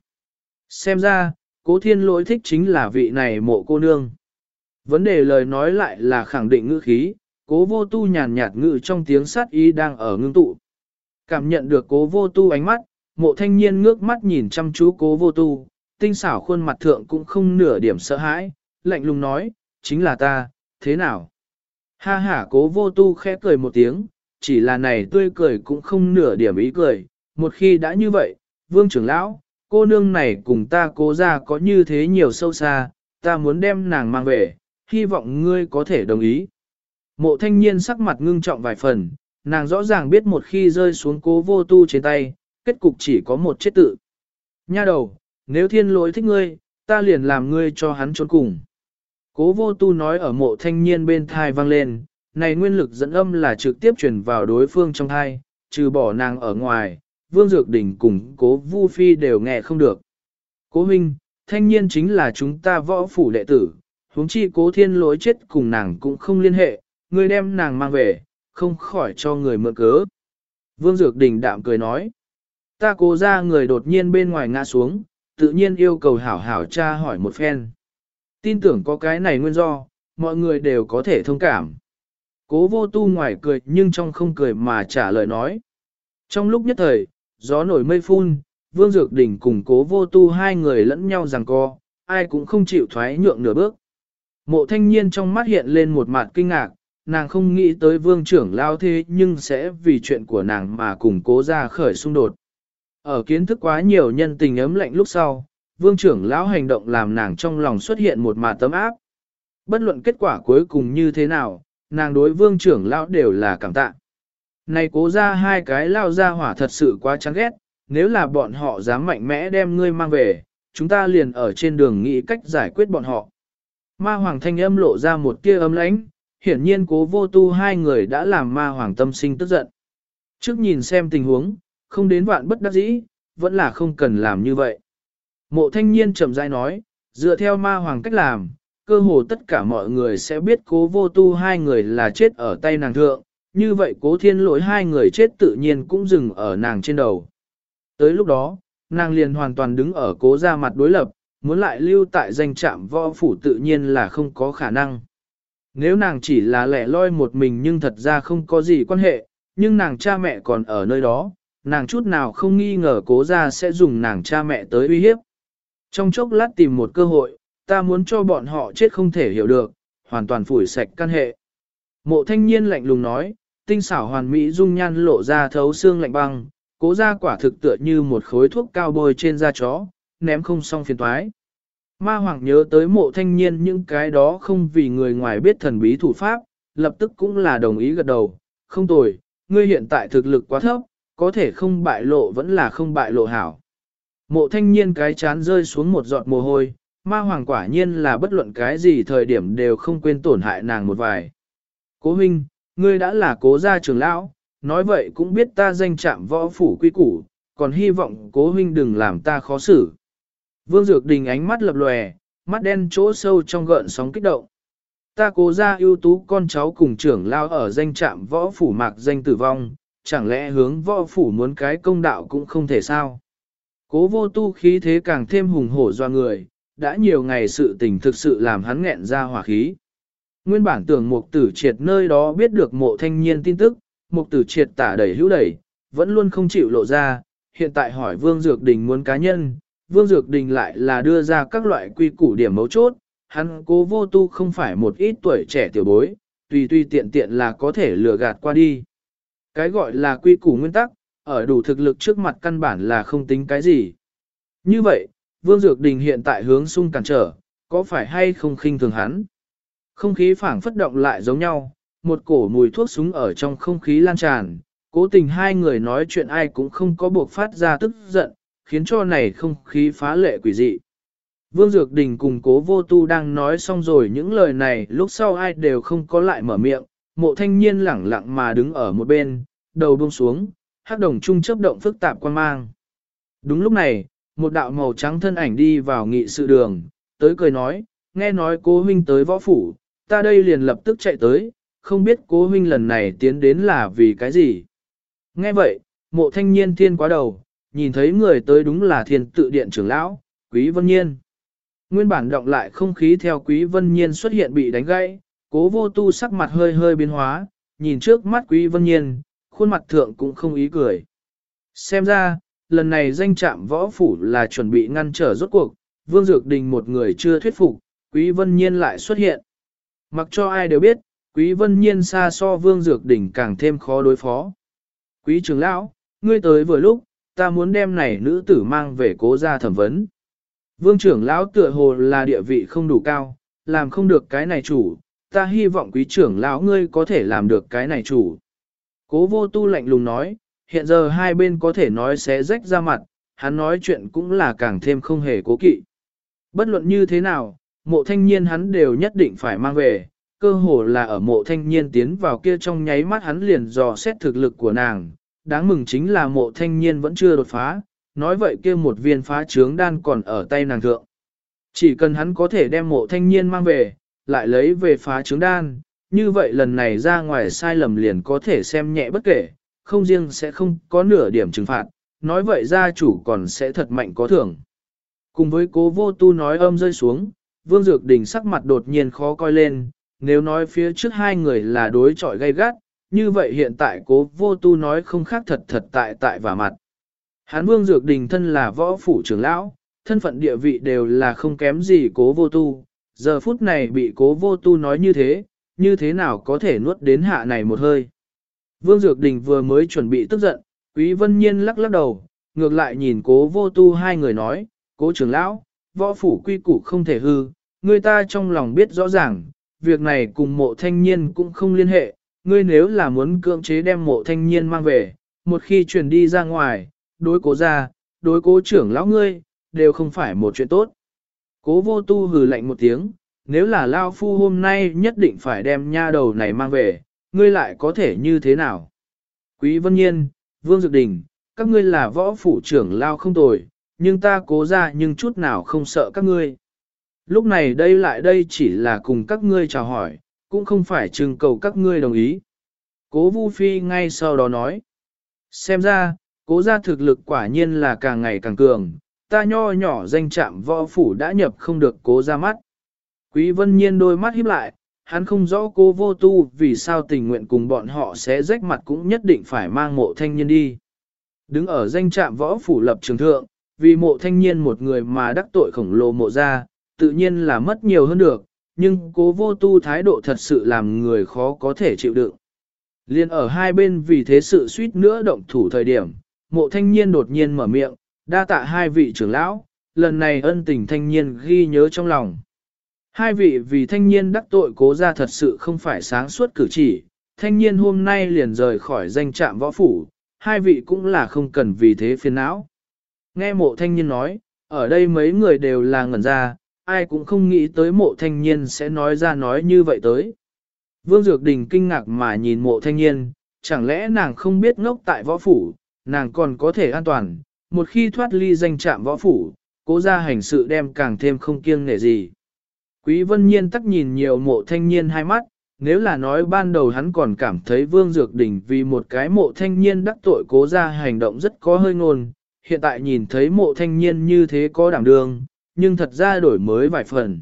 Xem ra, cố thiên lỗi thích chính là vị này mộ cô nương. Vấn đề lời nói lại là khẳng định ngữ khí, cố vô tu nhàn nhạt ngữ trong tiếng sát ý đang ở ngưng tụ. Cảm nhận được cố vô tu ánh mắt, mộ thanh niên ngước mắt nhìn chăm chú cố vô tu, tinh xảo khuôn mặt thượng cũng không nửa điểm sợ hãi, lạnh lùng nói, chính là ta, thế nào? Ha ha cố vô tu khẽ cười một tiếng, chỉ là này tươi cười cũng không nửa điểm ý cười, một khi đã như vậy, vương trưởng lão, cô nương này cùng ta cố ra có như thế nhiều sâu xa, ta muốn đem nàng mang về, hy vọng ngươi có thể đồng ý. Mộ thanh niên sắc mặt ngưng trọng vài phần, nàng rõ ràng biết một khi rơi xuống cố vô tu trên tay, kết cục chỉ có một chết tự. Nha đầu, nếu thiên lỗi thích ngươi, ta liền làm ngươi cho hắn trốn cùng. Cố vô tu nói ở mộ thanh niên bên thai vang lên, này nguyên lực dẫn âm là trực tiếp truyền vào đối phương trong thai, trừ bỏ nàng ở ngoài, vương dược đỉnh cùng cố vu phi đều nghe không được. Cố minh, thanh niên chính là chúng ta võ phủ đệ tử, huống chi cố thiên lỗi chết cùng nàng cũng không liên hệ, ngươi đem nàng mang về, không khỏi cho người mượn cớ. Vương Dược Đình đạm cười nói, ta cố ra người đột nhiên bên ngoài ngã xuống, tự nhiên yêu cầu hảo hảo tra hỏi một phen. Tin tưởng có cái này nguyên do, mọi người đều có thể thông cảm. Cố vô tu ngoài cười nhưng trong không cười mà trả lời nói. Trong lúc nhất thời, gió nổi mây phun, Vương Dược Đình cùng cố vô tu hai người lẫn nhau rằng co, ai cũng không chịu thoái nhượng nửa bước. Mộ thanh niên trong mắt hiện lên một mặt kinh ngạc, nàng không nghĩ tới vương trưởng lao thế nhưng sẽ vì chuyện của nàng mà cùng cố ra khởi xung đột. Ở kiến thức quá nhiều nhân tình ấm lạnh lúc sau, vương trưởng lão hành động làm nàng trong lòng xuất hiện một mà tấm áp. Bất luận kết quả cuối cùng như thế nào, nàng đối vương trưởng lão đều là cảm tạ. Này cố ra hai cái lao ra hỏa thật sự quá chán ghét, nếu là bọn họ dám mạnh mẽ đem ngươi mang về, chúng ta liền ở trên đường nghĩ cách giải quyết bọn họ. Ma hoàng thanh âm lộ ra một tia ấm lãnh, hiển nhiên cố vô tu hai người đã làm ma hoàng tâm sinh tức giận. Trước nhìn xem tình huống, không đến vạn bất đắc dĩ, vẫn là không cần làm như vậy. Mộ thanh niên chậm rãi nói, dựa theo ma hoàng cách làm, cơ hồ tất cả mọi người sẽ biết cố vô tu hai người là chết ở tay nàng thượng, như vậy cố thiên lỗi hai người chết tự nhiên cũng dừng ở nàng trên đầu. Tới lúc đó, nàng liền hoàn toàn đứng ở cố ra mặt đối lập, muốn lại lưu tại danh trạm võ phủ tự nhiên là không có khả năng. Nếu nàng chỉ là lẻ loi một mình nhưng thật ra không có gì quan hệ, nhưng nàng cha mẹ còn ở nơi đó, nàng chút nào không nghi ngờ cố ra sẽ dùng nàng cha mẹ tới uy hiếp. Trong chốc lát tìm một cơ hội, ta muốn cho bọn họ chết không thể hiểu được, hoàn toàn phủi sạch căn hệ. Mộ thanh niên lạnh lùng nói, tinh xảo hoàn mỹ dung nhan lộ ra thấu xương lạnh băng, cố ra quả thực tựa như một khối thuốc cao bôi trên da chó, ném không xong phiền toái. Ma Hoàng nhớ tới mộ thanh niên những cái đó không vì người ngoài biết thần bí thủ pháp, lập tức cũng là đồng ý gật đầu, không tồi, ngươi hiện tại thực lực quá thấp, có thể không bại lộ vẫn là không bại lộ hảo. Mộ thanh niên cái chán rơi xuống một giọt mồ hôi, ma hoàng quả nhiên là bất luận cái gì thời điểm đều không quên tổn hại nàng một vài. Cố huynh, ngươi đã là cố gia trưởng lão, nói vậy cũng biết ta danh chạm võ phủ quy củ, còn hy vọng cố huynh đừng làm ta khó xử. Vương Dược Đình ánh mắt lập lòe, mắt đen chỗ sâu trong gợn sóng kích động. Ta cố ra ưu tú con cháu cùng trưởng lao ở danh trạm võ phủ mạc danh tử vong, chẳng lẽ hướng võ phủ muốn cái công đạo cũng không thể sao. Cố vô tu khí thế càng thêm hùng hổ do người, đã nhiều ngày sự tình thực sự làm hắn nghẹn ra hỏa khí. Nguyên bản tưởng mục tử triệt nơi đó biết được mộ thanh niên tin tức, mục tử triệt tả đẩy hữu đẩy, vẫn luôn không chịu lộ ra, hiện tại hỏi Vương Dược Đình muốn cá nhân, Vương Dược Đình lại là đưa ra các loại quy củ điểm mấu chốt, hắn cố vô tu không phải một ít tuổi trẻ tiểu bối, tùy tùy tiện tiện là có thể lừa gạt qua đi. Cái gọi là quy củ nguyên tắc, ở đủ thực lực trước mặt căn bản là không tính cái gì. Như vậy, Vương Dược Đình hiện tại hướng sung cản trở, có phải hay không khinh thường hắn? Không khí phảng phất động lại giống nhau, một cổ mùi thuốc súng ở trong không khí lan tràn, cố tình hai người nói chuyện ai cũng không có buộc phát ra tức giận, khiến cho này không khí phá lệ quỷ dị. Vương Dược Đình cùng cố vô tu đang nói xong rồi những lời này lúc sau ai đều không có lại mở miệng, mộ thanh niên lẳng lặng mà đứng ở một bên, đầu buông xuống, hắc đồng trung chớp động phức tạp quan mang. Đúng lúc này, một đạo màu trắng thân ảnh đi vào nghị sự đường, tới cười nói, nghe nói cố huynh tới võ phủ, ta đây liền lập tức chạy tới, không biết cố huynh lần này tiến đến là vì cái gì. Nghe vậy, mộ thanh niên thiên quá đầu, nhìn thấy người tới đúng là thiên tự điện trưởng lão, Quý Vân Nhiên. Nguyên bản động lại không khí theo Quý Vân Nhiên xuất hiện bị đánh gãy, cố vô tu sắc mặt hơi hơi biến hóa, nhìn trước mắt Quý Vân Nhiên, khuôn mặt thượng cũng không ý cười. Xem ra, lần này danh trạm võ phủ là chuẩn bị ngăn trở rốt cuộc, Vương Dược Đình một người chưa thuyết phục, Quý Vân Nhiên lại xuất hiện. Mặc cho ai đều biết, Quý Vân Nhiên xa so Vương Dược Đình càng thêm khó đối phó. Quý trưởng lão, ngươi tới vừa lúc, ta muốn đem này nữ tử mang về cố gia thẩm vấn. Vương trưởng lão tựa hồ là địa vị không đủ cao, làm không được cái này chủ, ta hy vọng quý trưởng lão ngươi có thể làm được cái này chủ. Cố vô tu lạnh lùng nói, hiện giờ hai bên có thể nói sẽ rách ra mặt, hắn nói chuyện cũng là càng thêm không hề cố kỵ. Bất luận như thế nào, mộ thanh niên hắn đều nhất định phải mang về, cơ hồ là ở mộ thanh niên tiến vào kia trong nháy mắt hắn liền dò xét thực lực của nàng, đáng mừng chính là mộ thanh niên vẫn chưa đột phá, nói vậy kia một viên phá trướng đan còn ở tay nàng thượng. Chỉ cần hắn có thể đem mộ thanh niên mang về, lại lấy về phá trướng đan, như vậy lần này ra ngoài sai lầm liền có thể xem nhẹ bất kể, không riêng sẽ không có nửa điểm trừng phạt, nói vậy gia chủ còn sẽ thật mạnh có thưởng. Cùng với cố vô tu nói âm rơi xuống, Vương Dược Đình sắc mặt đột nhiên khó coi lên, nếu nói phía trước hai người là đối trọi gay gắt, như vậy hiện tại cố vô tu nói không khác thật thật tại tại và mặt. Hán Vương Dược Đình thân là võ phủ trưởng lão, thân phận địa vị đều là không kém gì cố vô tu, giờ phút này bị cố vô tu nói như thế, như thế nào có thể nuốt đến hạ này một hơi. Vương Dược Đình vừa mới chuẩn bị tức giận, Quý Vân Nhiên lắc lắc đầu, ngược lại nhìn cố vô tu hai người nói, cố trưởng lão, võ phủ quy củ không thể hư, người ta trong lòng biết rõ ràng, việc này cùng mộ thanh niên cũng không liên hệ, ngươi nếu là muốn cưỡng chế đem mộ thanh niên mang về, một khi truyền đi ra ngoài, đối cố ra, đối cố trưởng lão ngươi, đều không phải một chuyện tốt. Cố vô tu hừ lạnh một tiếng, nếu là Lao Phu hôm nay nhất định phải đem nha đầu này mang về, ngươi lại có thể như thế nào? Quý Vân Nhiên, Vương Dược Đình, các ngươi là võ phủ trưởng Lao không tồi, nhưng ta cố ra nhưng chút nào không sợ các ngươi. Lúc này đây lại đây chỉ là cùng các ngươi chào hỏi, cũng không phải trưng cầu các ngươi đồng ý. Cố Vu Phi ngay sau đó nói. Xem ra, cố gia thực lực quả nhiên là càng ngày càng cường, ta nho nhỏ danh chạm võ phủ đã nhập không được cố ra mắt. Quý vân nhiên đôi mắt híp lại, hắn không rõ cô vô tu vì sao tình nguyện cùng bọn họ sẽ rách mặt cũng nhất định phải mang mộ thanh niên đi. Đứng ở danh trạm võ phủ lập trường thượng, vì mộ thanh niên một người mà đắc tội khổng lồ mộ ra, tự nhiên là mất nhiều hơn được, nhưng cố vô tu thái độ thật sự làm người khó có thể chịu đựng. Liên ở hai bên vì thế sự suýt nữa động thủ thời điểm, mộ thanh niên đột nhiên mở miệng, đa tạ hai vị trưởng lão, lần này ân tình thanh niên ghi nhớ trong lòng. Hai vị vì thanh niên đắc tội cố ra thật sự không phải sáng suốt cử chỉ, thanh niên hôm nay liền rời khỏi danh trạm võ phủ, hai vị cũng là không cần vì thế phiền não. Nghe mộ thanh niên nói, ở đây mấy người đều là ngẩn ra, ai cũng không nghĩ tới mộ thanh niên sẽ nói ra nói như vậy tới. Vương Dược Đình kinh ngạc mà nhìn mộ thanh niên, chẳng lẽ nàng không biết ngốc tại võ phủ, nàng còn có thể an toàn, một khi thoát ly danh trạm võ phủ, cố ra hành sự đem càng thêm không kiêng nể gì. Quý vân nhiên tắc nhìn nhiều mộ thanh niên hai mắt, nếu là nói ban đầu hắn còn cảm thấy Vương Dược Đình vì một cái mộ thanh niên đắc tội cố ra hành động rất có hơi ngôn, hiện tại nhìn thấy mộ thanh niên như thế có đảm đương, nhưng thật ra đổi mới vài phần.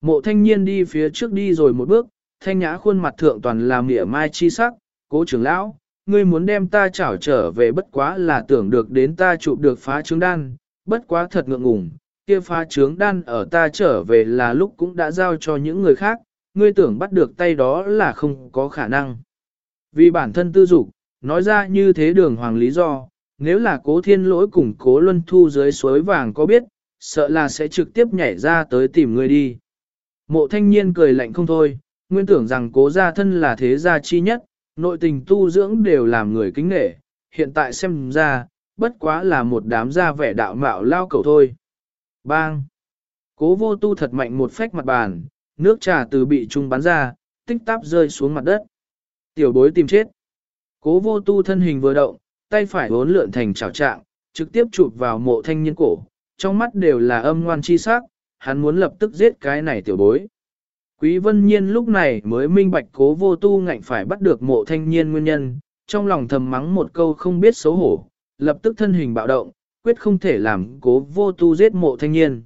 Mộ thanh niên đi phía trước đi rồi một bước, thanh nhã khuôn mặt thượng toàn là mỉa mai chi sắc, cố trưởng lão, ngươi muốn đem ta trảo trở về bất quá là tưởng được đến ta chụp được phá trứng đan, bất quá thật ngượng ngùng, kia phá trướng đan ở ta trở về là lúc cũng đã giao cho những người khác, ngươi tưởng bắt được tay đó là không có khả năng. Vì bản thân tư dục, nói ra như thế đường hoàng lý do, nếu là cố thiên lỗi cùng cố luân thu dưới suối vàng có biết, sợ là sẽ trực tiếp nhảy ra tới tìm ngươi đi. Mộ thanh niên cười lạnh không thôi, nguyên tưởng rằng cố gia thân là thế gia chi nhất, nội tình tu dưỡng đều làm người kính nghệ, hiện tại xem ra, bất quá là một đám gia vẻ đạo mạo lao cầu thôi. Bang! Cố vô tu thật mạnh một phách mặt bàn, nước trà từ bị trung bắn ra, tích táp rơi xuống mặt đất. Tiểu bối tìm chết. Cố vô tu thân hình vừa động, tay phải bốn lượn thành chảo trạng, trực tiếp chụp vào mộ thanh niên cổ, trong mắt đều là âm ngoan chi sắc, hắn muốn lập tức giết cái này tiểu bối. Quý vân nhiên lúc này mới minh bạch cố vô tu ngạnh phải bắt được mộ thanh niên nguyên nhân, trong lòng thầm mắng một câu không biết xấu hổ, lập tức thân hình bạo động, quyết không thể làm cố vô tu giết mộ thanh niên.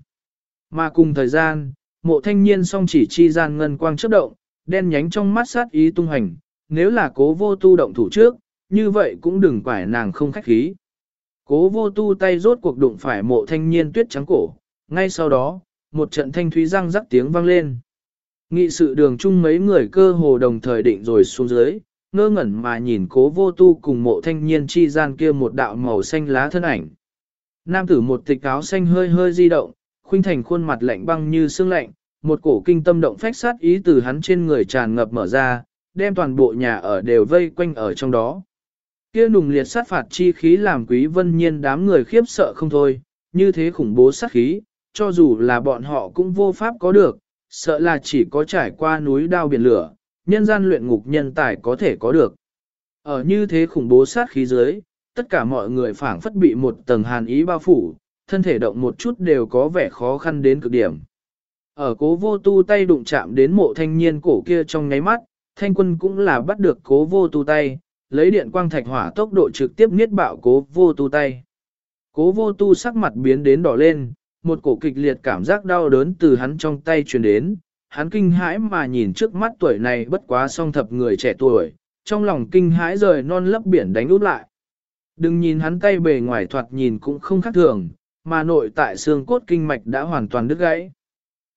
Mà cùng thời gian, mộ thanh niên song chỉ chi gian ngân quang chớp động, đen nhánh trong mắt sát ý tung hành, nếu là cố vô tu động thủ trước, như vậy cũng đừng quải nàng không khách khí. Cố vô tu tay rốt cuộc đụng phải mộ thanh niên tuyết trắng cổ, ngay sau đó, một trận thanh thúy răng rắc tiếng vang lên. Nghị sự đường chung mấy người cơ hồ đồng thời định rồi xuống dưới, ngơ ngẩn mà nhìn cố vô tu cùng mộ thanh niên chi gian kia một đạo màu xanh lá thân ảnh. Nam tử một tịch áo xanh hơi hơi di động, khuynh thành khuôn mặt lạnh băng như xương lạnh, một cổ kinh tâm động phách sát ý từ hắn trên người tràn ngập mở ra, đem toàn bộ nhà ở đều vây quanh ở trong đó. Kia nùng liệt sát phạt chi khí làm quý vân nhiên đám người khiếp sợ không thôi, như thế khủng bố sát khí, cho dù là bọn họ cũng vô pháp có được, sợ là chỉ có trải qua núi đao biển lửa, nhân gian luyện ngục nhân tài có thể có được. Ở như thế khủng bố sát khí dưới, tất cả mọi người phảng phất bị một tầng hàn ý bao phủ, thân thể động một chút đều có vẻ khó khăn đến cực điểm. Ở cố vô tu tay đụng chạm đến mộ thanh niên cổ kia trong nháy mắt, thanh quân cũng là bắt được cố vô tu tay, lấy điện quang thạch hỏa tốc độ trực tiếp nghiết bạo cố vô tu tay. Cố vô tu sắc mặt biến đến đỏ lên, một cổ kịch liệt cảm giác đau đớn từ hắn trong tay truyền đến, hắn kinh hãi mà nhìn trước mắt tuổi này bất quá song thập người trẻ tuổi, trong lòng kinh hãi rời non lấp biển đánh út lại. Đừng nhìn hắn tay bề ngoài thoạt nhìn cũng không khác thường, mà nội tại xương cốt kinh mạch đã hoàn toàn đứt gãy.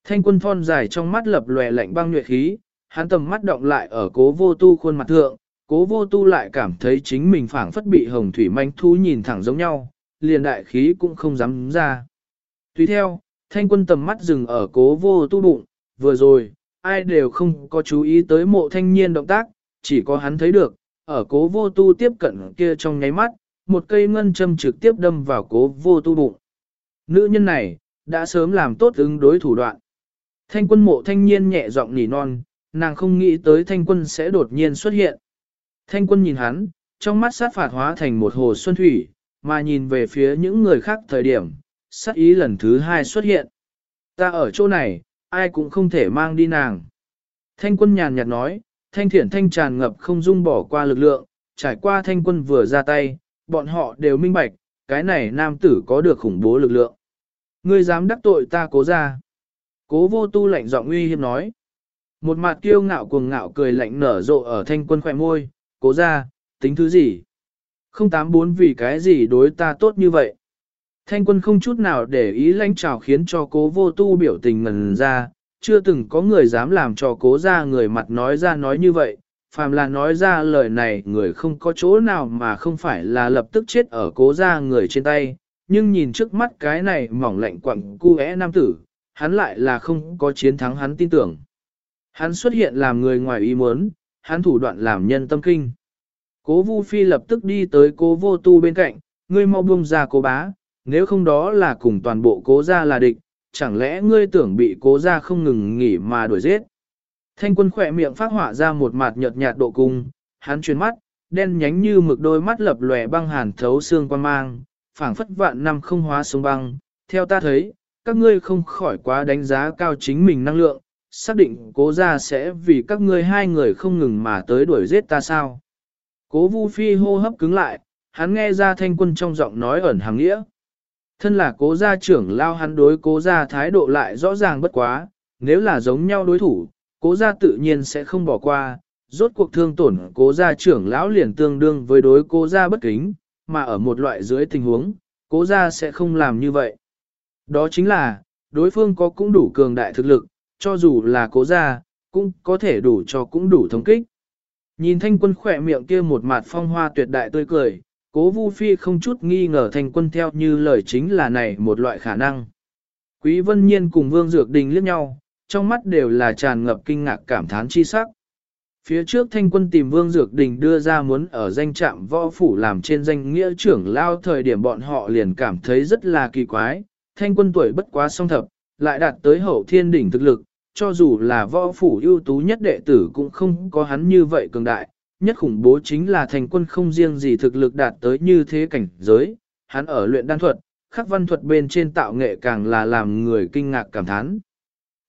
Thanh quân thon dài trong mắt lập lòe lạnh băng nhuệ khí, hắn tầm mắt động lại ở cố vô tu khuôn mặt thượng, cố vô tu lại cảm thấy chính mình phảng phất bị hồng thủy manh thú nhìn thẳng giống nhau, liền đại khí cũng không dám ra. Tuy theo, thanh quân tầm mắt dừng ở cố vô tu bụng, vừa rồi, ai đều không có chú ý tới mộ thanh niên động tác, chỉ có hắn thấy được, ở cố vô tu tiếp cận kia trong nháy mắt, một cây ngân châm trực tiếp đâm vào cố vô tu bụng. Nữ nhân này, đã sớm làm tốt ứng đối thủ đoạn. Thanh quân mộ thanh niên nhẹ giọng nỉ non, nàng không nghĩ tới thanh quân sẽ đột nhiên xuất hiện. Thanh quân nhìn hắn, trong mắt sát phạt hóa thành một hồ xuân thủy, mà nhìn về phía những người khác thời điểm, sát ý lần thứ hai xuất hiện. Ta ở chỗ này, ai cũng không thể mang đi nàng. Thanh quân nhàn nhạt nói, thanh thiển thanh tràn ngập không dung bỏ qua lực lượng, trải qua thanh quân vừa ra tay, bọn họ đều minh bạch, cái này nam tử có được khủng bố lực lượng. Ngươi dám đắc tội ta cố ra. Cố vô tu lạnh giọng uy hiếp nói. Một mặt kiêu ngạo cuồng ngạo cười lạnh nở rộ ở thanh quân khỏe môi, cố ra, tính thứ gì? Không tám bốn vì cái gì đối ta tốt như vậy? Thanh quân không chút nào để ý lãnh trào khiến cho cố vô tu biểu tình ngần ra, chưa từng có người dám làm cho cố ra người mặt nói ra nói như vậy, phàm là nói ra lời này người không có chỗ nào mà không phải là lập tức chết ở cố ra người trên tay, nhưng nhìn trước mắt cái này mỏng lạnh quặng cu é nam tử, hắn lại là không có chiến thắng hắn tin tưởng. Hắn xuất hiện làm người ngoài ý muốn, hắn thủ đoạn làm nhân tâm kinh. Cố Vu Phi lập tức đi tới cố vô tu bên cạnh, ngươi mau buông ra cố bá, nếu không đó là cùng toàn bộ cố gia là địch, chẳng lẽ ngươi tưởng bị cố gia không ngừng nghỉ mà đuổi giết. Thanh quân khỏe miệng phát họa ra một mặt nhợt nhạt độ cung, hắn chuyển mắt, đen nhánh như mực đôi mắt lập lòe băng hàn thấu xương quan mang, phảng phất vạn năm không hóa sông băng. Theo ta thấy, các ngươi không khỏi quá đánh giá cao chính mình năng lượng, xác định cố gia sẽ vì các ngươi hai người không ngừng mà tới đuổi giết ta sao. Cố Vu Phi hô hấp cứng lại, hắn nghe ra thanh quân trong giọng nói ẩn hàng nghĩa. Thân là cố gia trưởng lao hắn đối cố gia thái độ lại rõ ràng bất quá, nếu là giống nhau đối thủ, cố gia tự nhiên sẽ không bỏ qua, rốt cuộc thương tổn cố gia trưởng lão liền tương đương với đối cố gia bất kính, mà ở một loại dưới tình huống, cố gia sẽ không làm như vậy. Đó chính là, đối phương có cũng đủ cường đại thực lực, cho dù là cố gia, cũng có thể đủ cho cũng đủ thống kích. Nhìn thanh quân khỏe miệng kia một mặt phong hoa tuyệt đại tươi cười, cố Vu Phi không chút nghi ngờ thanh quân theo như lời chính là này một loại khả năng. Quý Vân Nhiên cùng Vương Dược Đình liếc nhau, trong mắt đều là tràn ngập kinh ngạc cảm thán chi sắc. Phía trước thanh quân tìm Vương Dược Đình đưa ra muốn ở danh trạm võ phủ làm trên danh nghĩa trưởng lao thời điểm bọn họ liền cảm thấy rất là kỳ quái, thanh quân tuổi bất quá song thập, lại đạt tới hậu thiên đỉnh thực lực, cho dù là võ phủ ưu tú nhất đệ tử cũng không có hắn như vậy cường đại, nhất khủng bố chính là thành quân không riêng gì thực lực đạt tới như thế cảnh giới, hắn ở luyện đan thuật, khắc văn thuật bên trên tạo nghệ càng là làm người kinh ngạc cảm thán.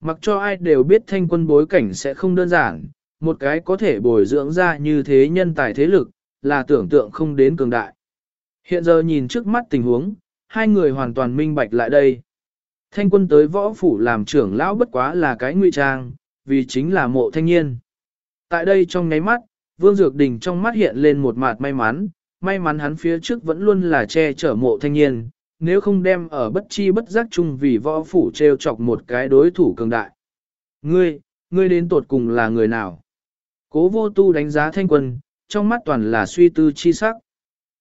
Mặc cho ai đều biết thanh quân bối cảnh sẽ không đơn giản, một cái có thể bồi dưỡng ra như thế nhân tài thế lực, là tưởng tượng không đến cường đại. Hiện giờ nhìn trước mắt tình huống, hai người hoàn toàn minh bạch lại đây. Thanh quân tới võ phủ làm trưởng lão bất quá là cái ngụy trang, vì chính là mộ thanh niên. Tại đây trong nháy mắt, Vương Dược Đình trong mắt hiện lên một mặt may mắn, may mắn hắn phía trước vẫn luôn là che chở mộ thanh niên, nếu không đem ở bất chi bất giác chung vì võ phủ treo chọc một cái đối thủ cường đại. Ngươi, ngươi đến tột cùng là người nào? Cố vô tu đánh giá thanh quân, trong mắt toàn là suy tư chi sắc.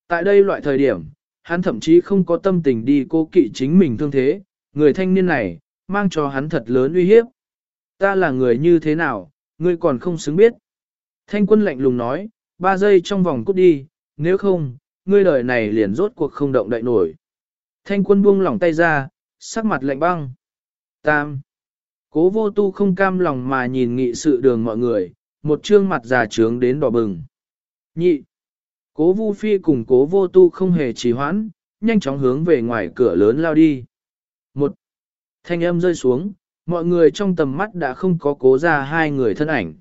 Tại đây loại thời điểm, hắn thậm chí không có tâm tình đi cố kỵ chính mình thương thế, người thanh niên này, mang cho hắn thật lớn uy hiếp. Ta là người như thế nào, ngươi còn không xứng biết. Thanh quân lạnh lùng nói, ba giây trong vòng cút đi, nếu không, ngươi đời này liền rốt cuộc không động đậy nổi. Thanh quân buông lỏng tay ra, sắc mặt lạnh băng. Tam. Cố vô tu không cam lòng mà nhìn nghị sự đường mọi người, một trương mặt già trướng đến đỏ bừng. Nhị. Cố vu phi cùng cố vô tu không hề trì hoãn, nhanh chóng hướng về ngoài cửa lớn lao đi. Thanh âm rơi xuống, mọi người trong tầm mắt đã không có cố ra hai người thân ảnh.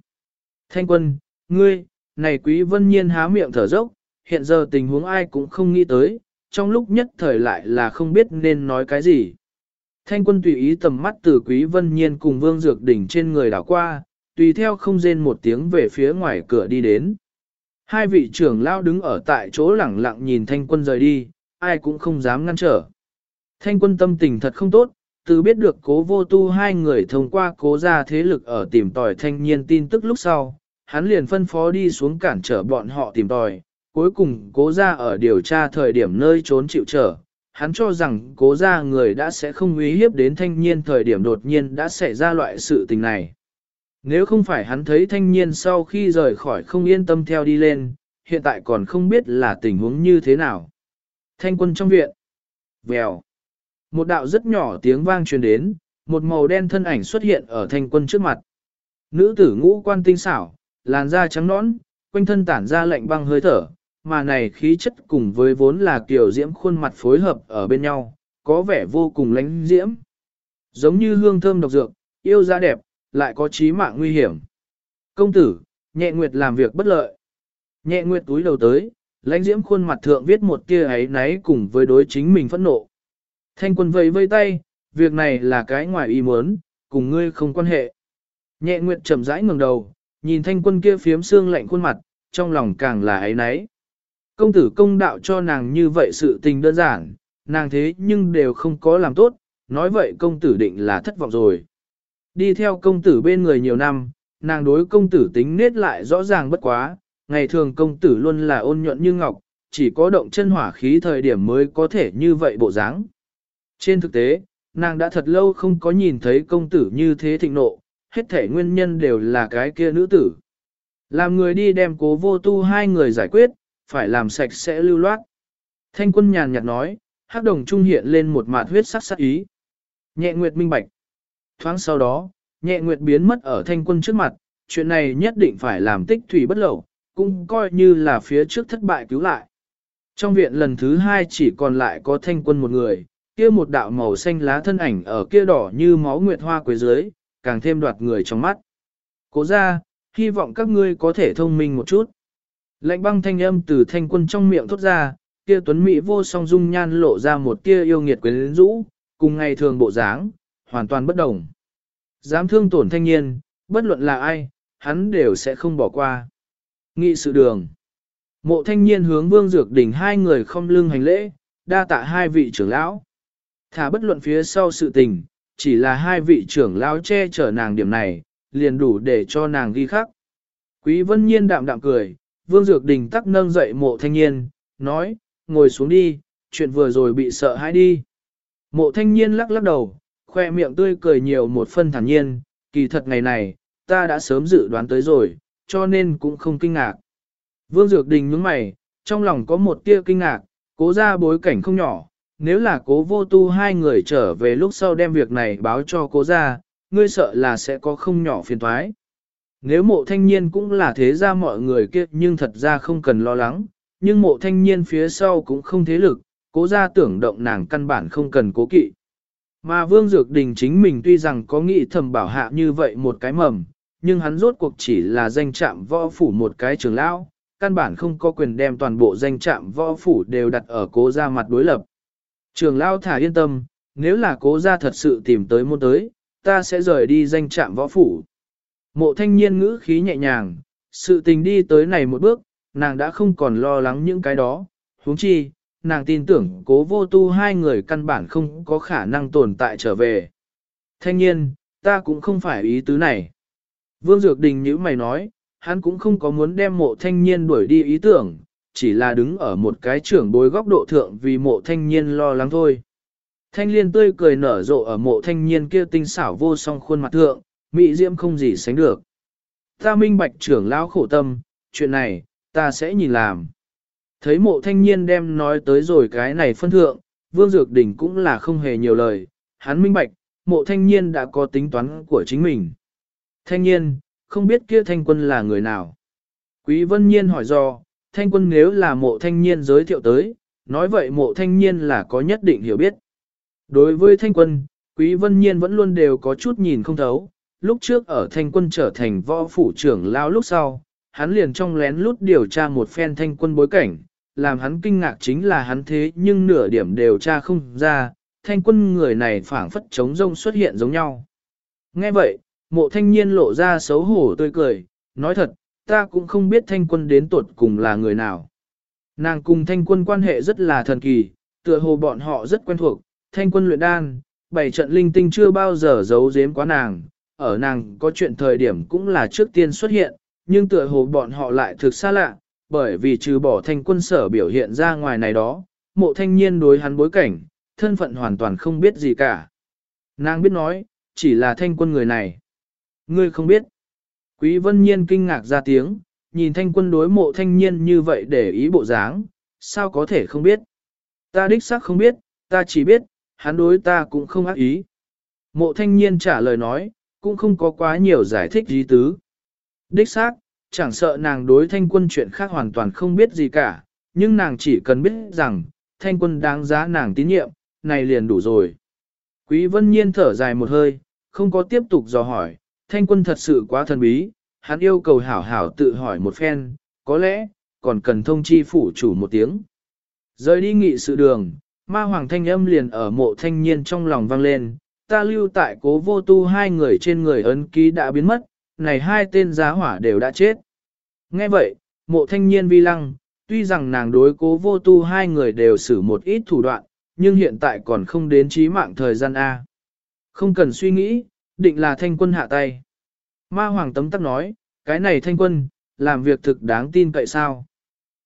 Thanh quân, ngươi, này quý vân nhiên há miệng thở dốc, hiện giờ tình huống ai cũng không nghĩ tới, trong lúc nhất thời lại là không biết nên nói cái gì. Thanh quân tùy ý tầm mắt từ quý vân nhiên cùng vương dược đỉnh trên người đảo qua, tùy theo không rên một tiếng về phía ngoài cửa đi đến. Hai vị trưởng lao đứng ở tại chỗ lẳng lặng nhìn thanh quân rời đi, ai cũng không dám ngăn trở. Thanh quân tâm tình thật không tốt, từ biết được cố vô tu hai người thông qua cố ra thế lực ở tìm tòi thanh niên tin tức lúc sau, hắn liền phân phó đi xuống cản trở bọn họ tìm tòi, cuối cùng cố ra ở điều tra thời điểm nơi trốn chịu trở. Hắn cho rằng cố ra người đã sẽ không uy hiếp đến thanh niên thời điểm đột nhiên đã xảy ra loại sự tình này. Nếu không phải hắn thấy thanh niên sau khi rời khỏi không yên tâm theo đi lên, hiện tại còn không biết là tình huống như thế nào. Thanh quân trong viện. Vèo. Một đạo rất nhỏ tiếng vang truyền đến, một màu đen thân ảnh xuất hiện ở thanh quân trước mặt. Nữ tử ngũ quan tinh xảo, làn da trắng nõn, quanh thân tản ra lạnh băng hơi thở, mà này khí chất cùng với vốn là kiểu diễm khuôn mặt phối hợp ở bên nhau, có vẻ vô cùng lánh diễm. Giống như hương thơm độc dược, yêu da đẹp, lại có trí mạng nguy hiểm. Công tử, nhẹ nguyệt làm việc bất lợi. Nhẹ nguyệt túi đầu tới, lãnh diễm khuôn mặt thượng viết một kia ấy náy cùng với đối chính mình phẫn nộ. Thanh quân vẫy vây tay, việc này là cái ngoài ý muốn, cùng ngươi không quan hệ. Nhẹ nguyệt chậm rãi ngẩng đầu, nhìn thanh quân kia phiếm xương lạnh khuôn mặt, trong lòng càng là ấy náy. Công tử công đạo cho nàng như vậy sự tình đơn giản, nàng thế nhưng đều không có làm tốt, nói vậy công tử định là thất vọng rồi. Đi theo công tử bên người nhiều năm, nàng đối công tử tính nết lại rõ ràng bất quá, ngày thường công tử luôn là ôn nhuận như ngọc, chỉ có động chân hỏa khí thời điểm mới có thể như vậy bộ dáng. Trên thực tế, nàng đã thật lâu không có nhìn thấy công tử như thế thịnh nộ, hết thể nguyên nhân đều là cái kia nữ tử. Làm người đi đem cố vô tu hai người giải quyết, phải làm sạch sẽ lưu loát. Thanh quân nhàn nhạt nói, hắc đồng trung hiện lên một mạt huyết sắc sắc ý. Nhẹ nguyệt minh bạch. Thoáng sau đó, nhẹ nguyệt biến mất ở thanh quân trước mặt, chuyện này nhất định phải làm tích thủy bất lậu, cũng coi như là phía trước thất bại cứu lại. Trong viện lần thứ hai chỉ còn lại có thanh quân một người, kia một đạo màu xanh lá thân ảnh ở kia đỏ như máu nguyệt hoa quế dưới, càng thêm đoạt người trong mắt. Cố ra, hy vọng các ngươi có thể thông minh một chút. Lạnh băng thanh âm từ thanh quân trong miệng thốt ra, kia tuấn mỹ vô song dung nhan lộ ra một tia yêu nghiệt quyến rũ, cùng ngày thường bộ dáng, hoàn toàn bất đồng. Dám thương tổn thanh niên, bất luận là ai, hắn đều sẽ không bỏ qua. Nghị sự đường. Mộ thanh niên hướng vương dược đỉnh hai người không lưng hành lễ, đa tạ hai vị trưởng lão. Thả bất luận phía sau sự tình, chỉ là hai vị trưởng lao che chở nàng điểm này, liền đủ để cho nàng ghi khắc. Quý vân nhiên đạm đạm cười, vương dược đình tắc nâng dậy mộ thanh niên, nói, ngồi xuống đi, chuyện vừa rồi bị sợ hãi đi. Mộ thanh niên lắc lắc đầu, khoe miệng tươi cười nhiều một phân thản nhiên, kỳ thật ngày này, ta đã sớm dự đoán tới rồi, cho nên cũng không kinh ngạc. Vương Dược Đình nhướng mày, trong lòng có một tia kinh ngạc, cố ra bối cảnh không nhỏ, nếu là cố vô tu hai người trở về lúc sau đem việc này báo cho cố ra, ngươi sợ là sẽ có không nhỏ phiền thoái. Nếu mộ thanh niên cũng là thế ra mọi người kia nhưng thật ra không cần lo lắng, nhưng mộ thanh niên phía sau cũng không thế lực, cố ra tưởng động nàng căn bản không cần cố kỵ. Mà Vương Dược Đình chính mình tuy rằng có nghĩ thầm bảo hạ như vậy một cái mầm, nhưng hắn rốt cuộc chỉ là danh chạm võ phủ một cái trường lão, căn bản không có quyền đem toàn bộ danh trạm võ phủ đều đặt ở cố gia mặt đối lập. Trường lao thả yên tâm, nếu là cố gia thật sự tìm tới môn tới, ta sẽ rời đi danh trạm võ phủ. Mộ thanh niên ngữ khí nhẹ nhàng, sự tình đi tới này một bước, nàng đã không còn lo lắng những cái đó, huống chi, nàng tin tưởng cố vô tu hai người căn bản không có khả năng tồn tại trở về. Thanh niên, ta cũng không phải ý tứ này. Vương Dược Đình như mày nói, hắn cũng không có muốn đem mộ thanh niên đuổi đi ý tưởng, chỉ là đứng ở một cái trưởng bối góc độ thượng vì mộ thanh niên lo lắng thôi. Thanh liên tươi cười nở rộ ở mộ thanh niên kia tinh xảo vô song khuôn mặt thượng, mị diễm không gì sánh được. Ta minh bạch trưởng lão khổ tâm, chuyện này, ta sẽ nhìn làm. Thấy mộ thanh niên đem nói tới rồi cái này phân thượng, vương dược đỉnh cũng là không hề nhiều lời, hắn minh bạch, mộ thanh niên đã có tính toán của chính mình. Thanh niên, không biết kia thanh quân là người nào. Quý vân nhiên hỏi do, thanh quân nếu là mộ thanh niên giới thiệu tới, nói vậy mộ thanh niên là có nhất định hiểu biết. Đối với thanh quân, quý vân nhiên vẫn luôn đều có chút nhìn không thấu, lúc trước ở thanh quân trở thành võ phủ trưởng lao lúc sau, hắn liền trong lén lút điều tra một phen thanh quân bối cảnh, làm hắn kinh ngạc chính là hắn thế nhưng nửa điểm điều tra không ra, thanh quân người này phảng phất chống rông xuất hiện giống nhau. Nghe vậy, mộ thanh niên lộ ra xấu hổ tươi cười, nói thật, ta cũng không biết thanh quân đến tuột cùng là người nào. Nàng cùng thanh quân quan hệ rất là thần kỳ, tựa hồ bọn họ rất quen thuộc, thanh quân luyện đan, bảy trận linh tinh chưa bao giờ giấu giếm quá nàng, ở nàng có chuyện thời điểm cũng là trước tiên xuất hiện, nhưng tựa hồ bọn họ lại thực xa lạ, bởi vì trừ bỏ thanh quân sở biểu hiện ra ngoài này đó, mộ thanh niên đối hắn bối cảnh, thân phận hoàn toàn không biết gì cả. Nàng biết nói, chỉ là thanh quân người này. Ngươi không biết. Quý vân nhiên kinh ngạc ra tiếng, nhìn thanh quân đối mộ thanh niên như vậy để ý bộ dáng, sao có thể không biết. Ta đích xác không biết, ta chỉ biết, hắn đối ta cũng không ác ý. Mộ thanh niên trả lời nói, cũng không có quá nhiều giải thích gì tứ. Đích xác, chẳng sợ nàng đối thanh quân chuyện khác hoàn toàn không biết gì cả, nhưng nàng chỉ cần biết rằng, thanh quân đáng giá nàng tín nhiệm, này liền đủ rồi. Quý vân nhiên thở dài một hơi, không có tiếp tục dò hỏi, thanh quân thật sự quá thần bí, hắn yêu cầu hảo hảo tự hỏi một phen, có lẽ, còn cần thông chi phủ chủ một tiếng. Rời đi nghị sự đường, ma hoàng thanh âm liền ở mộ thanh niên trong lòng vang lên, ta lưu tại cố vô tu hai người trên người ấn ký đã biến mất, này hai tên giá hỏa đều đã chết. Nghe vậy, mộ thanh niên vi lăng, tuy rằng nàng đối cố vô tu hai người đều xử một ít thủ đoạn, nhưng hiện tại còn không đến trí mạng thời gian A. Không cần suy nghĩ, định là thanh quân hạ tay. Ma hoàng tấm tắc nói, cái này thanh quân, làm việc thực đáng tin cậy sao.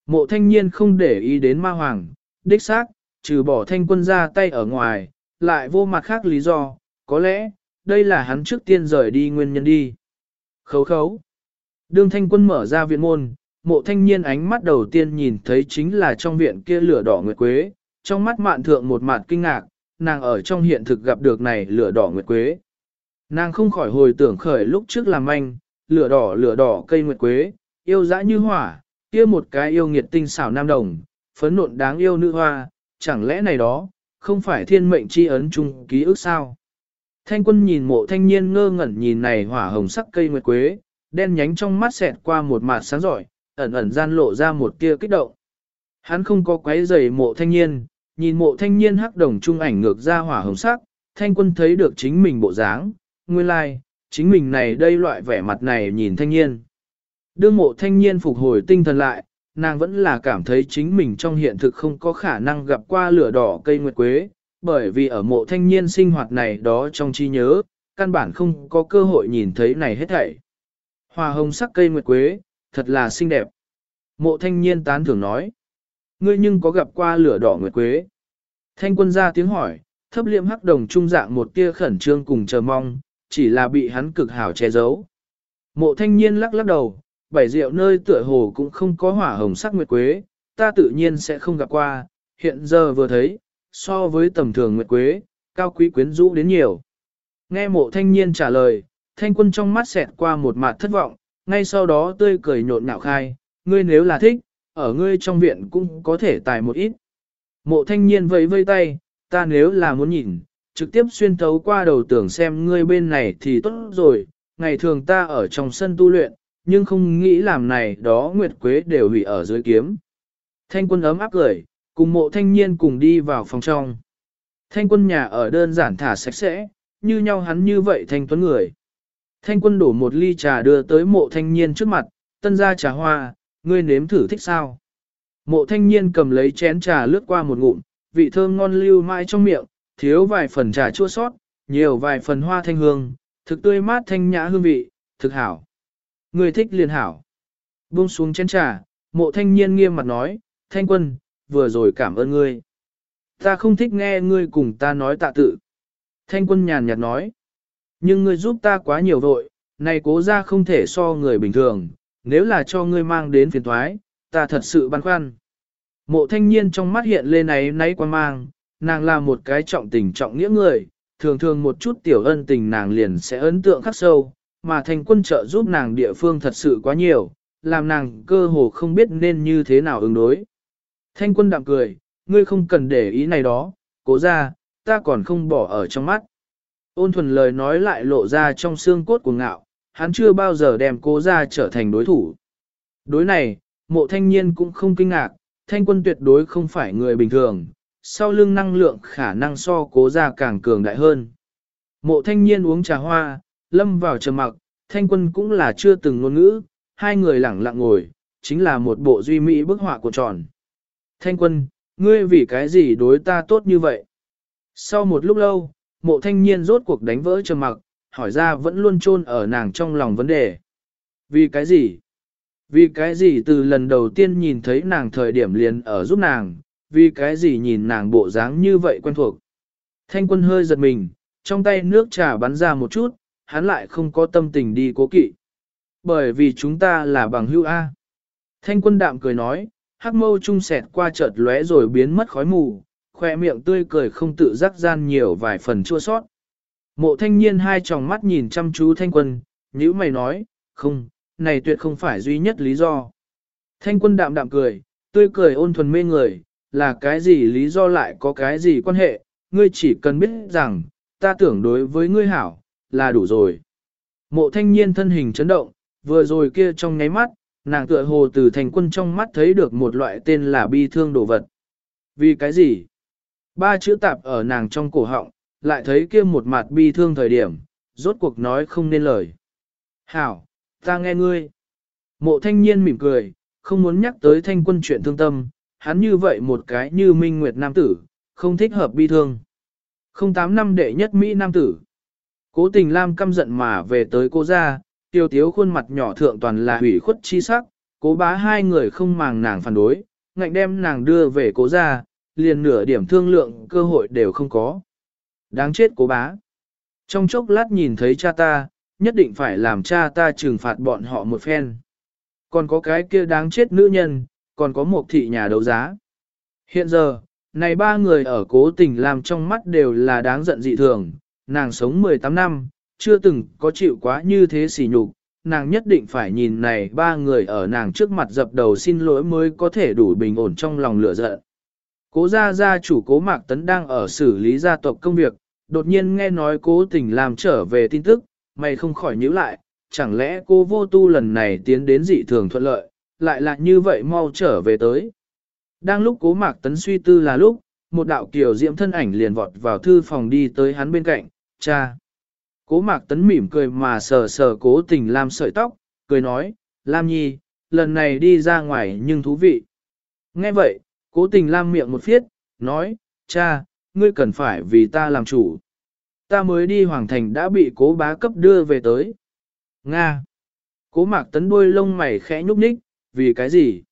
Mộ thanh niên không để ý đến ma hoàng, đích xác, trừ bỏ thanh quân ra tay ở ngoài, lại vô mặt khác lý do, có lẽ, đây là hắn trước tiên rời đi nguyên nhân đi. Khấu khấu. Đương thanh quân mở ra viện môn, mộ thanh niên ánh mắt đầu tiên nhìn thấy chính là trong viện kia lửa đỏ nguyệt quế, trong mắt mạn thượng một mạn kinh ngạc, nàng ở trong hiện thực gặp được này lửa đỏ nguyệt quế. Nàng không khỏi hồi tưởng khởi lúc trước làm anh, lửa đỏ lửa đỏ cây nguyệt quế, yêu dã như hỏa, kia một cái yêu nghiệt tinh xảo nam đồng, phấn nộn đáng yêu nữ hoa, chẳng lẽ này đó, không phải thiên mệnh chi ấn chung ký ức sao? Thanh quân nhìn mộ thanh niên ngơ ngẩn nhìn này hỏa hồng sắc cây nguyệt quế, đen nhánh trong mắt xẹt qua một mặt sáng giỏi, ẩn ẩn gian lộ ra một tia kích động. Hắn không có quấy giày mộ thanh niên, nhìn mộ thanh niên hắc đồng trung ảnh ngược ra hỏa hồng sắc, thanh quân thấy được chính mình bộ dáng, nguyên lai, like, chính mình này đây loại vẻ mặt này nhìn thanh niên. Đương mộ thanh niên phục hồi tinh thần lại, nàng vẫn là cảm thấy chính mình trong hiện thực không có khả năng gặp qua lửa đỏ cây nguyệt quế, bởi vì ở mộ thanh niên sinh hoạt này đó trong trí nhớ, căn bản không có cơ hội nhìn thấy này hết thảy. Hoa hồng sắc cây nguyệt quế, thật là xinh đẹp. Mộ thanh niên tán thưởng nói. Ngươi nhưng có gặp qua lửa đỏ nguyệt quế. Thanh quân ra tiếng hỏi, thấp liệm hắc đồng trung dạng một tia khẩn trương cùng chờ mong, chỉ là bị hắn cực hảo che giấu. Mộ thanh niên lắc lắc đầu, bảy rượu nơi tựa hồ cũng không có hỏa hồng sắc nguyệt quế, ta tự nhiên sẽ không gặp qua, hiện giờ vừa thấy, so với tầm thường nguyệt quế, cao quý quyến rũ đến nhiều. Nghe mộ thanh niên trả lời, thanh quân trong mắt xẹt qua một mặt thất vọng, ngay sau đó tươi cười nhộn nhạo khai, ngươi nếu là thích, ở ngươi trong viện cũng có thể tài một ít. Mộ thanh niên vẫy vây tay, ta nếu là muốn nhìn, trực tiếp xuyên thấu qua đầu tưởng xem ngươi bên này thì tốt rồi, ngày thường ta ở trong sân tu luyện, nhưng không nghĩ làm này đó Nguyệt Quế đều hủy ở dưới kiếm. Thanh quân ấm áp cười, cùng mộ thanh niên cùng đi vào phòng trong. Thanh quân nhà ở đơn giản thả sạch sẽ, như nhau hắn như vậy thanh tuấn người. Thanh quân đổ một ly trà đưa tới mộ thanh niên trước mặt, tân ra trà hoa, ngươi nếm thử thích sao. Mộ thanh niên cầm lấy chén trà lướt qua một ngụm, vị thơm ngon lưu mãi trong miệng, thiếu vài phần trà chua sót, nhiều vài phần hoa thanh hương, thực tươi mát thanh nhã hương vị, thực hảo. người thích liền hảo. Buông xuống chén trà, mộ thanh niên nghiêm mặt nói, thanh quân, vừa rồi cảm ơn ngươi. Ta không thích nghe ngươi cùng ta nói tạ tự. Thanh quân nhàn nhạt nói, nhưng ngươi giúp ta quá nhiều vội, này cố ra không thể so người bình thường, nếu là cho ngươi mang đến phiền thoái, ta thật sự băn khoăn. Mộ thanh niên trong mắt hiện lên ấy náy quan mang, nàng là một cái trọng tình trọng nghĩa người, thường thường một chút tiểu ân tình nàng liền sẽ ấn tượng khắc sâu, mà thành quân trợ giúp nàng địa phương thật sự quá nhiều, làm nàng cơ hồ không biết nên như thế nào ứng đối. Thanh quân đạm cười, ngươi không cần để ý này đó, cố ra, ta còn không bỏ ở trong mắt. Ôn thuần lời nói lại lộ ra trong xương cốt của ngạo, hắn chưa bao giờ đem cố ra trở thành đối thủ. Đối này, mộ thanh niên cũng không kinh ngạc, thanh quân tuyệt đối không phải người bình thường, sau lưng năng lượng khả năng so cố ra càng cường đại hơn. Mộ thanh niên uống trà hoa, lâm vào trầm mặc, thanh quân cũng là chưa từng ngôn ngữ, hai người lẳng lặng ngồi, chính là một bộ duy mỹ bức họa của tròn. Thanh quân, ngươi vì cái gì đối ta tốt như vậy? Sau một lúc lâu, mộ thanh niên rốt cuộc đánh vỡ trầm mặc, hỏi ra vẫn luôn chôn ở nàng trong lòng vấn đề. Vì cái gì? Vì cái gì từ lần đầu tiên nhìn thấy nàng thời điểm liền ở giúp nàng, vì cái gì nhìn nàng bộ dáng như vậy quen thuộc. Thanh quân hơi giật mình, trong tay nước trà bắn ra một chút, hắn lại không có tâm tình đi cố kỵ. Bởi vì chúng ta là bằng hữu A. Thanh quân đạm cười nói, hắc mâu trung sẹt qua chợt lóe rồi biến mất khói mù, khoe miệng tươi cười không tự giác gian nhiều vài phần chua sót. Mộ thanh niên hai tròng mắt nhìn chăm chú thanh quân, nhữ mày nói, không, này tuyệt không phải duy nhất lý do. Thanh quân đạm đạm cười, tươi cười ôn thuần mê người, là cái gì lý do lại có cái gì quan hệ, ngươi chỉ cần biết rằng, ta tưởng đối với ngươi hảo, là đủ rồi. Mộ thanh niên thân hình chấn động, vừa rồi kia trong nháy mắt, nàng tựa hồ từ thành quân trong mắt thấy được một loại tên là bi thương đồ vật. Vì cái gì? Ba chữ tạp ở nàng trong cổ họng, lại thấy kia một mặt bi thương thời điểm, rốt cuộc nói không nên lời. Hảo, ta nghe ngươi. Mộ thanh niên mỉm cười, không muốn nhắc tới thanh quân chuyện thương tâm, hắn như vậy một cái như minh nguyệt nam tử, không thích hợp bi thương. Không tám năm đệ nhất Mỹ nam tử. Cố tình Lam căm giận mà về tới cô ra, tiêu tiếu khuôn mặt nhỏ thượng toàn là hủy khuất chi sắc, cố bá hai người không màng nàng phản đối, ngạnh đem nàng đưa về cố ra, liền nửa điểm thương lượng cơ hội đều không có. Đáng chết cố bá. Trong chốc lát nhìn thấy cha ta, nhất định phải làm cha ta trừng phạt bọn họ một phen. Còn có cái kia đáng chết nữ nhân, còn có một thị nhà đấu giá. Hiện giờ, này ba người ở cố tình làm trong mắt đều là đáng giận dị thường, nàng sống 18 năm, chưa từng có chịu quá như thế sỉ nhục, nàng nhất định phải nhìn này ba người ở nàng trước mặt dập đầu xin lỗi mới có thể đủ bình ổn trong lòng lửa giận. Cố gia gia chủ cố Mạc Tấn đang ở xử lý gia tộc công việc, đột nhiên nghe nói cố tình làm trở về tin tức, mày không khỏi nhíu lại, chẳng lẽ cô vô tu lần này tiến đến dị thường thuận lợi, lại là như vậy mau trở về tới. Đang lúc cố Mạc Tấn suy tư là lúc, một đạo kiểu diễm thân ảnh liền vọt vào thư phòng đi tới hắn bên cạnh, cha. Cố Mạc Tấn mỉm cười mà sờ sờ cố tình làm sợi tóc, cười nói, Lam Nhi, lần này đi ra ngoài nhưng thú vị. Nghe vậy, cố tình Lam miệng một phiết, nói, cha, ngươi cần phải vì ta làm chủ. Ta mới đi hoàng thành đã bị cố bá cấp đưa về tới. Nga. Cố mạc tấn đuôi lông mày khẽ nhúc nhích, vì cái gì?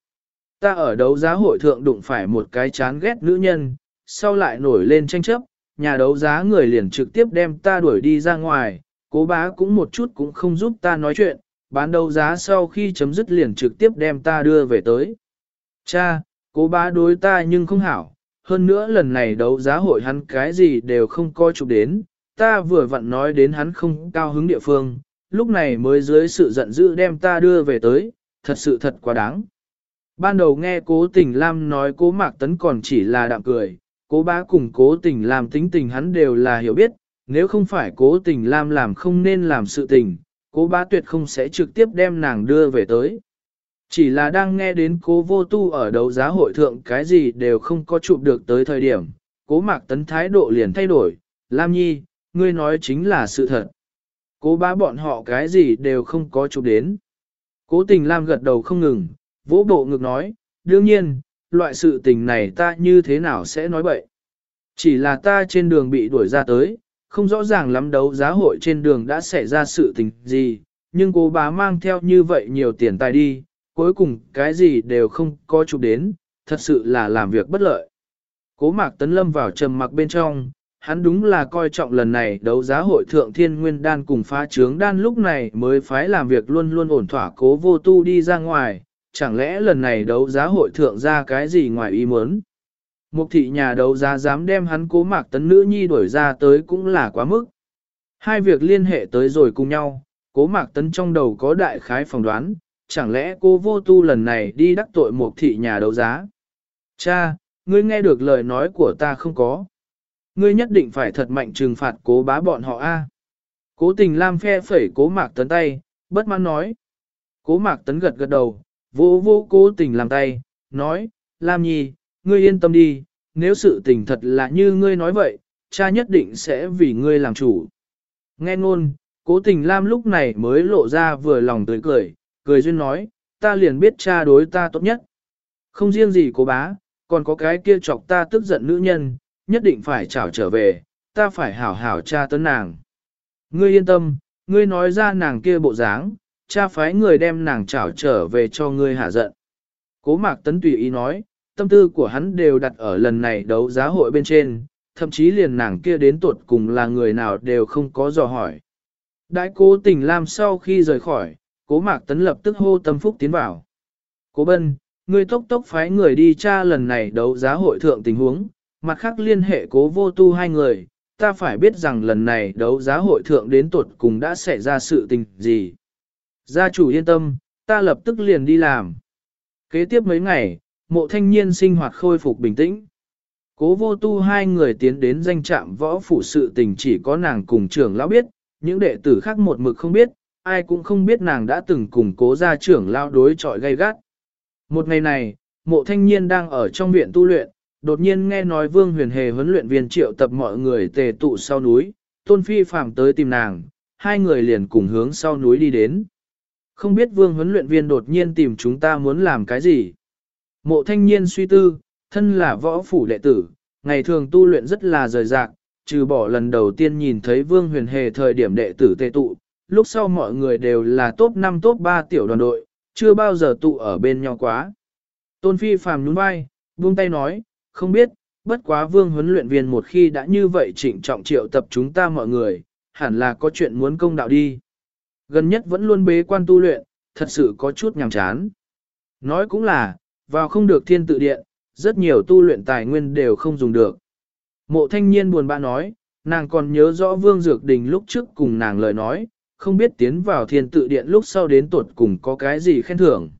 Ta ở đấu giá hội thượng đụng phải một cái chán ghét nữ nhân, sau lại nổi lên tranh chấp, nhà đấu giá người liền trực tiếp đem ta đuổi đi ra ngoài, cố bá cũng một chút cũng không giúp ta nói chuyện, bán đấu giá sau khi chấm dứt liền trực tiếp đem ta đưa về tới. Cha, cố bá đối ta nhưng không hảo, hơn nữa lần này đấu giá hội hắn cái gì đều không coi chụp đến, ta vừa vặn nói đến hắn không cao hứng địa phương, lúc này mới dưới sự giận dữ đem ta đưa về tới, thật sự thật quá đáng. Ban đầu nghe cố tình Lam nói cố mạc tấn còn chỉ là đạm cười, cố bá cùng cố tình Lam tính tình hắn đều là hiểu biết, nếu không phải cố tình Lam làm không nên làm sự tình, cố bá tuyệt không sẽ trực tiếp đem nàng đưa về tới. Chỉ là đang nghe đến cố vô tu ở đấu giá hội thượng cái gì đều không có chụp được tới thời điểm, cố mạc tấn thái độ liền thay đổi, Lam Nhi, ngươi nói chính là sự thật. Cố bá bọn họ cái gì đều không có chụp đến. Cố tình Lam gật đầu không ngừng, vỗ bộ ngực nói, đương nhiên, loại sự tình này ta như thế nào sẽ nói bậy. Chỉ là ta trên đường bị đuổi ra tới, không rõ ràng lắm đấu giá hội trên đường đã xảy ra sự tình gì, nhưng cô bá mang theo như vậy nhiều tiền tài đi, cuối cùng cái gì đều không có chụp đến, thật sự là làm việc bất lợi. Cố mạc tấn lâm vào trầm mặc bên trong, hắn đúng là coi trọng lần này đấu giá hội thượng thiên nguyên đan cùng phá trướng đan lúc này mới phái làm việc luôn luôn ổn thỏa cố vô tu đi ra ngoài, chẳng lẽ lần này đấu giá hội thượng ra cái gì ngoài ý muốn. Mục thị nhà đấu giá dám đem hắn cố mạc tấn nữ nhi đuổi ra tới cũng là quá mức. Hai việc liên hệ tới rồi cùng nhau, cố mạc tấn trong đầu có đại khái phỏng đoán, chẳng lẽ cô vô tu lần này đi đắc tội mục thị nhà đấu giá. Cha, ngươi nghe được lời nói của ta không có. Ngươi nhất định phải thật mạnh trừng phạt cố bá bọn họ a. Cố tình Lam phe phẩy cố mạc tấn tay, bất mãn nói. Cố mạc tấn gật gật đầu, vô vô cố tình làm tay, nói, Lam nhi, ngươi yên tâm đi, nếu sự tình thật là như ngươi nói vậy, cha nhất định sẽ vì ngươi làm chủ. Nghe ngôn, cố tình Lam lúc này mới lộ ra vừa lòng tươi cười, cười duyên nói, ta liền biết cha đối ta tốt nhất. Không riêng gì cố bá, còn có cái kia chọc ta tức giận nữ nhân, nhất định phải trảo trở về, ta phải hảo hảo tra tấn nàng. Ngươi yên tâm, ngươi nói ra nàng kia bộ dáng, cha phái người đem nàng trảo trở về cho ngươi hạ giận. Cố mạc tấn tùy ý nói, tâm tư của hắn đều đặt ở lần này đấu giá hội bên trên, thậm chí liền nàng kia đến tuột cùng là người nào đều không có dò hỏi. Đại cố tình Lam sau khi rời khỏi, cố mạc tấn lập tức hô tâm phúc tiến vào. Cố bân, ngươi tốc tốc phái người đi tra lần này đấu giá hội thượng tình huống, mặt khác liên hệ cố vô tu hai người, ta phải biết rằng lần này đấu giá hội thượng đến tuột cùng đã xảy ra sự tình gì. Gia chủ yên tâm, ta lập tức liền đi làm. Kế tiếp mấy ngày, mộ thanh niên sinh hoạt khôi phục bình tĩnh. Cố vô tu hai người tiến đến danh trạm võ phủ sự tình chỉ có nàng cùng trưởng lão biết, những đệ tử khác một mực không biết, ai cũng không biết nàng đã từng cùng cố gia trưởng lao đối trọi gay gắt. Một ngày này, mộ thanh niên đang ở trong viện tu luyện, đột nhiên nghe nói vương huyền hề huấn luyện viên triệu tập mọi người tề tụ sau núi, tôn phi phạm tới tìm nàng, hai người liền cùng hướng sau núi đi đến. Không biết vương huấn luyện viên đột nhiên tìm chúng ta muốn làm cái gì. Mộ thanh niên suy tư, thân là võ phủ đệ tử, ngày thường tu luyện rất là rời rạc, trừ bỏ lần đầu tiên nhìn thấy vương huyền hề thời điểm đệ tử tề tụ, lúc sau mọi người đều là top 5 top 3 tiểu đoàn đội, chưa bao giờ tụ ở bên nhau quá. Tôn Phi phàm nhún vai, buông tay nói, không biết, bất quá vương huấn luyện viên một khi đã như vậy trịnh trọng triệu tập chúng ta mọi người, hẳn là có chuyện muốn công đạo đi. Gần nhất vẫn luôn bế quan tu luyện, thật sự có chút nhàm chán. Nói cũng là, vào không được thiên tự điện, rất nhiều tu luyện tài nguyên đều không dùng được. Mộ thanh niên buồn bã nói, nàng còn nhớ rõ Vương Dược Đình lúc trước cùng nàng lời nói, không biết tiến vào thiên tự điện lúc sau đến tuột cùng có cái gì khen thưởng.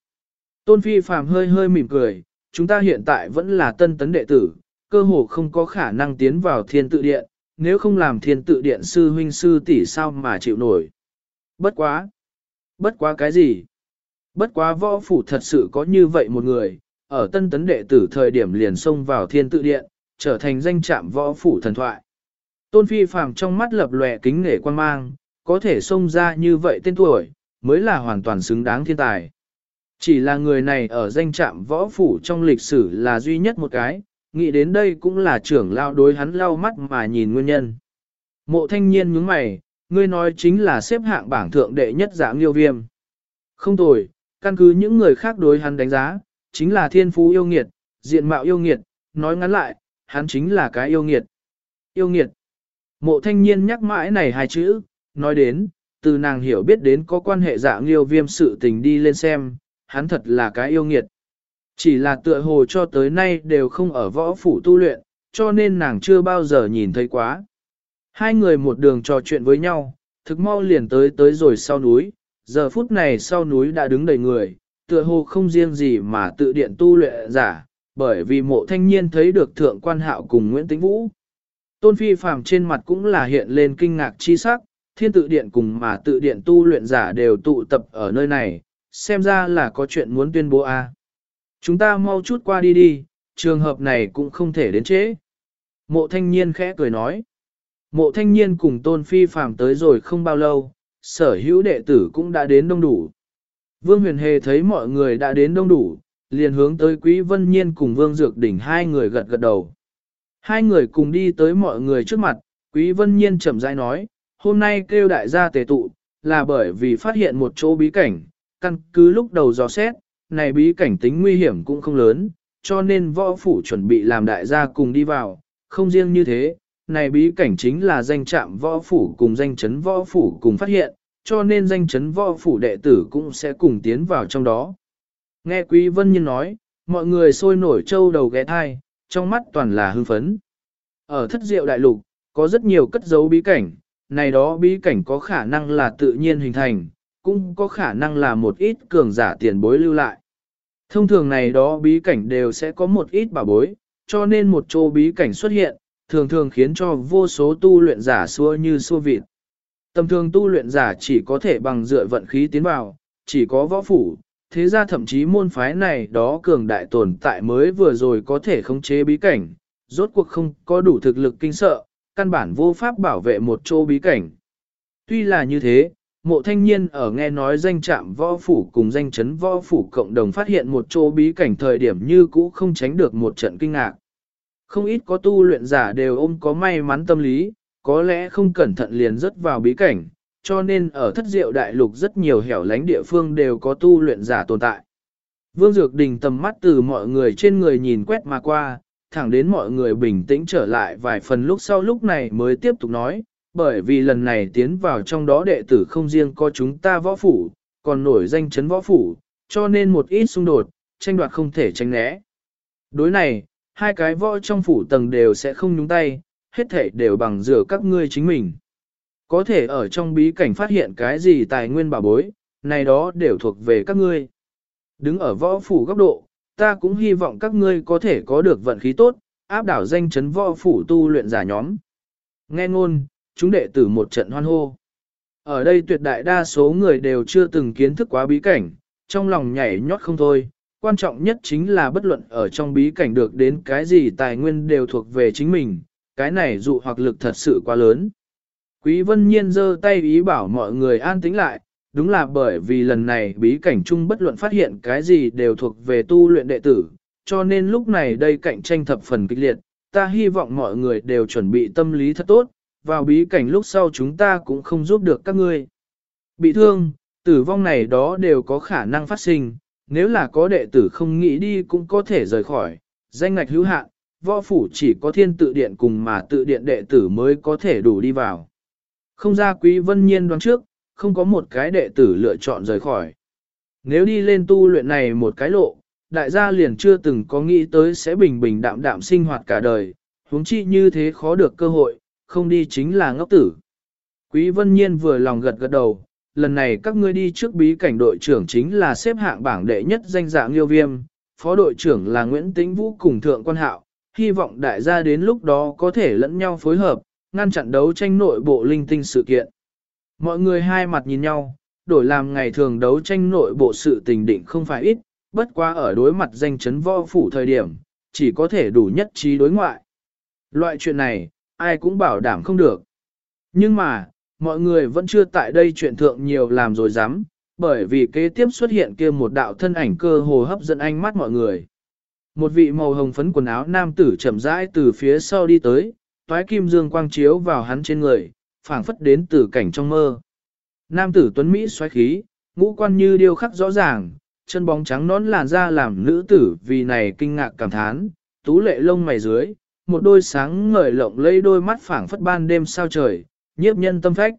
Tôn Phi Phạm hơi hơi mỉm cười, chúng ta hiện tại vẫn là tân tấn đệ tử, cơ hồ không có khả năng tiến vào thiên tự điện, nếu không làm thiên tự điện sư huynh sư tỷ sao mà chịu nổi. Bất quá. Bất quá cái gì? Bất quá võ phủ thật sự có như vậy một người, ở tân tấn đệ tử thời điểm liền xông vào thiên tự điện, trở thành danh trạm võ phủ thần thoại. Tôn phi phàm trong mắt lập lòe kính nể quan mang, có thể xông ra như vậy tên tuổi, mới là hoàn toàn xứng đáng thiên tài. Chỉ là người này ở danh trạm võ phủ trong lịch sử là duy nhất một cái, nghĩ đến đây cũng là trưởng lao đối hắn lau mắt mà nhìn nguyên nhân. Mộ thanh niên nhướng mày, ngươi nói chính là xếp hạng bảng thượng đệ nhất dạng liêu viêm. Không tồi, căn cứ những người khác đối hắn đánh giá, chính là thiên phú yêu nghiệt, diện mạo yêu nghiệt, nói ngắn lại, hắn chính là cái yêu nghiệt. Yêu nghiệt. Mộ thanh niên nhắc mãi này hai chữ, nói đến, từ nàng hiểu biết đến có quan hệ dạng liêu viêm sự tình đi lên xem, hắn thật là cái yêu nghiệt. Chỉ là tựa hồ cho tới nay đều không ở võ phủ tu luyện, cho nên nàng chưa bao giờ nhìn thấy quá. Hai người một đường trò chuyện với nhau, thực mau liền tới tới rồi sau núi, giờ phút này sau núi đã đứng đầy người, tựa hồ không riêng gì mà tự điện tu luyện giả, bởi vì mộ thanh niên thấy được thượng quan hạo cùng Nguyễn Tĩnh Vũ. Tôn Phi Phàm trên mặt cũng là hiện lên kinh ngạc chi sắc, thiên tự điện cùng mà tự điện tu luyện giả đều tụ tập ở nơi này, xem ra là có chuyện muốn tuyên bố a. Chúng ta mau chút qua đi đi, trường hợp này cũng không thể đến trễ. Mộ thanh niên khẽ cười nói. Mộ thanh niên cùng tôn phi phàm tới rồi không bao lâu, sở hữu đệ tử cũng đã đến đông đủ. Vương huyền hề thấy mọi người đã đến đông đủ, liền hướng tới quý vân nhiên cùng vương dược đỉnh hai người gật gật đầu. Hai người cùng đi tới mọi người trước mặt, quý vân nhiên chậm rãi nói, hôm nay kêu đại gia tề tụ, là bởi vì phát hiện một chỗ bí cảnh, căn cứ lúc đầu dò xét, này bí cảnh tính nguy hiểm cũng không lớn, cho nên võ phủ chuẩn bị làm đại gia cùng đi vào, không riêng như thế, này bí cảnh chính là danh trạm võ phủ cùng danh chấn võ phủ cùng phát hiện, cho nên danh chấn võ phủ đệ tử cũng sẽ cùng tiến vào trong đó. Nghe Quý Vân Nhân nói, mọi người sôi nổi trâu đầu ghé thai, trong mắt toàn là hưng phấn. Ở thất diệu đại lục, có rất nhiều cất giấu bí cảnh, này đó bí cảnh có khả năng là tự nhiên hình thành, cũng có khả năng là một ít cường giả tiền bối lưu lại. Thông thường này đó bí cảnh đều sẽ có một ít bảo bối, cho nên một chỗ bí cảnh xuất hiện, thường thường khiến cho vô số tu luyện giả xua như xua vịt. Tầm thường tu luyện giả chỉ có thể bằng dựa vận khí tiến vào, chỉ có võ phủ, thế ra thậm chí môn phái này đó cường đại tồn tại mới vừa rồi có thể khống chế bí cảnh, rốt cuộc không có đủ thực lực kinh sợ, căn bản vô pháp bảo vệ một chỗ bí cảnh. Tuy là như thế, mộ thanh niên ở nghe nói danh trạm võ phủ cùng danh chấn võ phủ cộng đồng phát hiện một chỗ bí cảnh thời điểm như cũ không tránh được một trận kinh ngạc. Không ít có tu luyện giả đều ôm có may mắn tâm lý, có lẽ không cẩn thận liền rớt vào bí cảnh, cho nên ở thất diệu đại lục rất nhiều hẻo lánh địa phương đều có tu luyện giả tồn tại. Vương Dược Đình tầm mắt từ mọi người trên người nhìn quét mà qua, thẳng đến mọi người bình tĩnh trở lại vài phần lúc sau lúc này mới tiếp tục nói, bởi vì lần này tiến vào trong đó đệ tử không riêng có chúng ta võ phủ, còn nổi danh chấn võ phủ, cho nên một ít xung đột, tranh đoạt không thể tránh né. Đối này, hai cái võ trong phủ tầng đều sẽ không nhúng tay, hết thể đều bằng rửa các ngươi chính mình. Có thể ở trong bí cảnh phát hiện cái gì tài nguyên bảo bối, này đó đều thuộc về các ngươi. Đứng ở võ phủ góc độ, ta cũng hy vọng các ngươi có thể có được vận khí tốt, áp đảo danh chấn võ phủ tu luyện giả nhóm. Nghe ngôn, chúng đệ tử một trận hoan hô. Ở đây tuyệt đại đa số người đều chưa từng kiến thức quá bí cảnh, trong lòng nhảy nhót không thôi. Quan trọng nhất chính là bất luận ở trong bí cảnh được đến cái gì tài nguyên đều thuộc về chính mình, cái này dụ hoặc lực thật sự quá lớn. Quý vân nhiên giơ tay ý bảo mọi người an tĩnh lại, đúng là bởi vì lần này bí cảnh chung bất luận phát hiện cái gì đều thuộc về tu luyện đệ tử, cho nên lúc này đây cạnh tranh thập phần kịch liệt, ta hy vọng mọi người đều chuẩn bị tâm lý thật tốt, vào bí cảnh lúc sau chúng ta cũng không giúp được các ngươi. Bị thương, tử vong này đó đều có khả năng phát sinh, nếu là có đệ tử không nghĩ đi cũng có thể rời khỏi, danh ngạch hữu hạn, võ phủ chỉ có thiên tự điện cùng mà tự điện đệ tử mới có thể đủ đi vào. Không ra quý vân nhiên đoán trước, không có một cái đệ tử lựa chọn rời khỏi. Nếu đi lên tu luyện này một cái lộ, đại gia liền chưa từng có nghĩ tới sẽ bình bình đạm đạm sinh hoạt cả đời, huống chi như thế khó được cơ hội, không đi chính là ngốc tử. Quý vân nhiên vừa lòng gật gật đầu, lần này các ngươi đi trước bí cảnh đội trưởng chính là xếp hạng bảng đệ nhất danh dạng nghiêu viêm, phó đội trưởng là Nguyễn Tĩnh Vũ cùng Thượng Quan Hạo, hy vọng đại gia đến lúc đó có thể lẫn nhau phối hợp, ngăn chặn đấu tranh nội bộ linh tinh sự kiện. Mọi người hai mặt nhìn nhau, đổi làm ngày thường đấu tranh nội bộ sự tình định không phải ít, bất quá ở đối mặt danh chấn võ phủ thời điểm, chỉ có thể đủ nhất trí đối ngoại. Loại chuyện này, ai cũng bảo đảm không được. Nhưng mà, mọi người vẫn chưa tại đây chuyện thượng nhiều làm rồi dám, bởi vì kế tiếp xuất hiện kia một đạo thân ảnh cơ hồ hấp dẫn ánh mắt mọi người. Một vị màu hồng phấn quần áo nam tử chậm rãi từ phía sau đi tới, toái kim dương quang chiếu vào hắn trên người, phảng phất đến từ cảnh trong mơ. Nam tử tuấn Mỹ xoáy khí, ngũ quan như điêu khắc rõ ràng, chân bóng trắng nón làn da làm nữ tử vì này kinh ngạc cảm thán, tú lệ lông mày dưới, một đôi sáng ngời lộng lẫy đôi mắt phảng phất ban đêm sao trời, nhiếp nhân tâm phách.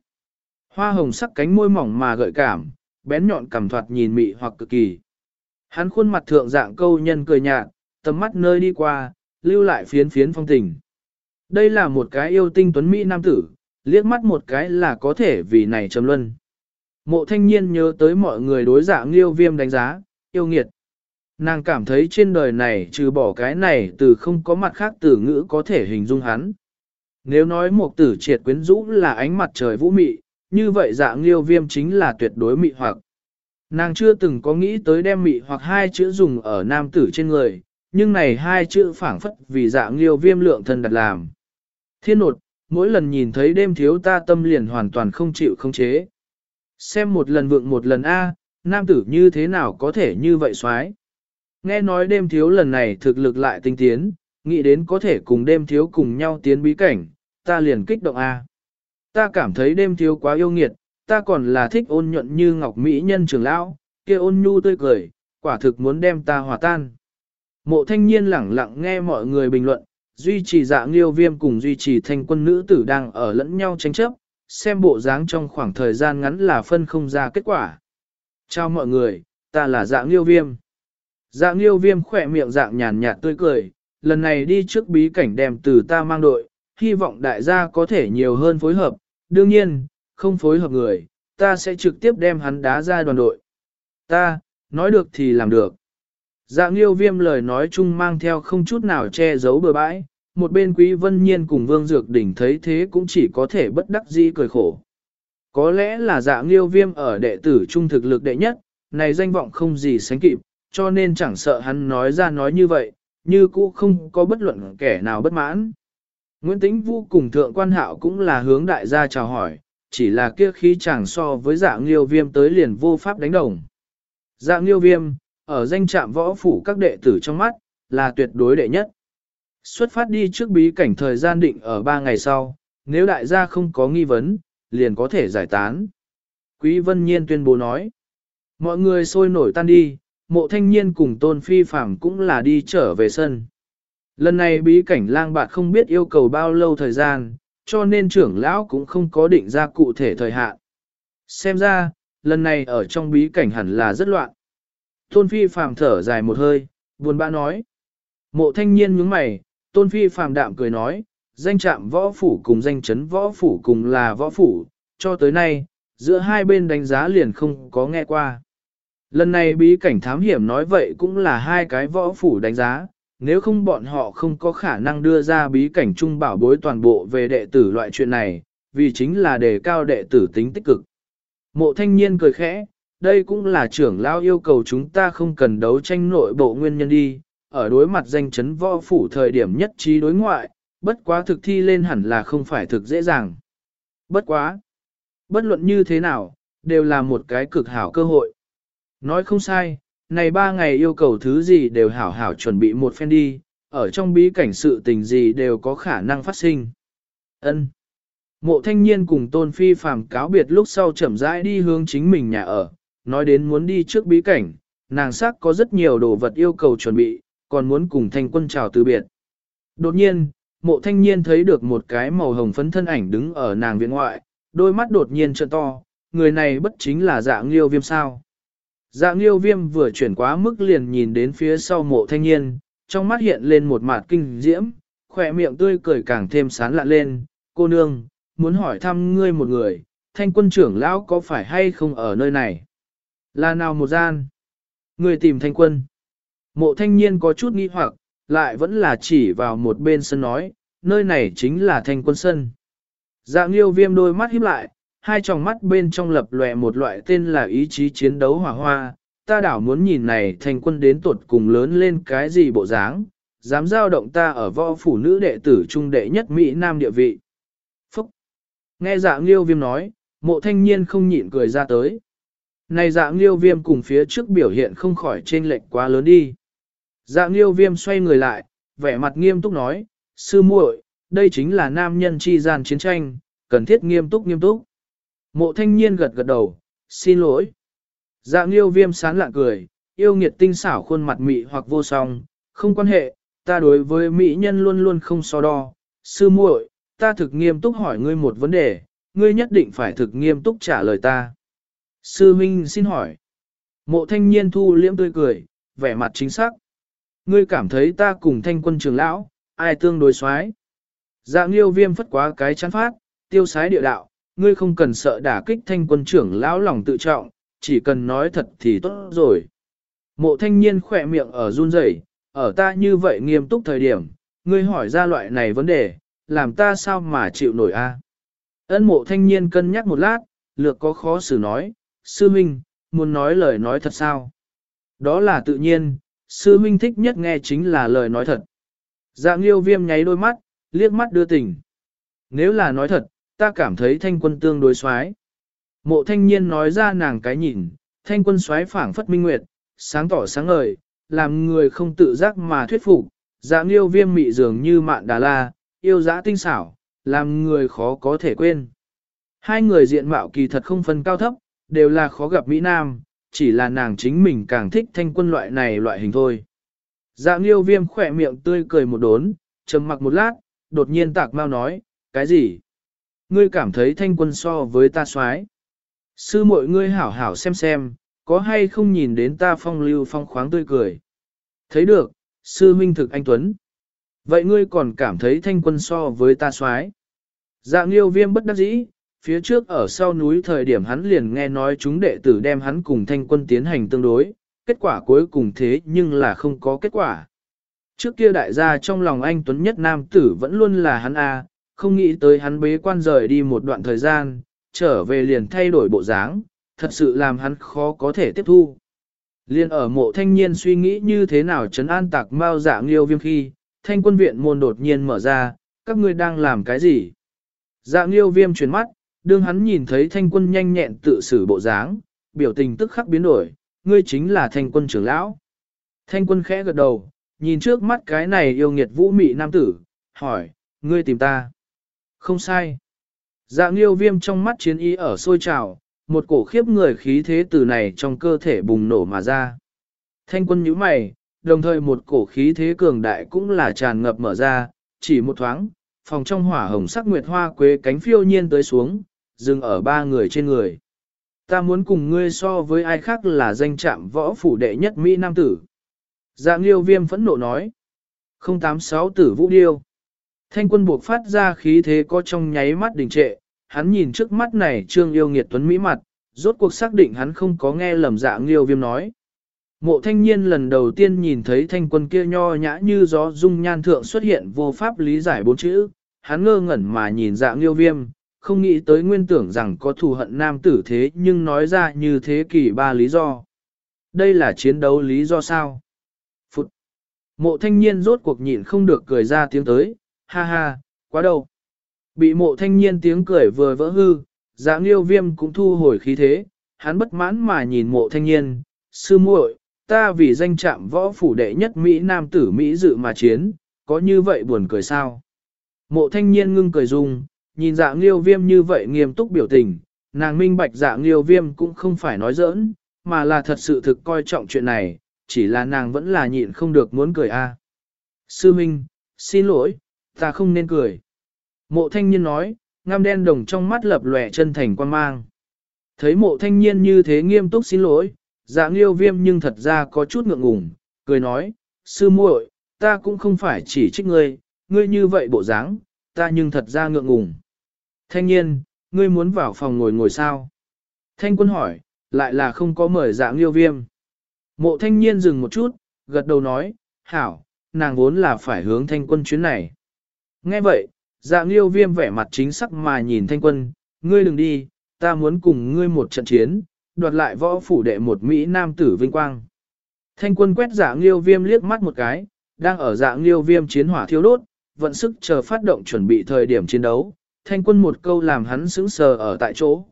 Hoa hồng sắc cánh môi mỏng mà gợi cảm, bén nhọn cảm thoạt nhìn mị hoặc cực kỳ. Hắn khuôn mặt thượng dạng câu nhân cười nhạt, tầm mắt nơi đi qua, lưu lại phiến phiến phong tình. Đây là một cái yêu tinh tuấn Mỹ nam tử, liếc mắt một cái là có thể vì này trầm luân. Mộ thanh niên nhớ tới mọi người đối dạng nghiêu viêm đánh giá, yêu nghiệt. Nàng cảm thấy trên đời này trừ bỏ cái này từ không có mặt khác từ ngữ có thể hình dung hắn. Nếu nói một tử triệt quyến rũ là ánh mặt trời vũ mị, như vậy dạng liêu viêm chính là tuyệt đối mị hoặc. Nàng chưa từng có nghĩ tới đem mị hoặc hai chữ dùng ở nam tử trên người, nhưng này hai chữ phảng phất vì dạng liêu viêm lượng thân đặt làm. Thiên nột, mỗi lần nhìn thấy đêm thiếu ta tâm liền hoàn toàn không chịu không chế. Xem một lần vượng một lần A, nam tử như thế nào có thể như vậy xoái. Nghe nói đêm thiếu lần này thực lực lại tinh tiến, nghĩ đến có thể cùng đêm thiếu cùng nhau tiến bí cảnh, ta liền kích động A. Ta cảm thấy đêm thiếu quá yêu nghiệt, ta còn là thích ôn nhuận như ngọc mỹ nhân trường lão, kia ôn nhu tươi cười, quả thực muốn đem ta hòa tan. Mộ thanh niên lẳng lặng nghe mọi người bình luận, duy trì dạ nghiêu viêm cùng duy trì thanh quân nữ tử đang ở lẫn nhau tranh chấp, xem bộ dáng trong khoảng thời gian ngắn là phân không ra kết quả. Chào mọi người, ta là dạ nghiêu viêm. Dạ nghiêu viêm khỏe miệng dạng nhàn nhạt tươi cười, lần này đi trước bí cảnh đem từ ta mang đội, hy vọng đại gia có thể nhiều hơn phối hợp, đương nhiên, không phối hợp người, ta sẽ trực tiếp đem hắn đá ra đoàn đội. Ta, nói được thì làm được. Dạng nghiêu viêm lời nói chung mang theo không chút nào che giấu bừa bãi, một bên quý vân nhiên cùng vương dược đỉnh thấy thế cũng chỉ có thể bất đắc dĩ cười khổ. Có lẽ là dạng nghiêu viêm ở đệ tử trung thực lực đệ nhất, này danh vọng không gì sánh kịp, cho nên chẳng sợ hắn nói ra nói như vậy, như cũ không có bất luận kẻ nào bất mãn. Nguyễn Tĩnh Vũ cùng thượng quan hạo cũng là hướng đại gia chào hỏi, chỉ là kia khí chẳng so với dạng liêu viêm tới liền vô pháp đánh đồng. Dạng liêu viêm, ở danh trạm võ phủ các đệ tử trong mắt, là tuyệt đối đệ nhất. Xuất phát đi trước bí cảnh thời gian định ở 3 ngày sau, nếu đại gia không có nghi vấn, liền có thể giải tán. Quý Vân Nhiên tuyên bố nói, mọi người sôi nổi tan đi, mộ thanh niên cùng tôn phi phạm cũng là đi trở về sân. Lần này bí cảnh lang bạt không biết yêu cầu bao lâu thời gian, cho nên trưởng lão cũng không có định ra cụ thể thời hạn. Xem ra, lần này ở trong bí cảnh hẳn là rất loạn. Tôn Phi phàm thở dài một hơi, buồn bã nói. Mộ thanh niên nhướng mày, Tôn Phi phàm đạm cười nói, danh trạm võ phủ cùng danh chấn võ phủ cùng là võ phủ, cho tới nay, giữa hai bên đánh giá liền không có nghe qua. Lần này bí cảnh thám hiểm nói vậy cũng là hai cái võ phủ đánh giá, nếu không bọn họ không có khả năng đưa ra bí cảnh trung bảo bối toàn bộ về đệ tử loại chuyện này, vì chính là đề cao đệ tử tính tích cực. Mộ thanh niên cười khẽ, đây cũng là trưởng lao yêu cầu chúng ta không cần đấu tranh nội bộ nguyên nhân đi, ở đối mặt danh chấn võ phủ thời điểm nhất trí đối ngoại, bất quá thực thi lên hẳn là không phải thực dễ dàng. Bất quá. Bất luận như thế nào, đều là một cái cực hảo cơ hội. Nói không sai, này ba ngày yêu cầu thứ gì đều hảo hảo chuẩn bị một phen đi, ở trong bí cảnh sự tình gì đều có khả năng phát sinh. Ân. Mộ thanh niên cùng tôn phi phàm cáo biệt lúc sau chậm rãi đi hướng chính mình nhà ở, nói đến muốn đi trước bí cảnh, nàng sắc có rất nhiều đồ vật yêu cầu chuẩn bị, còn muốn cùng thanh quân chào từ biệt. Đột nhiên, mộ thanh niên thấy được một cái màu hồng phấn thân ảnh đứng ở nàng viện ngoại, đôi mắt đột nhiên trợn to, người này bất chính là dạng liêu viêm sao. Dạng liêu viêm vừa chuyển quá mức liền nhìn đến phía sau mộ thanh niên, trong mắt hiện lên một mặt kinh diễm, khỏe miệng tươi cười càng thêm sán lạ lên, cô nương, muốn hỏi thăm ngươi một người, thanh quân trưởng lão có phải hay không ở nơi này? Là nào một gian? Người tìm thanh quân. Mộ thanh niên có chút nghi hoặc, lại vẫn là chỉ vào một bên sân nói, nơi này chính là thanh quân sân. Dạng liêu viêm đôi mắt híp lại, hai tròng mắt bên trong lập lòe một loại tên là ý chí chiến đấu hỏa hoa, ta đảo muốn nhìn này thành quân đến tuột cùng lớn lên cái gì bộ dáng, dám giao động ta ở võ phủ nữ đệ tử trung đệ nhất Mỹ Nam địa vị. Phúc! Nghe dạng liêu viêm nói, mộ thanh niên không nhịn cười ra tới. Này dạng liêu viêm cùng phía trước biểu hiện không khỏi trên lệch quá lớn đi. Dạng liêu viêm xoay người lại, vẻ mặt nghiêm túc nói, sư muội, đây chính là nam nhân chi gian chiến tranh, cần thiết nghiêm túc nghiêm túc. Mộ thanh niên gật gật đầu, xin lỗi. Dạng nghiêu viêm sán lạ cười, yêu nghiệt tinh xảo khuôn mặt mị hoặc vô song, không quan hệ, ta đối với mỹ nhân luôn luôn không so đo. Sư muội, ta thực nghiêm túc hỏi ngươi một vấn đề, ngươi nhất định phải thực nghiêm túc trả lời ta. Sư Minh xin hỏi. Mộ thanh niên thu liễm tươi cười, vẻ mặt chính xác. Ngươi cảm thấy ta cùng thanh quân trường lão, ai tương đối xoái. Dạng nghiêu viêm phất quá cái chán phát, tiêu sái địa đạo, ngươi không cần sợ đả kích thanh quân trưởng lão lòng tự trọng, chỉ cần nói thật thì tốt rồi. Mộ thanh niên khỏe miệng ở run rẩy, ở ta như vậy nghiêm túc thời điểm, ngươi hỏi ra loại này vấn đề, làm ta sao mà chịu nổi a? Ân mộ thanh niên cân nhắc một lát, lược có khó xử nói, sư minh, muốn nói lời nói thật sao? Đó là tự nhiên, sư minh thích nhất nghe chính là lời nói thật. Dạng liêu viêm nháy đôi mắt, liếc mắt đưa tình. Nếu là nói thật, ta cảm thấy thanh quân tương đối xoái. Mộ thanh niên nói ra nàng cái nhìn, thanh quân xoái phảng phất minh nguyệt, sáng tỏ sáng ngời, làm người không tự giác mà thuyết phục, dạng liêu viêm mị dường như mạn đà la, yêu dã tinh xảo, làm người khó có thể quên. Hai người diện mạo kỳ thật không phân cao thấp, đều là khó gặp Mỹ Nam, chỉ là nàng chính mình càng thích thanh quân loại này loại hình thôi. Dạng liêu viêm khỏe miệng tươi cười một đốn, trầm mặc một lát, đột nhiên tạc mau nói, cái gì? Ngươi cảm thấy thanh quân so với ta soái Sư muội ngươi hảo hảo xem xem, có hay không nhìn đến ta phong lưu phong khoáng tươi cười. Thấy được, sư minh thực anh Tuấn. Vậy ngươi còn cảm thấy thanh quân so với ta soái Dạng liêu viêm bất đắc dĩ, phía trước ở sau núi thời điểm hắn liền nghe nói chúng đệ tử đem hắn cùng thanh quân tiến hành tương đối, kết quả cuối cùng thế nhưng là không có kết quả. Trước kia đại gia trong lòng anh Tuấn nhất nam tử vẫn luôn là hắn A, không nghĩ tới hắn bế quan rời đi một đoạn thời gian, trở về liền thay đổi bộ dáng, thật sự làm hắn khó có thể tiếp thu. Liên ở mộ thanh niên suy nghĩ như thế nào trấn an tạc mao dạng liêu viêm khi, thanh quân viện môn đột nhiên mở ra, các ngươi đang làm cái gì? Dạng liêu viêm chuyển mắt, đương hắn nhìn thấy thanh quân nhanh nhẹn tự xử bộ dáng, biểu tình tức khắc biến đổi, ngươi chính là thanh quân trưởng lão. Thanh quân khẽ gật đầu, nhìn trước mắt cái này yêu nghiệt vũ mị nam tử, hỏi, ngươi tìm ta. Không sai. Dạng nghiêu viêm trong mắt chiến ý ở sôi trào, một cổ khiếp người khí thế từ này trong cơ thể bùng nổ mà ra. Thanh quân nhíu mày, đồng thời một cổ khí thế cường đại cũng là tràn ngập mở ra, chỉ một thoáng, phòng trong hỏa hồng sắc nguyệt hoa quế cánh phiêu nhiên tới xuống, dừng ở ba người trên người. Ta muốn cùng ngươi so với ai khác là danh trạm võ phủ đệ nhất Mỹ Nam tử. Dạng liêu viêm phẫn nộ nói. 086 tử vũ điêu. Thanh quân buộc phát ra khí thế có trong nháy mắt đình trệ, hắn nhìn trước mắt này trương yêu nghiệt tuấn Mỹ mặt, rốt cuộc xác định hắn không có nghe lầm dạng liêu viêm nói. Mộ thanh niên lần đầu tiên nhìn thấy thanh quân kia nho nhã như gió dung nhan thượng xuất hiện vô pháp lý giải bốn chữ, hắn ngơ ngẩn mà nhìn dạng liêu viêm, không nghĩ tới nguyên tưởng rằng có thù hận nam tử thế nhưng nói ra như thế kỷ ba lý do. Đây là chiến đấu lý do sao? Phụt! Mộ thanh niên rốt cuộc nhịn không được cười ra tiếng tới, ha ha, quá đâu. Bị mộ thanh niên tiếng cười vừa vỡ hư, dạng liêu viêm cũng thu hồi khí thế, hắn bất mãn mà nhìn mộ thanh niên, sư muội, ta vì danh trạm võ phủ đệ nhất Mỹ nam tử Mỹ dự mà chiến, có như vậy buồn cười sao? Mộ thanh niên ngưng cười dung, nhìn dạng liêu viêm như vậy nghiêm túc biểu tình, nàng minh bạch dạng liêu viêm cũng không phải nói giỡn, mà là thật sự thực coi trọng chuyện này, chỉ là nàng vẫn là nhịn không được muốn cười a. Sư Minh, xin lỗi, ta không nên cười. Mộ thanh niên nói, ngăm đen đồng trong mắt lập lòe chân thành quan mang. Thấy mộ thanh niên như thế nghiêm túc xin lỗi, dạng liêu viêm nhưng thật ra có chút ngượng ngùng, cười nói, sư muội, ta cũng không phải chỉ trích ngươi, ngươi như vậy bộ dáng, ta nhưng thật ra ngượng ngùng. Thanh niên, ngươi muốn vào phòng ngồi ngồi sao? Thanh quân hỏi, lại là không có mời dạng liêu viêm. Mộ thanh niên dừng một chút, gật đầu nói, hảo, nàng vốn là phải hướng thanh quân chuyến này. Nghe vậy, dạng liêu viêm vẻ mặt chính sắc mà nhìn thanh quân, ngươi đừng đi, ta muốn cùng ngươi một trận chiến, đoạt lại võ phủ đệ một Mỹ nam tử vinh quang. Thanh quân quét dạng liêu viêm liếc mắt một cái, đang ở dạng liêu viêm chiến hỏa thiêu đốt, vận sức chờ phát động chuẩn bị thời điểm chiến đấu, thanh quân một câu làm hắn sững sờ ở tại chỗ.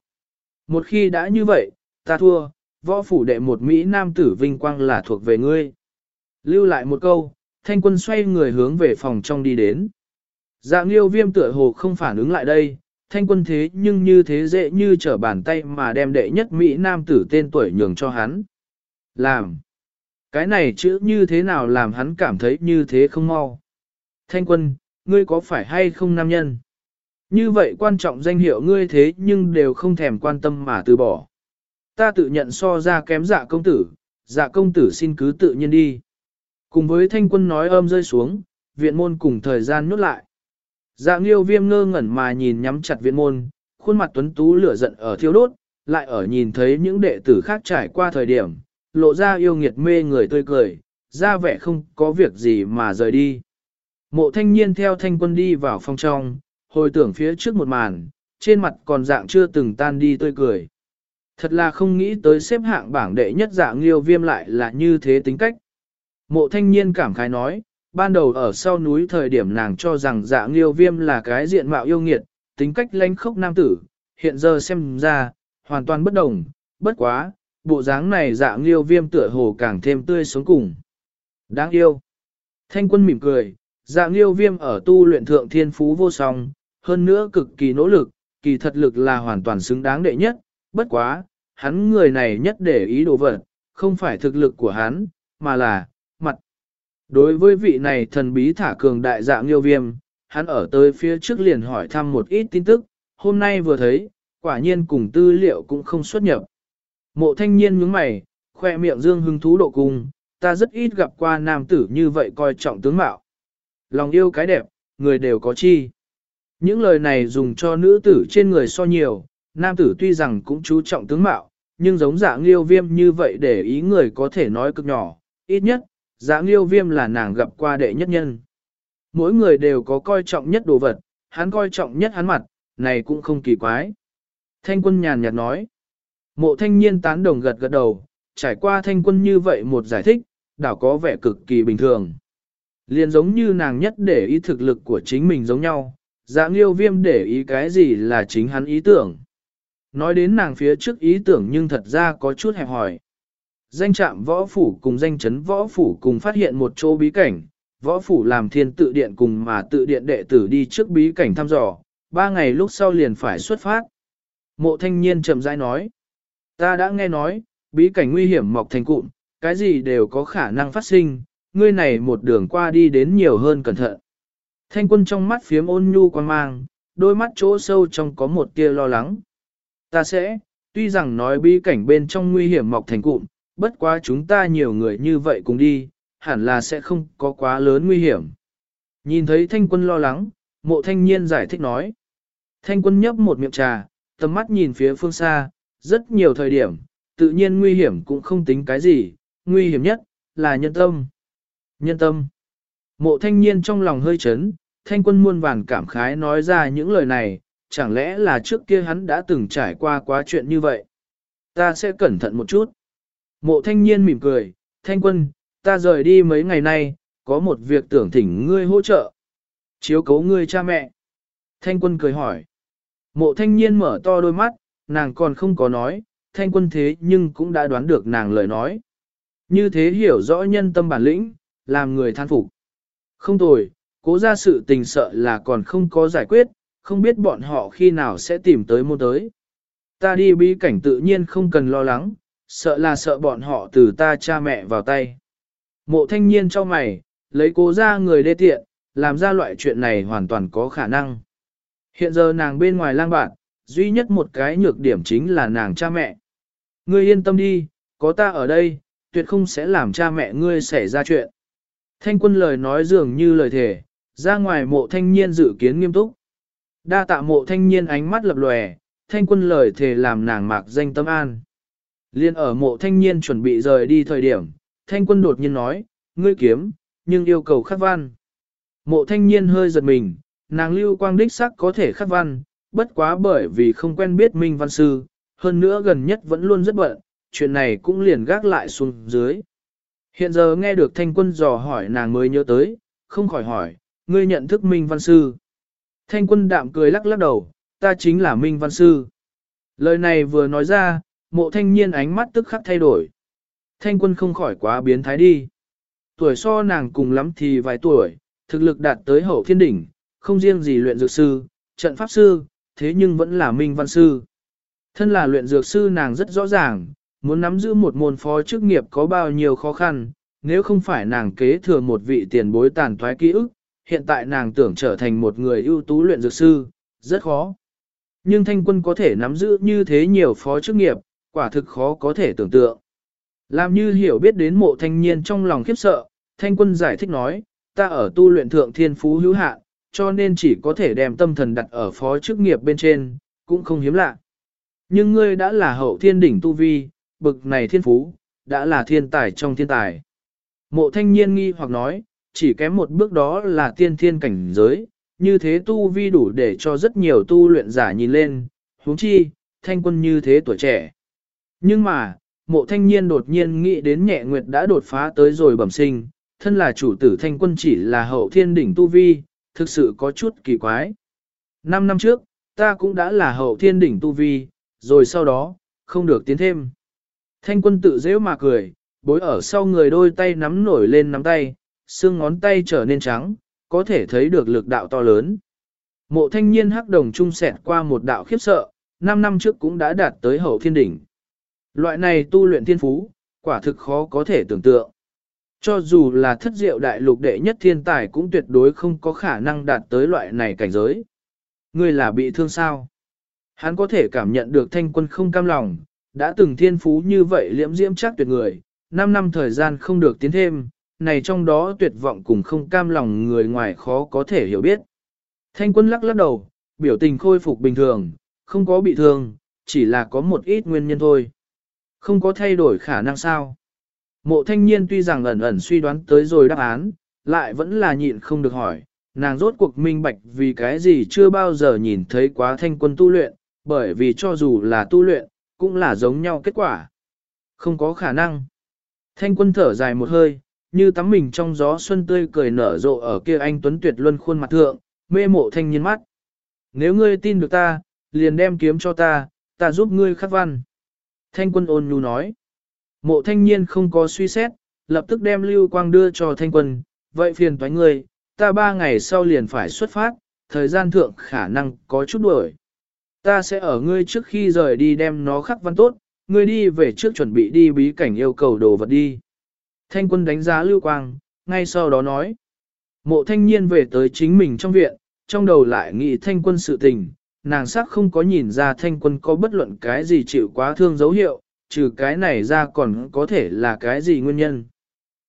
Một khi đã như vậy, ta thua, võ phủ đệ một Mỹ nam tử vinh quang là thuộc về ngươi. Lưu lại một câu, thanh quân xoay người hướng về phòng trong đi đến. Dạ liêu viêm tựa hồ không phản ứng lại đây, thanh quân thế nhưng như thế dễ như trở bàn tay mà đem đệ nhất Mỹ nam tử tên tuổi nhường cho hắn. Làm. Cái này chữ như thế nào làm hắn cảm thấy như thế không mau. Thanh quân, ngươi có phải hay không nam nhân? Như vậy quan trọng danh hiệu ngươi thế nhưng đều không thèm quan tâm mà từ bỏ. Ta tự nhận so ra kém dạ công tử, dạ công tử xin cứ tự nhiên đi. Cùng với thanh quân nói âm rơi xuống, viện môn cùng thời gian nuốt lại. Dạ nghiêu viêm ngơ ngẩn mà nhìn nhắm chặt viện môn, khuôn mặt tuấn tú lửa giận ở thiêu đốt, lại ở nhìn thấy những đệ tử khác trải qua thời điểm, lộ ra yêu nghiệt mê người tươi cười, ra vẻ không có việc gì mà rời đi. Mộ thanh niên theo thanh quân đi vào phòng trong, hồi tưởng phía trước một màn, trên mặt còn dạng chưa từng tan đi tươi cười. Thật là không nghĩ tới xếp hạng bảng đệ nhất dạng liêu viêm lại là như thế tính cách. Mộ thanh niên cảm khái nói, ban đầu ở sau núi thời điểm nàng cho rằng dạng liêu viêm là cái diện mạo yêu nghiệt, tính cách lanh khốc nam tử, hiện giờ xem ra, hoàn toàn bất đồng, bất quá, bộ dáng này dạng liêu viêm tựa hồ càng thêm tươi sống cùng. Đáng yêu. Thanh quân mỉm cười, dạng liêu viêm ở tu luyện thượng thiên phú vô song, hơn nữa cực kỳ nỗ lực, kỳ thật lực là hoàn toàn xứng đáng đệ nhất, bất quá, hắn người này nhất để ý đồ vật, không phải thực lực của hắn, mà là. Đối với vị này thần bí thả cường đại dạng liêu viêm, hắn ở tới phía trước liền hỏi thăm một ít tin tức, hôm nay vừa thấy, quả nhiên cùng tư liệu cũng không xuất nhập. Mộ thanh niên nhướng mày, khoe miệng dương hứng thú độ cung, ta rất ít gặp qua nam tử như vậy coi trọng tướng mạo. Lòng yêu cái đẹp, người đều có chi. Những lời này dùng cho nữ tử trên người so nhiều, nam tử tuy rằng cũng chú trọng tướng mạo, nhưng giống dạng liêu viêm như vậy để ý người có thể nói cực nhỏ, ít nhất, dạng nghiêu viêm là nàng gặp qua đệ nhất nhân. Mỗi người đều có coi trọng nhất đồ vật, hắn coi trọng nhất hắn mặt, này cũng không kỳ quái. Thanh quân nhàn nhạt nói, mộ thanh niên tán đồng gật gật đầu, trải qua thanh quân như vậy một giải thích, đảo có vẻ cực kỳ bình thường. Liền giống như nàng nhất để ý thực lực của chính mình giống nhau, dạng nghiêu viêm để ý cái gì là chính hắn ý tưởng. Nói đến nàng phía trước ý tưởng nhưng thật ra có chút hẹp hỏi. Danh trạm võ phủ cùng danh chấn võ phủ cùng phát hiện một chỗ bí cảnh, võ phủ làm thiên tự điện cùng mà tự điện đệ tử đi trước bí cảnh thăm dò, ba ngày lúc sau liền phải xuất phát. Mộ thanh niên chậm rãi nói, ta đã nghe nói, bí cảnh nguy hiểm mọc thành cụm, cái gì đều có khả năng phát sinh, ngươi này một đường qua đi đến nhiều hơn cẩn thận. Thanh quân trong mắt phiếm ôn nhu quan mang, đôi mắt chỗ sâu trong có một tia lo lắng. Ta sẽ, tuy rằng nói bí cảnh bên trong nguy hiểm mọc thành cụm, bất quá chúng ta nhiều người như vậy cùng đi, hẳn là sẽ không có quá lớn nguy hiểm. Nhìn thấy thanh quân lo lắng, mộ thanh niên giải thích nói. Thanh quân nhấp một miệng trà, tầm mắt nhìn phía phương xa, rất nhiều thời điểm, tự nhiên nguy hiểm cũng không tính cái gì, nguy hiểm nhất, là nhân tâm. Nhân tâm. Mộ thanh niên trong lòng hơi chấn, thanh quân muôn vàn cảm khái nói ra những lời này, chẳng lẽ là trước kia hắn đã từng trải qua quá chuyện như vậy. Ta sẽ cẩn thận một chút. Mộ thanh niên mỉm cười, thanh quân, ta rời đi mấy ngày nay, có một việc tưởng thỉnh ngươi hỗ trợ. Chiếu cấu ngươi cha mẹ. Thanh quân cười hỏi. Mộ thanh niên mở to đôi mắt, nàng còn không có nói, thanh quân thế nhưng cũng đã đoán được nàng lời nói. Như thế hiểu rõ nhân tâm bản lĩnh, làm người than phục. Không tồi, cố ra sự tình sợ là còn không có giải quyết, không biết bọn họ khi nào sẽ tìm tới môn tới. Ta đi bí cảnh tự nhiên không cần lo lắng, sợ là sợ bọn họ từ ta cha mẹ vào tay. Mộ thanh niên cho mày, lấy cố ra người đê tiện, làm ra loại chuyện này hoàn toàn có khả năng. Hiện giờ nàng bên ngoài lang bạn, duy nhất một cái nhược điểm chính là nàng cha mẹ. Ngươi yên tâm đi, có ta ở đây, tuyệt không sẽ làm cha mẹ ngươi xảy ra chuyện. Thanh quân lời nói dường như lời thề, ra ngoài mộ thanh niên dự kiến nghiêm túc. Đa tạ mộ thanh niên ánh mắt lập lòe, thanh quân lời thề làm nàng mạc danh tâm an. Liên ở mộ thanh niên chuẩn bị rời đi thời điểm, thanh quân đột nhiên nói, ngươi kiếm, nhưng yêu cầu khắc văn. Mộ thanh niên hơi giật mình, nàng lưu quang đích sắc có thể khắc văn, bất quá bởi vì không quen biết minh văn sư, hơn nữa gần nhất vẫn luôn rất bận, chuyện này cũng liền gác lại xuống dưới. Hiện giờ nghe được thanh quân dò hỏi nàng mới nhớ tới, không khỏi hỏi, ngươi nhận thức minh văn sư. Thanh quân đạm cười lắc lắc đầu, ta chính là minh văn sư. Lời này vừa nói ra, mộ thanh niên ánh mắt tức khắc thay đổi. Thanh quân không khỏi quá biến thái đi. Tuổi so nàng cùng lắm thì vài tuổi, thực lực đạt tới hậu thiên đỉnh, không riêng gì luyện dược sư, trận pháp sư, thế nhưng vẫn là minh văn sư. Thân là luyện dược sư nàng rất rõ ràng, muốn nắm giữ một môn phó chức nghiệp có bao nhiêu khó khăn, nếu không phải nàng kế thừa một vị tiền bối tàn thoái ký ức, hiện tại nàng tưởng trở thành một người ưu tú luyện dược sư, rất khó. Nhưng thanh quân có thể nắm giữ như thế nhiều phó chức nghiệp, quả thực khó có thể tưởng tượng. Làm như hiểu biết đến mộ thanh niên trong lòng khiếp sợ, thanh quân giải thích nói, ta ở tu luyện thượng thiên phú hữu hạn, cho nên chỉ có thể đem tâm thần đặt ở phó chức nghiệp bên trên, cũng không hiếm lạ. Nhưng ngươi đã là hậu thiên đỉnh tu vi, bực này thiên phú, đã là thiên tài trong thiên tài. Mộ thanh niên nghi hoặc nói, chỉ kém một bước đó là tiên thiên cảnh giới, như thế tu vi đủ để cho rất nhiều tu luyện giả nhìn lên, huống chi, thanh quân như thế tuổi trẻ. Nhưng mà, mộ thanh niên đột nhiên nghĩ đến nhẹ nguyệt đã đột phá tới rồi bẩm sinh, thân là chủ tử thanh quân chỉ là hậu thiên đỉnh tu vi, thực sự có chút kỳ quái. Năm năm trước, ta cũng đã là hậu thiên đỉnh tu vi, rồi sau đó, không được tiến thêm. Thanh quân tự dễ mà cười, bối ở sau người đôi tay nắm nổi lên nắm tay, xương ngón tay trở nên trắng, có thể thấy được lực đạo to lớn. Mộ thanh niên hắc đồng trung sẹt qua một đạo khiếp sợ, 5 năm trước cũng đã đạt tới hậu thiên đỉnh. Loại này tu luyện thiên phú, quả thực khó có thể tưởng tượng. Cho dù là thất diệu đại lục đệ nhất thiên tài cũng tuyệt đối không có khả năng đạt tới loại này cảnh giới. Ngươi là bị thương sao? Hắn có thể cảm nhận được thanh quân không cam lòng, đã từng thiên phú như vậy liễm diễm chắc tuyệt người, 5 năm thời gian không được tiến thêm, này trong đó tuyệt vọng cùng không cam lòng người ngoài khó có thể hiểu biết. Thanh quân lắc lắc đầu, biểu tình khôi phục bình thường, không có bị thương, chỉ là có một ít nguyên nhân thôi. Không có thay đổi khả năng sao. Mộ thanh niên tuy rằng ẩn ẩn suy đoán tới rồi đáp án, lại vẫn là nhịn không được hỏi, nàng rốt cuộc minh bạch vì cái gì chưa bao giờ nhìn thấy quá thanh quân tu luyện, bởi vì cho dù là tu luyện, cũng là giống nhau kết quả. Không có khả năng. Thanh quân thở dài một hơi, như tắm mình trong gió xuân tươi cười nở rộ ở kia anh Tuấn Tuyệt Luân khuôn mặt thượng, mê mộ thanh niên mắt. Nếu ngươi tin được ta, liền đem kiếm cho ta, ta giúp ngươi khắc văn. Thanh quân ôn nhu nói. Mộ thanh niên không có suy xét, lập tức đem lưu quang đưa cho thanh quân, vậy phiền toái ngươi, ta ba ngày sau liền phải xuất phát, thời gian thượng khả năng có chút đuổi. Ta sẽ ở ngươi trước khi rời đi đem nó khắc văn tốt, ngươi đi về trước chuẩn bị đi bí cảnh yêu cầu đồ vật đi. Thanh quân đánh giá lưu quang, ngay sau đó nói. Mộ thanh niên về tới chính mình trong viện, trong đầu lại nghĩ thanh quân sự tình, nàng sắc không có nhìn ra thanh quân có bất luận cái gì chịu quá thương dấu hiệu, trừ cái này ra còn có thể là cái gì nguyên nhân.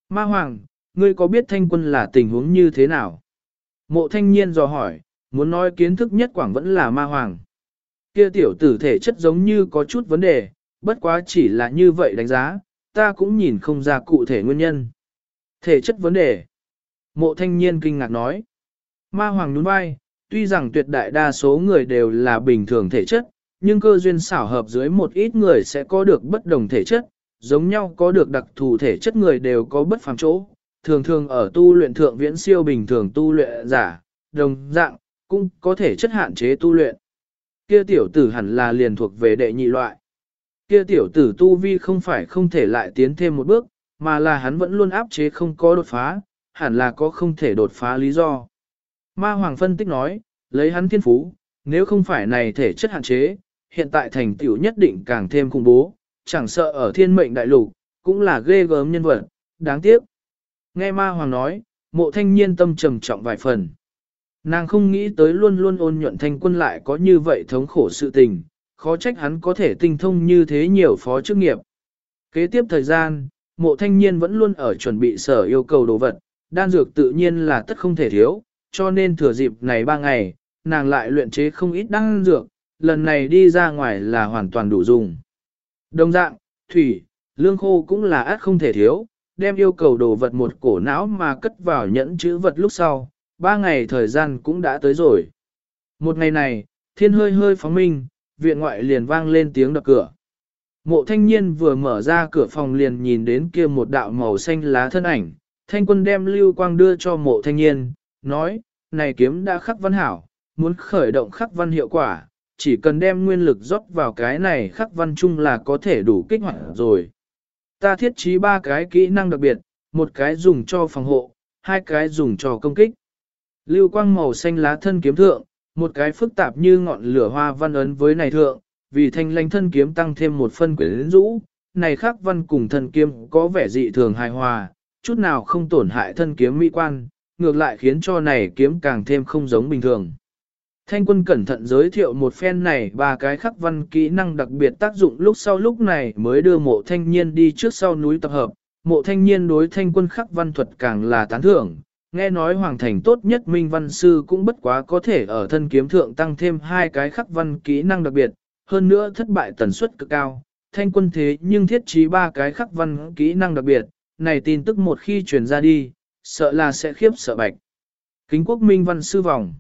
Ma Hoàng, ngươi có biết thanh quân là tình huống như thế nào? Mộ thanh niên dò hỏi, muốn nói kiến thức nhất quảng vẫn là Ma Hoàng. Kia tiểu tử thể chất giống như có chút vấn đề, bất quá chỉ là như vậy đánh giá, ta cũng nhìn không ra cụ thể nguyên nhân. Thể chất vấn đề. Mộ thanh niên kinh ngạc nói. Ma Hoàng nhún vai, tuy rằng tuyệt đại đa số người đều là bình thường thể chất, nhưng cơ duyên xảo hợp dưới một ít người sẽ có được bất đồng thể chất, giống nhau có được đặc thù thể chất người đều có bất phàm chỗ, thường thường ở tu luyện thượng viễn siêu bình thường tu luyện giả, đồng dạng, cũng có thể chất hạn chế tu luyện. Kia tiểu tử hẳn là liền thuộc về đệ nhị loại. Kia tiểu tử tu vi không phải không thể lại tiến thêm một bước, mà là hắn vẫn luôn áp chế không có đột phá, hẳn là có không thể đột phá lý do. Ma Hoàng phân tích nói, lấy hắn thiên phú, nếu không phải này thể chất hạn chế, hiện tại thành tựu nhất định càng thêm khủng bố, chẳng sợ ở thiên mệnh đại lục, cũng là ghê gớm nhân vật, đáng tiếc. Nghe Ma Hoàng nói, mộ thanh niên tâm trầm trọng vài phần. Nàng không nghĩ tới luôn luôn ôn nhuận thanh quân lại có như vậy thống khổ sự tình, khó trách hắn có thể tinh thông như thế nhiều phó chức nghiệp. Kế tiếp thời gian, mộ thanh niên vẫn luôn ở chuẩn bị sở yêu cầu đồ vật, đan dược tự nhiên là tất không thể thiếu, cho nên thừa dịp này ba ngày, nàng lại luyện chế không ít đan dược, lần này đi ra ngoài là hoàn toàn đủ dùng. Đồng dạng, thủy, lương khô cũng là át không thể thiếu, đem yêu cầu đồ vật một cổ não mà cất vào nhẫn chữ vật lúc sau, ba ngày thời gian cũng đã tới rồi. Một ngày này, thiên hơi hơi phóng minh, viện ngoại liền vang lên tiếng đập cửa. Mộ thanh niên vừa mở ra cửa phòng liền nhìn đến kia một đạo màu xanh lá thân ảnh, thanh quân đem lưu quang đưa cho mộ thanh niên, nói, này kiếm đã khắc văn hảo, muốn khởi động khắc văn hiệu quả, chỉ cần đem nguyên lực rót vào cái này khắc văn chung là có thể đủ kích hoạt rồi. Ta thiết trí ba cái kỹ năng đặc biệt, một cái dùng cho phòng hộ, hai cái dùng cho công kích. Lưu quang màu xanh lá thân kiếm thượng, một cái phức tạp như ngọn lửa hoa văn ấn với này thượng, vì thanh lãnh thân kiếm tăng thêm một phân quyến rũ, này khắc văn cùng thân kiếm có vẻ dị thường hài hòa, chút nào không tổn hại thân kiếm mỹ quan, ngược lại khiến cho này kiếm càng thêm không giống bình thường. Thanh quân cẩn thận giới thiệu một phen này ba cái khắc văn kỹ năng đặc biệt tác dụng lúc sau lúc này mới đưa mộ thanh niên đi trước sau núi tập hợp. Mộ thanh niên đối thanh quân khắc văn thuật càng là tán thưởng, nghe nói hoàng thành tốt nhất minh văn sư cũng bất quá có thể ở thân kiếm thượng tăng thêm hai cái khắc văn kỹ năng đặc biệt, hơn nữa thất bại tần suất cực cao. Thanh quân thế nhưng thiết trí ba cái khắc văn kỹ năng đặc biệt, này tin tức một khi truyền ra đi, sợ là sẽ khiếp sợ bạch. Kính quốc minh văn sư vòng.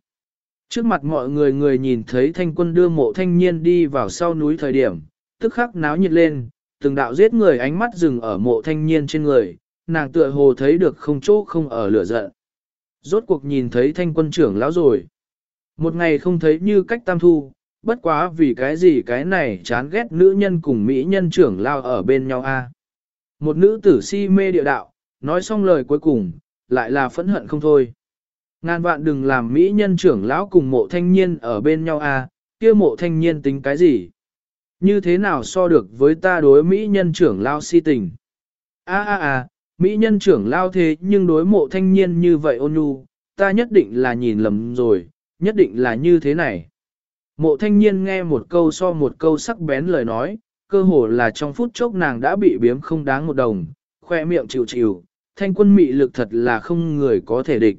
Trước mặt mọi người người nhìn thấy thanh quân đưa mộ thanh niên đi vào sau núi thời điểm, tức khắc náo nhiệt lên, từng đạo giết người ánh mắt dừng ở mộ thanh niên trên người, nàng tựa hồ thấy được không chỗ không ở lửa giận. Rốt cuộc nhìn thấy thanh quân trưởng lão rồi. Một ngày không thấy như cách tam thu, bất quá vì cái gì cái này chán ghét nữ nhân cùng mỹ nhân trưởng lao ở bên nhau a. Một nữ tử si mê địa đạo, nói xong lời cuối cùng, lại là phẫn hận không thôi. Ngàn vạn đừng làm mỹ nhân trưởng lão cùng mộ thanh niên ở bên nhau a, kia mộ thanh niên tính cái gì? Như thế nào so được với ta đối mỹ nhân trưởng lão si tình? A a a, mỹ nhân trưởng lão thế nhưng đối mộ thanh niên như vậy ôn nhu, ta nhất định là nhìn lầm rồi, nhất định là như thế này. Mộ thanh niên nghe một câu so một câu sắc bén lời nói, cơ hồ là trong phút chốc nàng đã bị biếm không đáng một đồng, khoe miệng chịu chịu, thanh quân mị lực thật là không người có thể địch.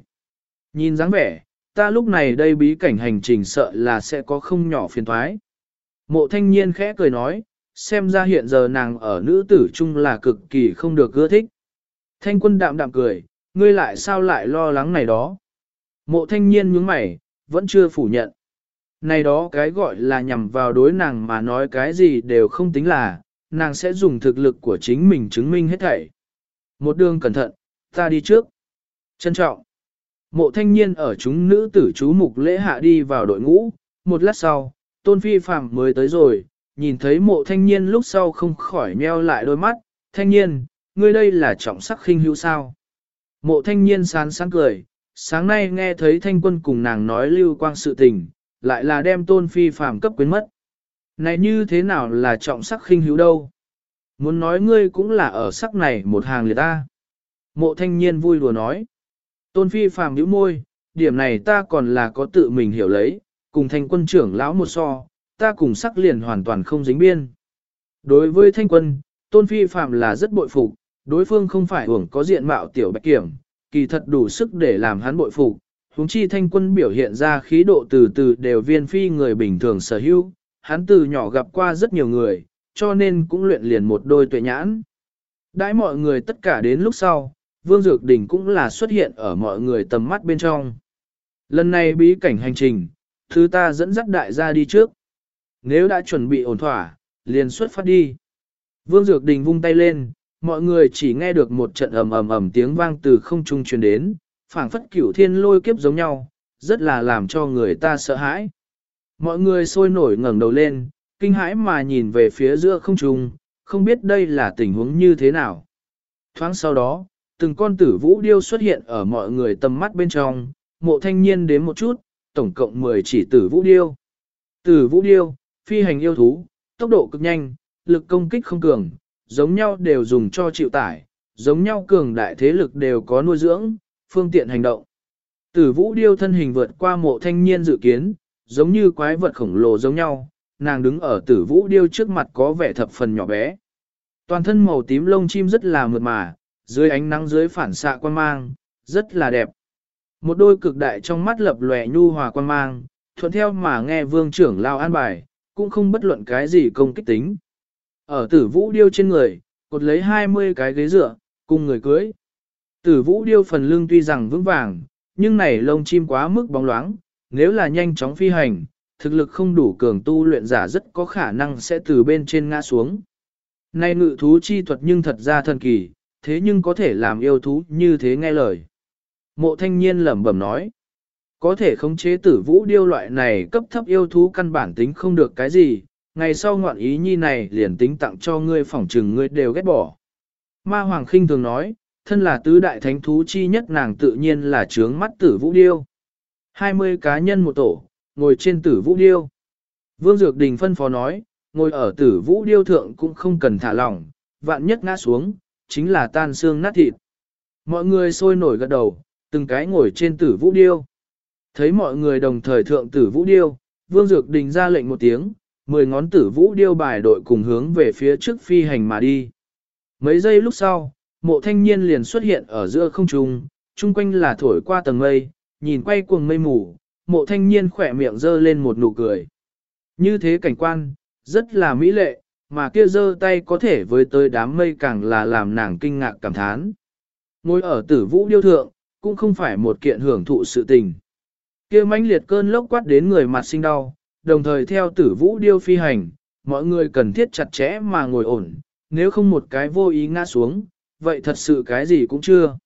Nhìn dáng vẻ, ta lúc này đây bí cảnh hành trình sợ là sẽ có không nhỏ phiền thoái. Mộ thanh niên khẽ cười nói, xem ra hiện giờ nàng ở nữ tử chung là cực kỳ không được ưa thích. Thanh quân đạm đạm cười, ngươi lại sao lại lo lắng này đó. Mộ thanh niên nhướng mày, vẫn chưa phủ nhận. Này đó cái gọi là nhằm vào đối nàng mà nói cái gì đều không tính là, nàng sẽ dùng thực lực của chính mình chứng minh hết thảy. Một đường cẩn thận, ta đi trước. Trân trọng. Mộ thanh niên ở chúng nữ tử chú mục lễ hạ đi vào đội ngũ, một lát sau, tôn phi phạm mới tới rồi, nhìn thấy mộ thanh niên lúc sau không khỏi nheo lại đôi mắt, thanh niên, ngươi đây là trọng sắc khinh hữu sao. Mộ thanh niên sán sáng cười, sáng nay nghe thấy thanh quân cùng nàng nói lưu quang sự tình, lại là đem tôn phi phàm cấp quyến mất. Này như thế nào là trọng sắc khinh hữu đâu? Muốn nói ngươi cũng là ở sắc này một hàng liệt ta. Mộ thanh niên vui đùa nói. Tôn phi phàm nhíu môi, điểm này ta còn là có tự mình hiểu lấy, cùng thanh quân trưởng lão một so, ta cùng sắc liền hoàn toàn không dính biên. Đối với thanh quân, tôn phi phàm là rất bội phục, đối phương không phải hưởng có diện mạo tiểu bạch kiểm, kỳ thật đủ sức để làm hắn bội phục, Húng chi thanh quân biểu hiện ra khí độ từ từ đều viên phi người bình thường sở hữu, hắn từ nhỏ gặp qua rất nhiều người, cho nên cũng luyện liền một đôi tuệ nhãn. Đãi mọi người tất cả đến lúc sau, Vương Dược Đình cũng là xuất hiện ở mọi người tầm mắt bên trong. Lần này bí cảnh hành trình, thứ ta dẫn dắt đại gia đi trước. Nếu đã chuẩn bị ổn thỏa, liền xuất phát đi. Vương Dược Đình vung tay lên, mọi người chỉ nghe được một trận ầm ầm ầm tiếng vang từ không trung truyền đến, phảng phất cửu thiên lôi kiếp giống nhau, rất là làm cho người ta sợ hãi. Mọi người sôi nổi ngẩng đầu lên, kinh hãi mà nhìn về phía giữa không trung, không biết đây là tình huống như thế nào. Thoáng sau đó, từng con tử vũ điêu xuất hiện ở mọi người tầm mắt bên trong, mộ thanh niên đến một chút, tổng cộng 10 chỉ tử vũ điêu. Tử vũ điêu, phi hành yêu thú, tốc độ cực nhanh, lực công kích không cường, giống nhau đều dùng cho chịu tải, giống nhau cường đại thế lực đều có nuôi dưỡng, phương tiện hành động. Tử vũ điêu thân hình vượt qua mộ thanh niên dự kiến, giống như quái vật khổng lồ giống nhau, nàng đứng ở tử vũ điêu trước mặt có vẻ thập phần nhỏ bé. Toàn thân màu tím lông chim rất là mượt mà, dưới ánh nắng dưới phản xạ quan mang, rất là đẹp. Một đôi cực đại trong mắt lập lòe nhu hòa quan mang, thuận theo mà nghe vương trưởng lao an bài, cũng không bất luận cái gì công kích tính. Ở tử vũ điêu trên người, cột lấy 20 cái ghế dựa, cùng người cưới. Tử vũ điêu phần lưng tuy rằng vững vàng, nhưng này lông chim quá mức bóng loáng, nếu là nhanh chóng phi hành, thực lực không đủ cường tu luyện giả rất có khả năng sẽ từ bên trên ngã xuống. nay ngự thú chi thuật nhưng thật ra thần kỳ, thế nhưng có thể làm yêu thú như thế nghe lời. Mộ thanh niên lẩm bẩm nói, có thể khống chế tử vũ điêu loại này cấp thấp yêu thú căn bản tính không được cái gì, ngày sau ngoạn ý nhi này liền tính tặng cho ngươi phỏng trừng ngươi đều ghét bỏ. Ma Hoàng khinh thường nói, thân là tứ đại thánh thú chi nhất nàng tự nhiên là trướng mắt tử vũ điêu. 20 cá nhân một tổ, ngồi trên tử vũ điêu. Vương Dược Đình phân phó nói, ngồi ở tử vũ điêu thượng cũng không cần thả lỏng, vạn nhất ngã xuống, chính là tan xương nát thịt. Mọi người sôi nổi gật đầu, từng cái ngồi trên tử vũ điêu. Thấy mọi người đồng thời thượng tử vũ điêu, Vương Dược Đình ra lệnh một tiếng, mười ngón tử vũ điêu bài đội cùng hướng về phía trước phi hành mà đi. Mấy giây lúc sau, mộ thanh niên liền xuất hiện ở giữa không trung, chung quanh là thổi qua tầng mây, nhìn quay cuồng mây mù, mộ thanh niên khỏe miệng dơ lên một nụ cười. Như thế cảnh quan, rất là mỹ lệ, mà kia dơ tay có thể với tới đám mây càng là làm nàng kinh ngạc cảm thán. Ngồi ở tử vũ điêu thượng, cũng không phải một kiện hưởng thụ sự tình. kia mãnh liệt cơn lốc quát đến người mặt sinh đau, đồng thời theo tử vũ điêu phi hành, mọi người cần thiết chặt chẽ mà ngồi ổn, nếu không một cái vô ý ngã xuống, vậy thật sự cái gì cũng chưa.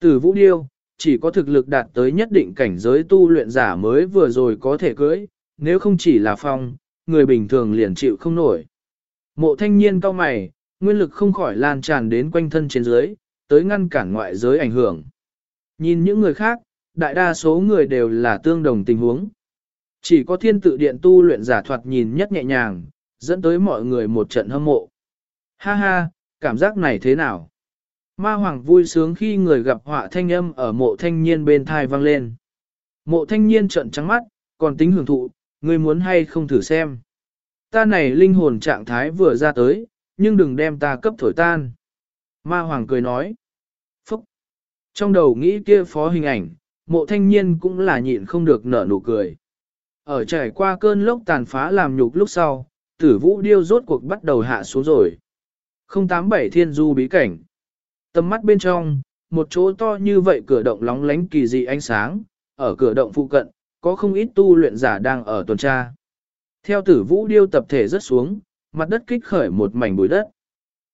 Tử vũ điêu, chỉ có thực lực đạt tới nhất định cảnh giới tu luyện giả mới vừa rồi có thể cưỡi, nếu không chỉ là phong, người bình thường liền chịu không nổi. Mộ thanh niên cao mày, nguyên lực không khỏi lan tràn đến quanh thân trên dưới, tới ngăn cản ngoại giới ảnh hưởng. Nhìn những người khác, đại đa số người đều là tương đồng tình huống. Chỉ có thiên tự điện tu luyện giả thoạt nhìn nhất nhẹ nhàng, dẫn tới mọi người một trận hâm mộ. Ha ha, cảm giác này thế nào? Ma hoàng vui sướng khi người gặp họa thanh âm ở mộ thanh niên bên thai vang lên. Mộ thanh niên trợn trắng mắt, còn tính hưởng thụ, người muốn hay không thử xem. Ta này linh hồn trạng thái vừa ra tới, nhưng đừng đem ta cấp thổi tan. Ma hoàng cười nói. Phúc! Trong đầu nghĩ kia phó hình ảnh, mộ thanh niên cũng là nhịn không được nở nụ cười. Ở trải qua cơn lốc tàn phá làm nhục lúc sau, tử vũ điêu rốt cuộc bắt đầu hạ xuống rồi. 087 thiên du bí cảnh. Tầm mắt bên trong, một chỗ to như vậy cửa động lóng lánh kỳ dị ánh sáng, ở cửa động phụ cận, có không ít tu luyện giả đang ở tuần tra. Theo tử vũ điêu tập thể rất xuống, mặt đất kích khởi một mảnh bụi đất.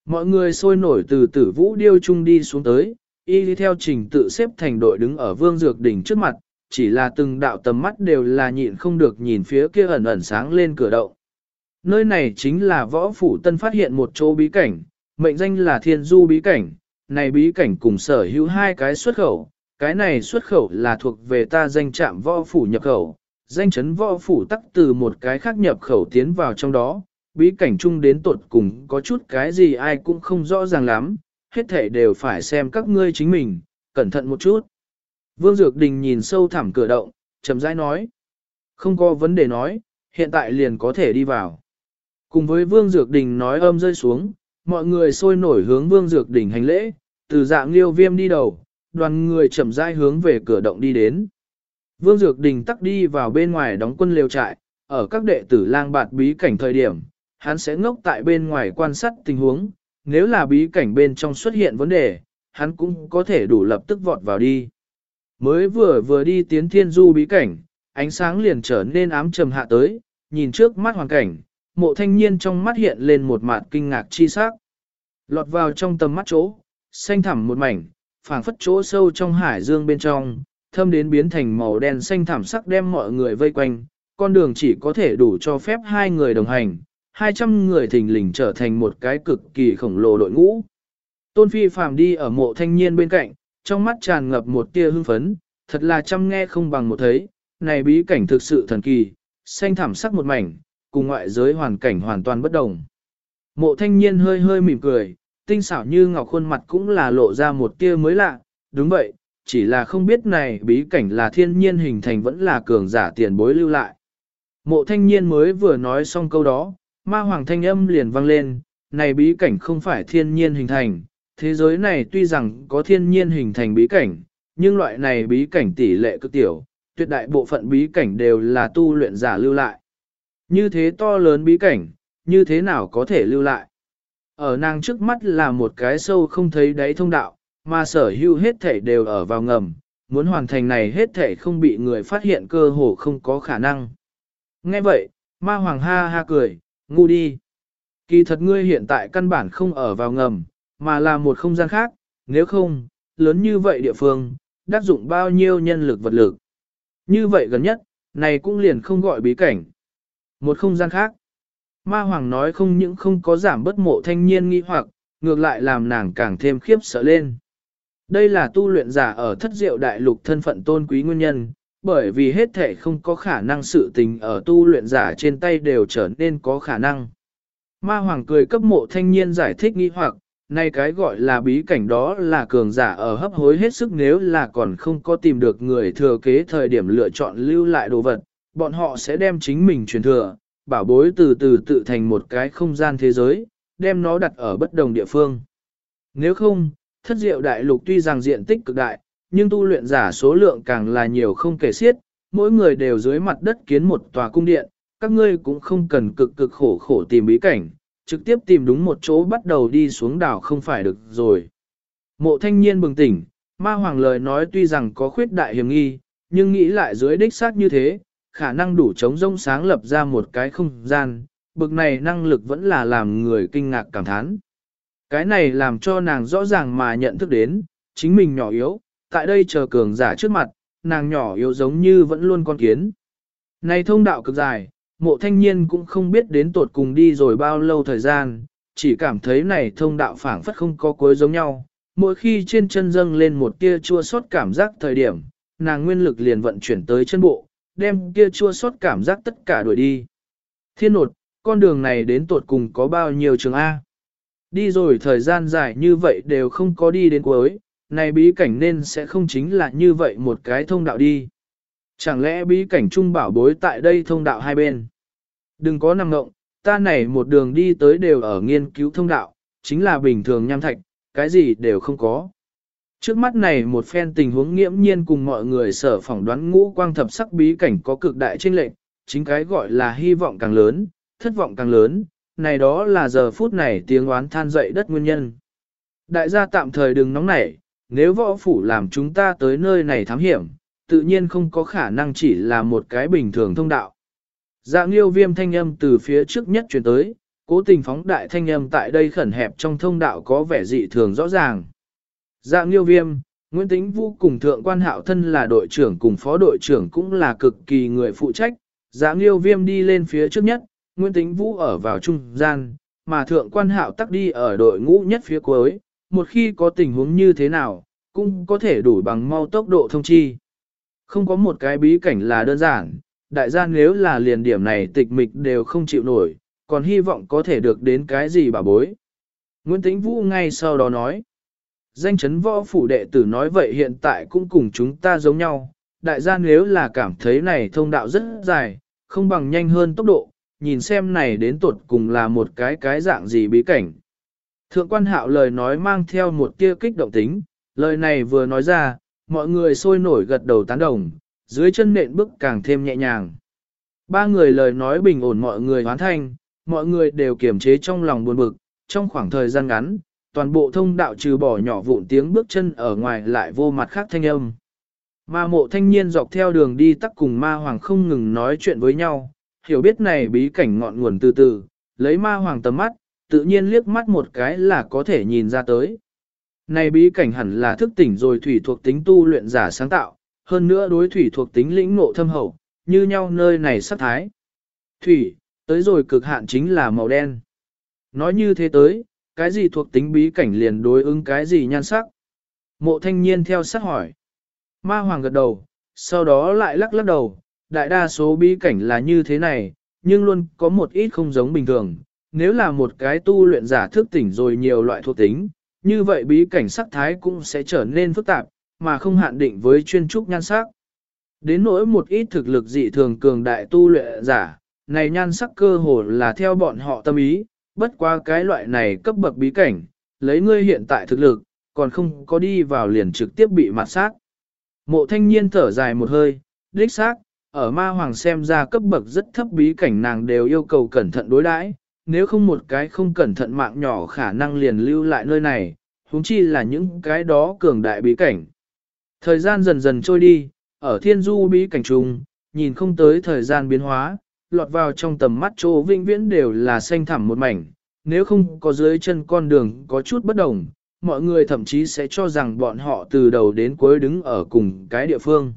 Mọi người sôi nổi từ tử vũ điêu chung đi xuống tới, y đi theo trình tự xếp thành đội đứng ở vương dược đỉnh trước mặt, chỉ là từng đạo tầm mắt đều là nhịn không được nhìn phía kia ẩn ẩn sáng lên cửa động. Nơi này chính là võ phủ tân phát hiện một chỗ bí cảnh, mệnh danh là thiên du bí cảnh, này bí cảnh cùng sở hữu hai cái xuất khẩu, cái này xuất khẩu là thuộc về ta danh trạm võ phủ nhập khẩu, danh chấn võ phủ tắc từ một cái khác nhập khẩu tiến vào trong đó, bí cảnh chung đến tột cùng có chút cái gì ai cũng không rõ ràng lắm, hết thể đều phải xem các ngươi chính mình, cẩn thận một chút. Vương Dược Đình nhìn sâu thẳm cửa động, chậm rãi nói. Không có vấn đề nói, hiện tại liền có thể đi vào. Cùng với Vương Dược Đình nói âm rơi xuống, mọi người sôi nổi hướng Vương Dược Đình hành lễ, từ dạng liêu viêm đi đầu, đoàn người chậm rãi hướng về cửa động đi đến. Vương Dược Đình tắc đi vào bên ngoài đóng quân liều trại, ở các đệ tử lang bạt bí cảnh thời điểm, hắn sẽ ngốc tại bên ngoài quan sát tình huống, nếu là bí cảnh bên trong xuất hiện vấn đề, hắn cũng có thể đủ lập tức vọt vào đi. Mới vừa vừa đi tiến thiên du bí cảnh, ánh sáng liền trở nên ám trầm hạ tới, nhìn trước mắt hoàn cảnh, mộ thanh niên trong mắt hiện lên một mạt kinh ngạc chi sắc. Lọt vào trong tầm mắt chỗ, xanh thẳm một mảnh, phảng phất chỗ sâu trong hải dương bên trong, thâm đến biến thành màu đen xanh thẳm sắc đem mọi người vây quanh, con đường chỉ có thể đủ cho phép hai người đồng hành, 200 người thình lình trở thành một cái cực kỳ khổng lồ đội ngũ. Tôn Phi phàm đi ở mộ thanh niên bên cạnh, trong mắt tràn ngập một tia hưng phấn, thật là chăm nghe không bằng một thấy, này bí cảnh thực sự thần kỳ, xanh thảm sắc một mảnh, cùng ngoại giới hoàn cảnh hoàn toàn bất đồng. Mộ thanh niên hơi hơi mỉm cười, tinh xảo như ngọc khuôn mặt cũng là lộ ra một tia mới lạ, đúng vậy, chỉ là không biết này bí cảnh là thiên nhiên hình thành vẫn là cường giả tiền bối lưu lại. Mộ thanh niên mới vừa nói xong câu đó, ma hoàng thanh âm liền vang lên, này bí cảnh không phải thiên nhiên hình thành, thế giới này tuy rằng có thiên nhiên hình thành bí cảnh, nhưng loại này bí cảnh tỷ lệ cực tiểu, tuyệt đại bộ phận bí cảnh đều là tu luyện giả lưu lại. Như thế to lớn bí cảnh, như thế nào có thể lưu lại? Ở nàng trước mắt là một cái sâu không thấy đáy thông đạo, mà sở hữu hết thể đều ở vào ngầm, muốn hoàn thành này hết thể không bị người phát hiện cơ hồ không có khả năng. Nghe vậy, ma hoàng ha ha cười, ngu đi. Kỳ thật ngươi hiện tại căn bản không ở vào ngầm, mà là một không gian khác, nếu không, lớn như vậy địa phương, đắc dụng bao nhiêu nhân lực vật lực. Như vậy gần nhất, này cũng liền không gọi bí cảnh. Một không gian khác. Ma Hoàng nói không những không có giảm bất mộ thanh niên nghi hoặc, ngược lại làm nàng càng thêm khiếp sợ lên. Đây là tu luyện giả ở thất diệu đại lục thân phận tôn quý nguyên nhân, bởi vì hết thể không có khả năng sự tình ở tu luyện giả trên tay đều trở nên có khả năng. Ma Hoàng cười cấp mộ thanh niên giải thích nghi hoặc, nay cái gọi là bí cảnh đó là cường giả ở hấp hối hết sức nếu là còn không có tìm được người thừa kế thời điểm lựa chọn lưu lại đồ vật, bọn họ sẽ đem chính mình truyền thừa, bảo bối từ từ tự thành một cái không gian thế giới, đem nó đặt ở bất đồng địa phương. Nếu không, thất diệu đại lục tuy rằng diện tích cực đại, nhưng tu luyện giả số lượng càng là nhiều không kể xiết, mỗi người đều dưới mặt đất kiến một tòa cung điện, các ngươi cũng không cần cực cực khổ khổ tìm bí cảnh, trực tiếp tìm đúng một chỗ bắt đầu đi xuống đảo không phải được rồi. Mộ thanh niên bừng tỉnh, ma hoàng lời nói tuy rằng có khuyết đại hiểm nghi, nhưng nghĩ lại dưới đích xác như thế, khả năng đủ chống rông sáng lập ra một cái không gian, bực này năng lực vẫn là làm người kinh ngạc cảm thán. Cái này làm cho nàng rõ ràng mà nhận thức đến, chính mình nhỏ yếu, tại đây chờ cường giả trước mặt, nàng nhỏ yếu giống như vẫn luôn con kiến. Này thông đạo cực dài, mộ thanh niên cũng không biết đến tột cùng đi rồi bao lâu thời gian, chỉ cảm thấy này thông đạo phảng phất không có cuối giống nhau. Mỗi khi trên chân dâng lên một tia chua xót cảm giác thời điểm, nàng nguyên lực liền vận chuyển tới chân bộ, đem kia chua sót cảm giác tất cả đuổi đi. Thiên nột, con đường này đến tuột cùng có bao nhiêu trường A. Đi rồi thời gian dài như vậy đều không có đi đến cuối, này bí cảnh nên sẽ không chính là như vậy một cái thông đạo đi. Chẳng lẽ bí cảnh trung bảo bối tại đây thông đạo hai bên? Đừng có nằm ngộng, ta này một đường đi tới đều ở nghiên cứu thông đạo, chính là bình thường nham thạch, cái gì đều không có. Trước mắt này một phen tình huống nghiễm nhiên cùng mọi người sở phỏng đoán ngũ quang thập sắc bí cảnh có cực đại chênh lệnh, chính cái gọi là hy vọng càng lớn, thất vọng càng lớn, này đó là giờ phút này tiếng oán than dậy đất nguyên nhân. Đại gia tạm thời đừng nóng nảy, nếu võ phủ làm chúng ta tới nơi này thám hiểm, tự nhiên không có khả năng chỉ là một cái bình thường thông đạo. Dạng liêu viêm thanh âm từ phía trước nhất chuyển tới, cố tình phóng đại thanh âm tại đây khẩn hẹp trong thông đạo có vẻ dị thường rõ ràng. Dạng liêu viêm, Nguyễn Tĩnh Vũ cùng thượng quan hạo thân là đội trưởng cùng phó đội trưởng cũng là cực kỳ người phụ trách. Dạng liêu viêm đi lên phía trước nhất, Nguyễn Tĩnh Vũ ở vào trung gian, mà thượng quan hạo tắc đi ở đội ngũ nhất phía cuối, một khi có tình huống như thế nào, cũng có thể đủ bằng mau tốc độ thông chi. Không có một cái bí cảnh là đơn giản, đại gia nếu là liền điểm này tịch mịch đều không chịu nổi, còn hy vọng có thể được đến cái gì bà bối. Nguyễn Tĩnh Vũ ngay sau đó nói, danh chấn võ phủ đệ tử nói vậy hiện tại cũng cùng chúng ta giống nhau, đại gia nếu là cảm thấy này thông đạo rất dài, không bằng nhanh hơn tốc độ, nhìn xem này đến tuột cùng là một cái cái dạng gì bí cảnh. Thượng quan hạo lời nói mang theo một tia kích động tính, lời này vừa nói ra, mọi người sôi nổi gật đầu tán đồng, dưới chân nện bước càng thêm nhẹ nhàng. Ba người lời nói bình ổn mọi người hoán thanh, mọi người đều kiềm chế trong lòng buồn bực, trong khoảng thời gian ngắn, toàn bộ thông đạo trừ bỏ nhỏ vụn tiếng bước chân ở ngoài lại vô mặt khác thanh âm. Ma mộ thanh niên dọc theo đường đi tắc cùng ma hoàng không ngừng nói chuyện với nhau, hiểu biết này bí cảnh ngọn nguồn từ từ, lấy ma hoàng tầm mắt, tự nhiên liếc mắt một cái là có thể nhìn ra tới. Này bí cảnh hẳn là thức tỉnh rồi thủy thuộc tính tu luyện giả sáng tạo, hơn nữa đối thủy thuộc tính lĩnh ngộ thâm hậu, như nhau nơi này sắc thái. Thủy, tới rồi cực hạn chính là màu đen. Nói như thế tới, cái gì thuộc tính bí cảnh liền đối ứng cái gì nhan sắc? Mộ thanh niên theo sát hỏi. Ma hoàng gật đầu, sau đó lại lắc lắc đầu, đại đa số bí cảnh là như thế này, nhưng luôn có một ít không giống bình thường. Nếu là một cái tu luyện giả thức tỉnh rồi nhiều loại thuộc tính, như vậy bí cảnh sắc thái cũng sẽ trở nên phức tạp, mà không hạn định với chuyên trúc nhan sắc. Đến nỗi một ít thực lực dị thường cường đại tu luyện giả, này nhan sắc cơ hồ là theo bọn họ tâm ý, bất qua cái loại này cấp bậc bí cảnh, lấy ngươi hiện tại thực lực, còn không có đi vào liền trực tiếp bị mặt sát. Mộ thanh niên thở dài một hơi, đích xác, ở ma hoàng xem ra cấp bậc rất thấp bí cảnh nàng đều yêu cầu cẩn thận đối đãi, nếu không một cái không cẩn thận mạng nhỏ khả năng liền lưu lại nơi này, huống chi là những cái đó cường đại bí cảnh. Thời gian dần dần trôi đi, ở thiên du bí cảnh trùng, nhìn không tới thời gian biến hóa, lọt vào trong tầm mắt chỗ vinh viễn đều là xanh thẳm một mảnh, nếu không có dưới chân con đường có chút bất đồng, mọi người thậm chí sẽ cho rằng bọn họ từ đầu đến cuối đứng ở cùng cái địa phương.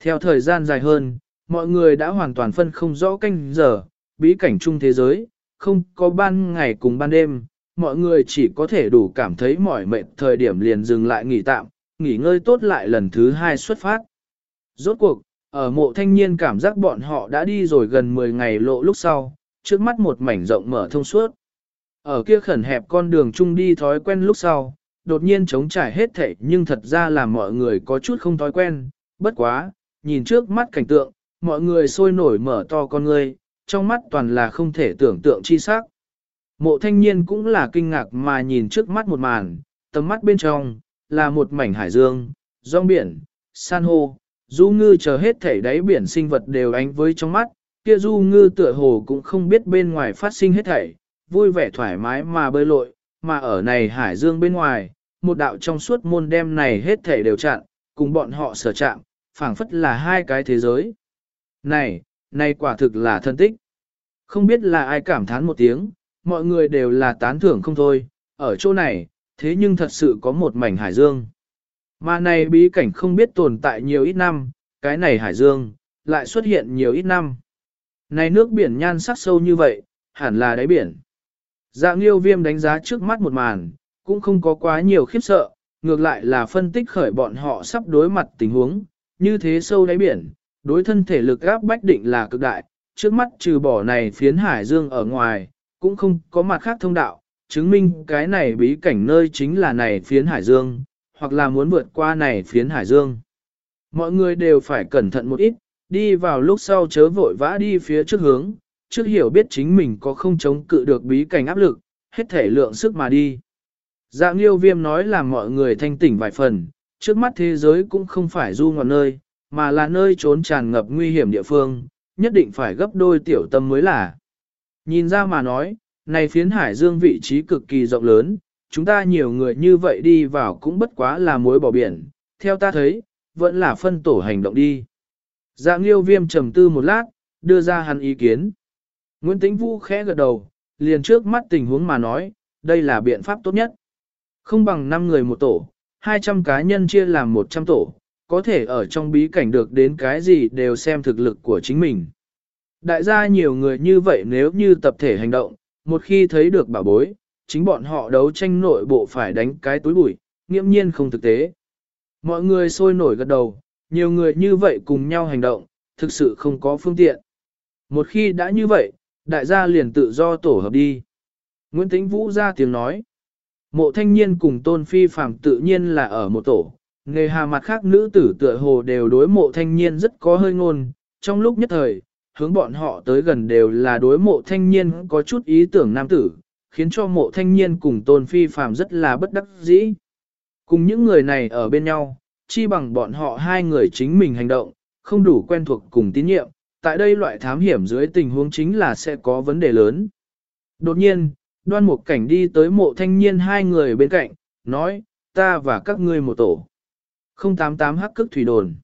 Theo thời gian dài hơn, mọi người đã hoàn toàn phân không rõ canh giờ, bí cảnh chung thế giới, không có ban ngày cùng ban đêm, mọi người chỉ có thể đủ cảm thấy mỏi mệt thời điểm liền dừng lại nghỉ tạm, nghỉ ngơi tốt lại lần thứ hai xuất phát. Rốt cuộc, ở mộ thanh niên cảm giác bọn họ đã đi rồi gần 10 ngày lộ lúc sau, trước mắt một mảnh rộng mở thông suốt. Ở kia khẩn hẹp con đường chung đi thói quen lúc sau, đột nhiên chống trải hết thảy nhưng thật ra là mọi người có chút không thói quen, bất quá, nhìn trước mắt cảnh tượng, mọi người sôi nổi mở to con người, trong mắt toàn là không thể tưởng tượng chi sắc. Mộ thanh niên cũng là kinh ngạc mà nhìn trước mắt một màn, tầm mắt bên trong, là một mảnh hải dương, rong biển, san hô, du ngư chờ hết thể đáy biển sinh vật đều ánh với trong mắt, kia du ngư tựa hồ cũng không biết bên ngoài phát sinh hết thảy, vui vẻ thoải mái mà bơi lội, mà ở này hải dương bên ngoài, một đạo trong suốt môn đem này hết thảy đều chặn, cùng bọn họ sở chạm, phảng phất là hai cái thế giới. Này, này quả thực là thân tích. Không biết là ai cảm thán một tiếng, mọi người đều là tán thưởng không thôi, ở chỗ này, thế nhưng thật sự có một mảnh hải dương. Mà này bí cảnh không biết tồn tại nhiều ít năm, cái này hải dương, lại xuất hiện nhiều ít năm. Này nước biển nhan sắc sâu như vậy, hẳn là đáy biển. Dạng yêu viêm đánh giá trước mắt một màn, cũng không có quá nhiều khiếp sợ, ngược lại là phân tích khởi bọn họ sắp đối mặt tình huống, như thế sâu đáy biển, đối thân thể lực áp bách định là cực đại, trước mắt trừ bỏ này phiến hải dương ở ngoài, cũng không có mặt khác thông đạo, chứng minh cái này bí cảnh nơi chính là này phiến hải dương, hoặc là muốn vượt qua này phiến hải dương. Mọi người đều phải cẩn thận một ít, đi vào lúc sau chớ vội vã đi phía trước hướng, trước hiểu biết chính mình có không chống cự được bí cảnh áp lực, hết thể lượng sức mà đi. Dạ nghiêu viêm nói là mọi người thanh tỉnh vài phần, trước mắt thế giới cũng không phải du ngoạn nơi, mà là nơi trốn tràn ngập nguy hiểm địa phương, nhất định phải gấp đôi tiểu tâm mới là. Nhìn ra mà nói, này phiến hải dương vị trí cực kỳ rộng lớn, chúng ta nhiều người như vậy đi vào cũng bất quá là mối bỏ biển, theo ta thấy, vẫn là phân tổ hành động đi. Dạ liêu viêm trầm tư một lát, đưa ra hắn ý kiến. Nguyễn Tĩnh Vũ khẽ gật đầu, liền trước mắt tình huống mà nói, đây là biện pháp tốt nhất. Không bằng 5 người một tổ, 200 cá nhân chia làm 100 tổ, có thể ở trong bí cảnh được đến cái gì đều xem thực lực của chính mình. Đại gia nhiều người như vậy nếu như tập thể hành động, một khi thấy được bảo bối, chính bọn họ đấu tranh nội bộ phải đánh cái túi bụi, nghiễm nhiên không thực tế. Mọi người sôi nổi gật đầu, nhiều người như vậy cùng nhau hành động, thực sự không có phương tiện. Một khi đã như vậy, đại gia liền tự do tổ hợp đi. Nguyễn Tĩnh Vũ ra tiếng nói. Mộ thanh niên cùng tôn phi phạm tự nhiên là ở một tổ. Nghề hà mặt khác nữ tử tựa hồ đều đối mộ thanh niên rất có hơi ngôn. Trong lúc nhất thời, hướng bọn họ tới gần đều là đối mộ thanh niên có chút ý tưởng nam tử, khiến cho mộ thanh niên cùng tôn phi phàm rất là bất đắc dĩ. Cùng những người này ở bên nhau, chi bằng bọn họ hai người chính mình hành động, không đủ quen thuộc cùng tín nhiệm, tại đây loại thám hiểm dưới tình huống chính là sẽ có vấn đề lớn. Đột nhiên, đoan một cảnh đi tới mộ thanh niên hai người bên cạnh, nói, ta và các ngươi một tổ. 088 hắc cức thủy đồn.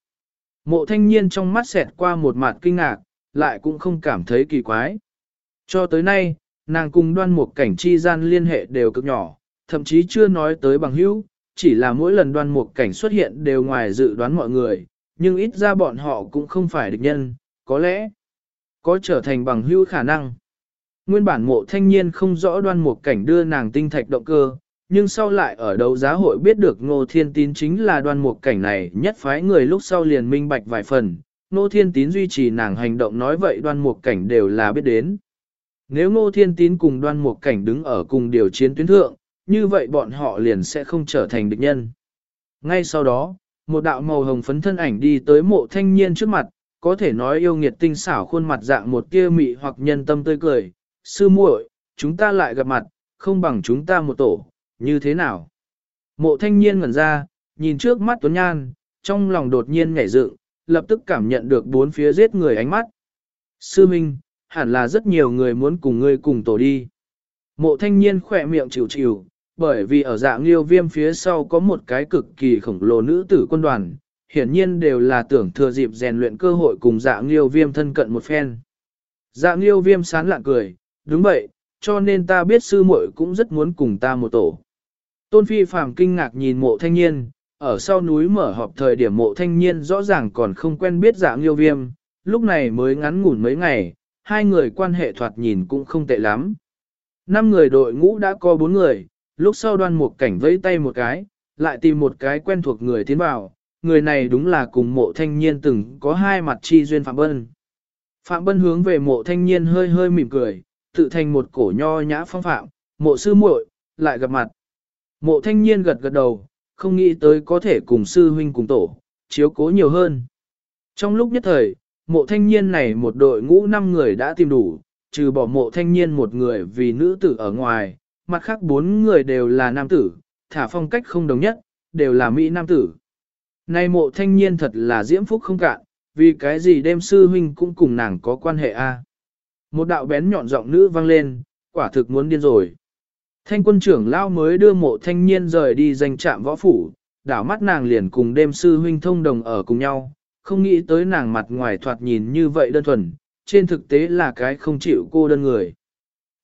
Mộ thanh niên trong mắt xẹt qua một mặt kinh ngạc, lại cũng không cảm thấy kỳ quái. Cho tới nay, nàng cùng đoan một cảnh chi gian liên hệ đều cực nhỏ, thậm chí chưa nói tới bằng hữu, chỉ là mỗi lần đoan một cảnh xuất hiện đều ngoài dự đoán mọi người, nhưng ít ra bọn họ cũng không phải địch nhân, có lẽ có trở thành bằng hữu khả năng. Nguyên bản mộ thanh niên không rõ đoan một cảnh đưa nàng tinh thạch động cơ, nhưng sau lại ở đấu giá hội biết được ngô thiên tín chính là đoan Mục cảnh này nhất phái người lúc sau liền minh bạch vài phần, ngô thiên tín duy trì nàng hành động nói vậy đoan Mục cảnh đều là biết đến. Nếu ngô thiên tín cùng đoan một cảnh đứng ở cùng điều chiến tuyến thượng, như vậy bọn họ liền sẽ không trở thành địch nhân. Ngay sau đó, một đạo màu hồng phấn thân ảnh đi tới mộ thanh niên trước mặt, có thể nói yêu nghiệt tinh xảo khuôn mặt dạng một kia mị hoặc nhân tâm tươi cười, sư muội, chúng ta lại gặp mặt, không bằng chúng ta một tổ, như thế nào? Mộ thanh niên ngẩn ra, nhìn trước mắt Tuấn Nhan, trong lòng đột nhiên nhảy dựng, lập tức cảm nhận được bốn phía giết người ánh mắt. Sư Minh, hẳn là rất nhiều người muốn cùng ngươi cùng tổ đi. Mộ thanh niên khỏe miệng chịu chịu, bởi vì ở dạng liêu viêm phía sau có một cái cực kỳ khổng lồ nữ tử quân đoàn, hiển nhiên đều là tưởng thừa dịp rèn luyện cơ hội cùng dạng liêu viêm thân cận một phen. Dạng liêu viêm sán lạng cười, đúng vậy, cho nên ta biết sư muội cũng rất muốn cùng ta một tổ. Tôn Phi Phàm kinh ngạc nhìn mộ thanh niên, ở sau núi mở họp thời điểm mộ thanh niên rõ ràng còn không quen biết dạng liêu viêm, lúc này mới ngắn ngủn mấy ngày, hai người quan hệ thoạt nhìn cũng không tệ lắm. Năm người đội ngũ đã có bốn người, lúc sau đoan một cảnh vẫy tay một cái, lại tìm một cái quen thuộc người tiến vào, người này đúng là cùng mộ thanh niên từng có hai mặt chi duyên Phạm Bân. Phạm Bân hướng về mộ thanh niên hơi hơi mỉm cười, tự thành một cổ nho nhã phong phạm, mộ sư muội lại gặp mặt. Mộ thanh niên gật gật đầu, không nghĩ tới có thể cùng sư huynh cùng tổ, chiếu cố nhiều hơn. Trong lúc nhất thời, mộ thanh niên này một đội ngũ năm người đã tìm đủ, trừ bỏ mộ thanh niên một người vì nữ tử ở ngoài, mặt khác bốn người đều là nam tử, thả phong cách không đồng nhất, đều là mỹ nam tử. Nay mộ thanh niên thật là diễm phúc không cạn, vì cái gì đêm sư huynh cũng cùng nàng có quan hệ a Một đạo bén nhọn giọng nữ vang lên, quả thực muốn điên rồi. Thanh quân trưởng lao mới đưa mộ thanh niên rời đi danh trạm võ phủ, đảo mắt nàng liền cùng đêm sư huynh thông đồng ở cùng nhau, không nghĩ tới nàng mặt ngoài thoạt nhìn như vậy đơn thuần, trên thực tế là cái không chịu cô đơn người.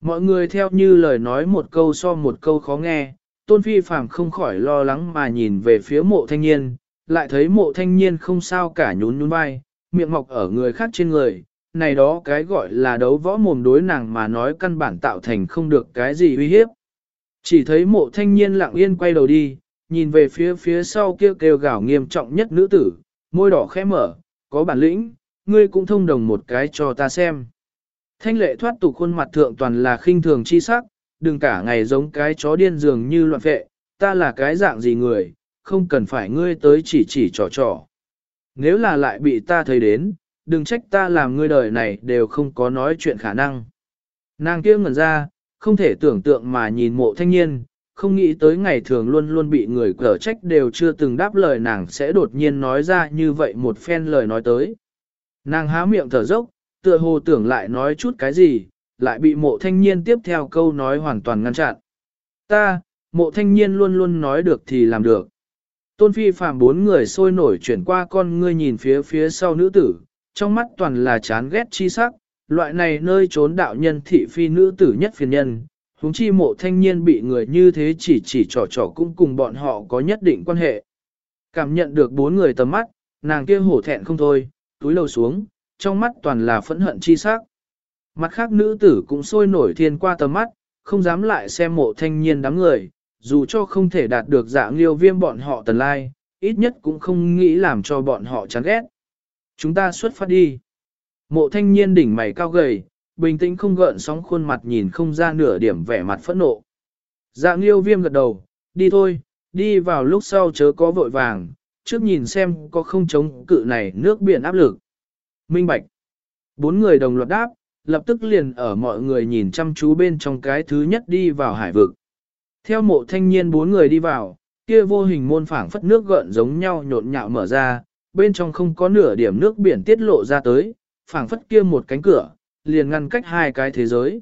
Mọi người theo như lời nói một câu so một câu khó nghe, tôn phi phàm không khỏi lo lắng mà nhìn về phía mộ thanh niên, lại thấy mộ thanh niên không sao cả nhún nhún vai, miệng mọc ở người khác trên người, này đó cái gọi là đấu võ mồm đối nàng mà nói căn bản tạo thành không được cái gì uy hiếp. Chỉ thấy mộ thanh niên lặng yên quay đầu đi, nhìn về phía phía sau kia kêu, kêu gào nghiêm trọng nhất nữ tử, môi đỏ khẽ mở, có bản lĩnh, ngươi cũng thông đồng một cái cho ta xem. Thanh lệ thoát tục khuôn mặt thượng toàn là khinh thường chi sắc, đừng cả ngày giống cái chó điên dường như loạn vệ, ta là cái dạng gì người, không cần phải ngươi tới chỉ chỉ trò trò. Nếu là lại bị ta thấy đến, đừng trách ta làm ngươi đời này đều không có nói chuyện khả năng. Nàng kia ngẩn ra, không thể tưởng tượng mà nhìn mộ thanh niên, không nghĩ tới ngày thường luôn luôn bị người cở trách đều chưa từng đáp lời nàng sẽ đột nhiên nói ra như vậy một phen lời nói tới. Nàng há miệng thở dốc, tựa hồ tưởng lại nói chút cái gì, lại bị mộ thanh niên tiếp theo câu nói hoàn toàn ngăn chặn. Ta, mộ thanh niên luôn luôn nói được thì làm được. Tôn phi phàm bốn người sôi nổi chuyển qua con ngươi nhìn phía phía sau nữ tử, trong mắt toàn là chán ghét chi sắc, loại này nơi trốn đạo nhân thị phi nữ tử nhất phiền nhân, huống chi mộ thanh niên bị người như thế chỉ chỉ trò trò cũng cùng bọn họ có nhất định quan hệ. Cảm nhận được bốn người tầm mắt, nàng kia hổ thẹn không thôi, túi lầu xuống, trong mắt toàn là phẫn hận chi sắc. Mặt khác nữ tử cũng sôi nổi thiên qua tầm mắt, không dám lại xem mộ thanh niên đám người, dù cho không thể đạt được dạng liêu viêm bọn họ tần lai, ít nhất cũng không nghĩ làm cho bọn họ chán ghét. Chúng ta xuất phát đi. Mộ thanh niên đỉnh mày cao gầy, bình tĩnh không gợn sóng khuôn mặt nhìn không ra nửa điểm vẻ mặt phẫn nộ. Dạ liêu viêm gật đầu, đi thôi, đi vào lúc sau chớ có vội vàng, trước nhìn xem có không chống cự này nước biển áp lực. Minh Bạch. Bốn người đồng loạt đáp, lập tức liền ở mọi người nhìn chăm chú bên trong cái thứ nhất đi vào hải vực. Theo mộ thanh niên bốn người đi vào, kia vô hình môn phảng phất nước gợn giống nhau nhộn nhạo mở ra, bên trong không có nửa điểm nước biển tiết lộ ra tới, phảng phất kia một cánh cửa, liền ngăn cách hai cái thế giới.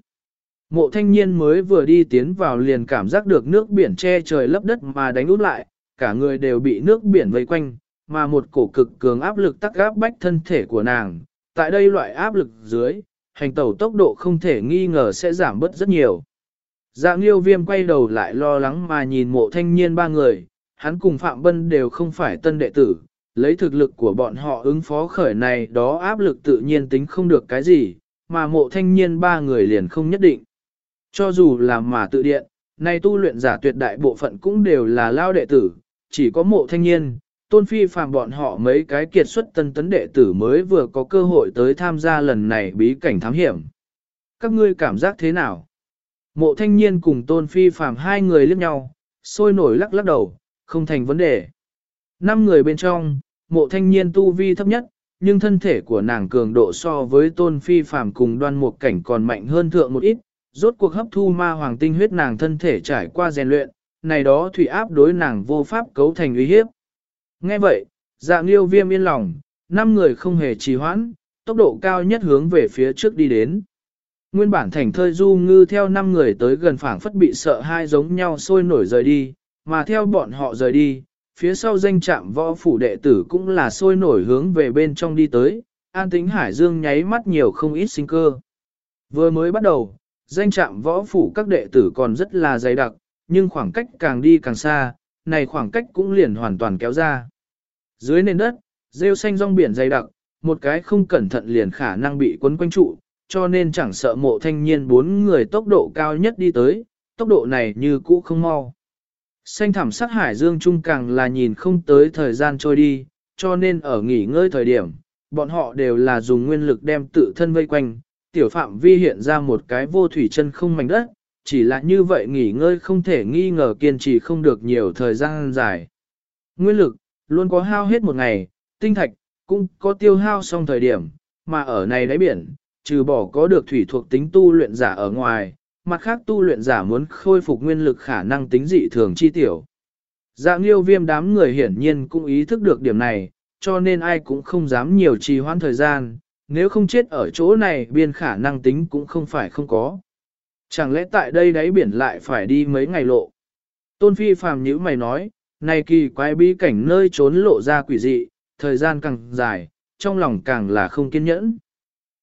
Mộ thanh niên mới vừa đi tiến vào liền cảm giác được nước biển che trời lấp đất mà đánh út lại, cả người đều bị nước biển vây quanh, mà một cổ cực cường áp lực tắc gáp bách thân thể của nàng. Tại đây loại áp lực dưới, hành tẩu tốc độ không thể nghi ngờ sẽ giảm bớt rất nhiều. Dạng yêu viêm quay đầu lại lo lắng mà nhìn mộ thanh niên ba người, hắn cùng Phạm Bân đều không phải tân đệ tử, lấy thực lực của bọn họ ứng phó khởi này đó áp lực tự nhiên tính không được cái gì, mà mộ thanh niên ba người liền không nhất định. Cho dù là mà tự điện, nay tu luyện giả tuyệt đại bộ phận cũng đều là lao đệ tử, chỉ có mộ thanh niên, tôn phi phàm bọn họ mấy cái kiệt xuất tân tấn đệ tử mới vừa có cơ hội tới tham gia lần này bí cảnh thám hiểm. Các ngươi cảm giác thế nào? Mộ thanh niên cùng tôn phi phàm hai người liếc nhau, sôi nổi lắc lắc đầu, không thành vấn đề. Năm người bên trong, mộ thanh niên tu vi thấp nhất, nhưng thân thể của nàng cường độ so với tôn phi phàm cùng đoan một cảnh còn mạnh hơn thượng một ít, rốt cuộc hấp thu ma hoàng tinh huyết nàng thân thể trải qua rèn luyện, này đó thủy áp đối nàng vô pháp cấu thành uy hiếp. Nghe vậy, dạ nghiêu viêm yên lòng, năm người không hề trì hoãn, tốc độ cao nhất hướng về phía trước đi đến. Nguyên bản thành thơi du ngư theo năm người tới gần phảng phất bị sợ hai giống nhau sôi nổi rời đi, mà theo bọn họ rời đi, phía sau danh trạm võ phủ đệ tử cũng là sôi nổi hướng về bên trong đi tới, an tính hải dương nháy mắt nhiều không ít sinh cơ. Vừa mới bắt đầu, danh trạm võ phủ các đệ tử còn rất là dày đặc, nhưng khoảng cách càng đi càng xa, này khoảng cách cũng liền hoàn toàn kéo ra. Dưới nền đất, rêu xanh rong biển dày đặc, một cái không cẩn thận liền khả năng bị quấn quanh trụ, cho nên chẳng sợ mộ thanh niên bốn người tốc độ cao nhất đi tới, tốc độ này như cũ không mau. Xanh thảm sắc hải dương trung càng là nhìn không tới thời gian trôi đi, cho nên ở nghỉ ngơi thời điểm, bọn họ đều là dùng nguyên lực đem tự thân vây quanh, tiểu phạm vi hiện ra một cái vô thủy chân không mảnh đất, chỉ là như vậy nghỉ ngơi không thể nghi ngờ kiên trì không được nhiều thời gian dài. Nguyên lực, luôn có hao hết một ngày, tinh thạch, cũng có tiêu hao xong thời điểm, mà ở này đáy biển, trừ bỏ có được thủy thuộc tính tu luyện giả ở ngoài, mặt khác tu luyện giả muốn khôi phục nguyên lực khả năng tính dị thường chi tiểu. Dạng liêu viêm đám người hiển nhiên cũng ý thức được điểm này, cho nên ai cũng không dám nhiều trì hoãn thời gian, nếu không chết ở chỗ này biên khả năng tính cũng không phải không có. Chẳng lẽ tại đây đáy biển lại phải đi mấy ngày lộ? Tôn Phi phàm nhữ mày nói, này kỳ quái bi cảnh nơi trốn lộ ra quỷ dị, thời gian càng dài, trong lòng càng là không kiên nhẫn.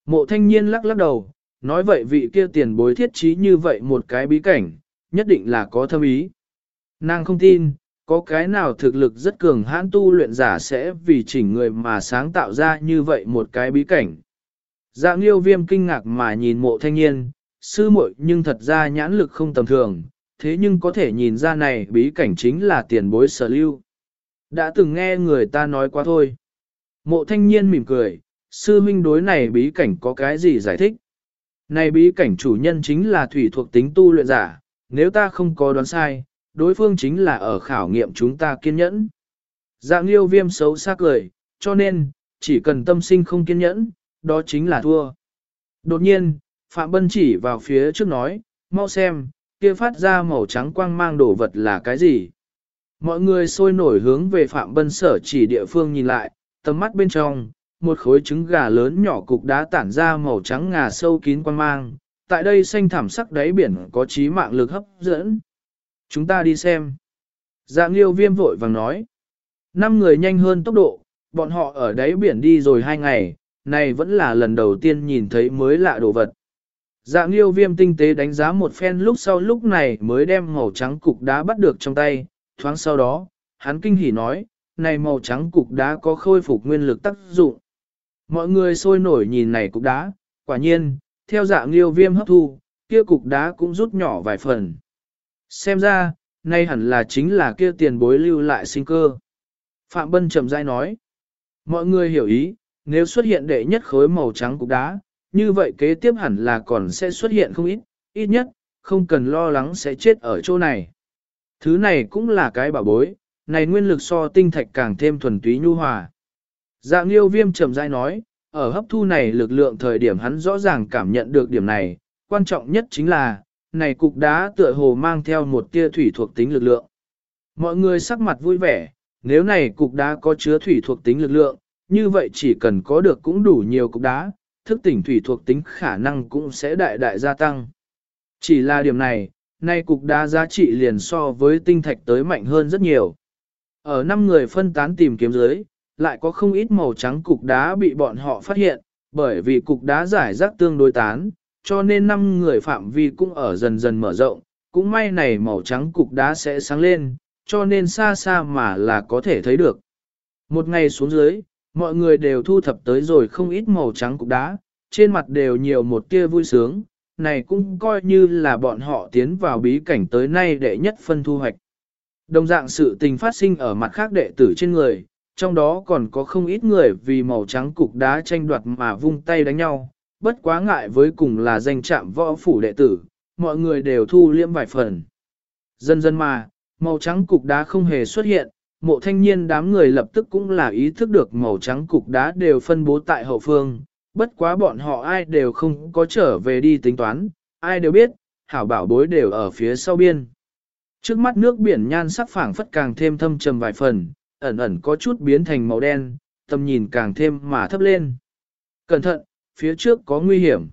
Mộ thanh niên lắc lắc đầu, nói vậy vị kia tiền bối thiết trí như vậy một cái bí cảnh, nhất định là có thâm ý. Nàng không tin, có cái nào thực lực rất cường hãn tu luyện giả sẽ vì chỉnh người mà sáng tạo ra như vậy một cái bí cảnh. Dạng liêu viêm kinh ngạc mà nhìn mộ thanh niên, sư muội nhưng thật ra nhãn lực không tầm thường, thế nhưng có thể nhìn ra này bí cảnh chính là tiền bối sở lưu. Đã từng nghe người ta nói quá thôi. Mộ thanh niên mỉm cười, sư huynh đối này bí cảnh có cái gì giải thích? Này bí cảnh chủ nhân chính là thủy thuộc tính tu luyện giả, nếu ta không có đoán sai, đối phương chính là ở khảo nghiệm chúng ta kiên nhẫn. Dạng liêu viêm xấu xác cười, cho nên, chỉ cần tâm sinh không kiên nhẫn, đó chính là thua. Đột nhiên, Phạm Bân chỉ vào phía trước nói, mau xem, kia phát ra màu trắng quang mang đổ vật là cái gì. Mọi người sôi nổi hướng về Phạm Bân sở chỉ địa phương nhìn lại, tầm mắt bên trong, một khối trứng gà lớn nhỏ cục đá tản ra màu trắng ngà sâu kín quan mang, tại đây xanh thảm sắc đáy biển có trí mạng lực hấp dẫn. Chúng ta đi xem. Dạng liêu viêm vội vàng nói. Năm người nhanh hơn tốc độ, bọn họ ở đáy biển đi rồi hai ngày, này vẫn là lần đầu tiên nhìn thấy mới lạ đồ vật. Dạng liêu viêm tinh tế đánh giá một phen lúc sau lúc này mới đem màu trắng cục đá bắt được trong tay, thoáng sau đó, hắn kinh hỉ nói, này màu trắng cục đá có khôi phục nguyên lực tác dụng. Mọi người sôi nổi nhìn này cục đá, quả nhiên, theo dạng liêu viêm hấp thu, kia cục đá cũng rút nhỏ vài phần. Xem ra, nay hẳn là chính là kia tiền bối lưu lại sinh cơ. Phạm Bân trầm dai nói, mọi người hiểu ý, nếu xuất hiện đệ nhất khối màu trắng cục đá, như vậy kế tiếp hẳn là còn sẽ xuất hiện không ít, ít nhất, không cần lo lắng sẽ chết ở chỗ này. Thứ này cũng là cái bảo bối, này nguyên lực so tinh thạch càng thêm thuần túy nhu hòa. Dạng nghiêu viêm chậm rãi nói, ở hấp thu này lực lượng thời điểm hắn rõ ràng cảm nhận được điểm này, quan trọng nhất chính là, này cục đá tựa hồ mang theo một tia thủy thuộc tính lực lượng. Mọi người sắc mặt vui vẻ, nếu này cục đá có chứa thủy thuộc tính lực lượng, như vậy chỉ cần có được cũng đủ nhiều cục đá, thức tỉnh thủy thuộc tính khả năng cũng sẽ đại đại gia tăng. Chỉ là điểm này, nay cục đá giá trị liền so với tinh thạch tới mạnh hơn rất nhiều. Ở năm người phân tán tìm kiếm dưới, lại có không ít màu trắng cục đá bị bọn họ phát hiện, bởi vì cục đá giải rác tương đối tán, cho nên năm người phạm vi cũng ở dần dần mở rộng, cũng may này màu trắng cục đá sẽ sáng lên, cho nên xa xa mà là có thể thấy được. Một ngày xuống dưới, mọi người đều thu thập tới rồi không ít màu trắng cục đá, trên mặt đều nhiều một tia vui sướng, này cũng coi như là bọn họ tiến vào bí cảnh tới nay đệ nhất phân thu hoạch. Đồng dạng sự tình phát sinh ở mặt khác đệ tử trên người, trong đó còn có không ít người vì màu trắng cục đá tranh đoạt mà vung tay đánh nhau, bất quá ngại với cùng là danh trạm võ phủ đệ tử, mọi người đều thu liễm vài phần. Dần dần mà, màu trắng cục đá không hề xuất hiện, mộ thanh niên đám người lập tức cũng là ý thức được màu trắng cục đá đều phân bố tại hậu phương, bất quá bọn họ ai đều không có trở về đi tính toán, ai đều biết, hảo bảo bối đều ở phía sau biên. Trước mắt nước biển nhan sắc phảng phất càng thêm thâm trầm vài phần, ẩn ẩn có chút biến thành màu đen, tầm nhìn càng thêm mà thấp lên. Cẩn thận, phía trước có nguy hiểm.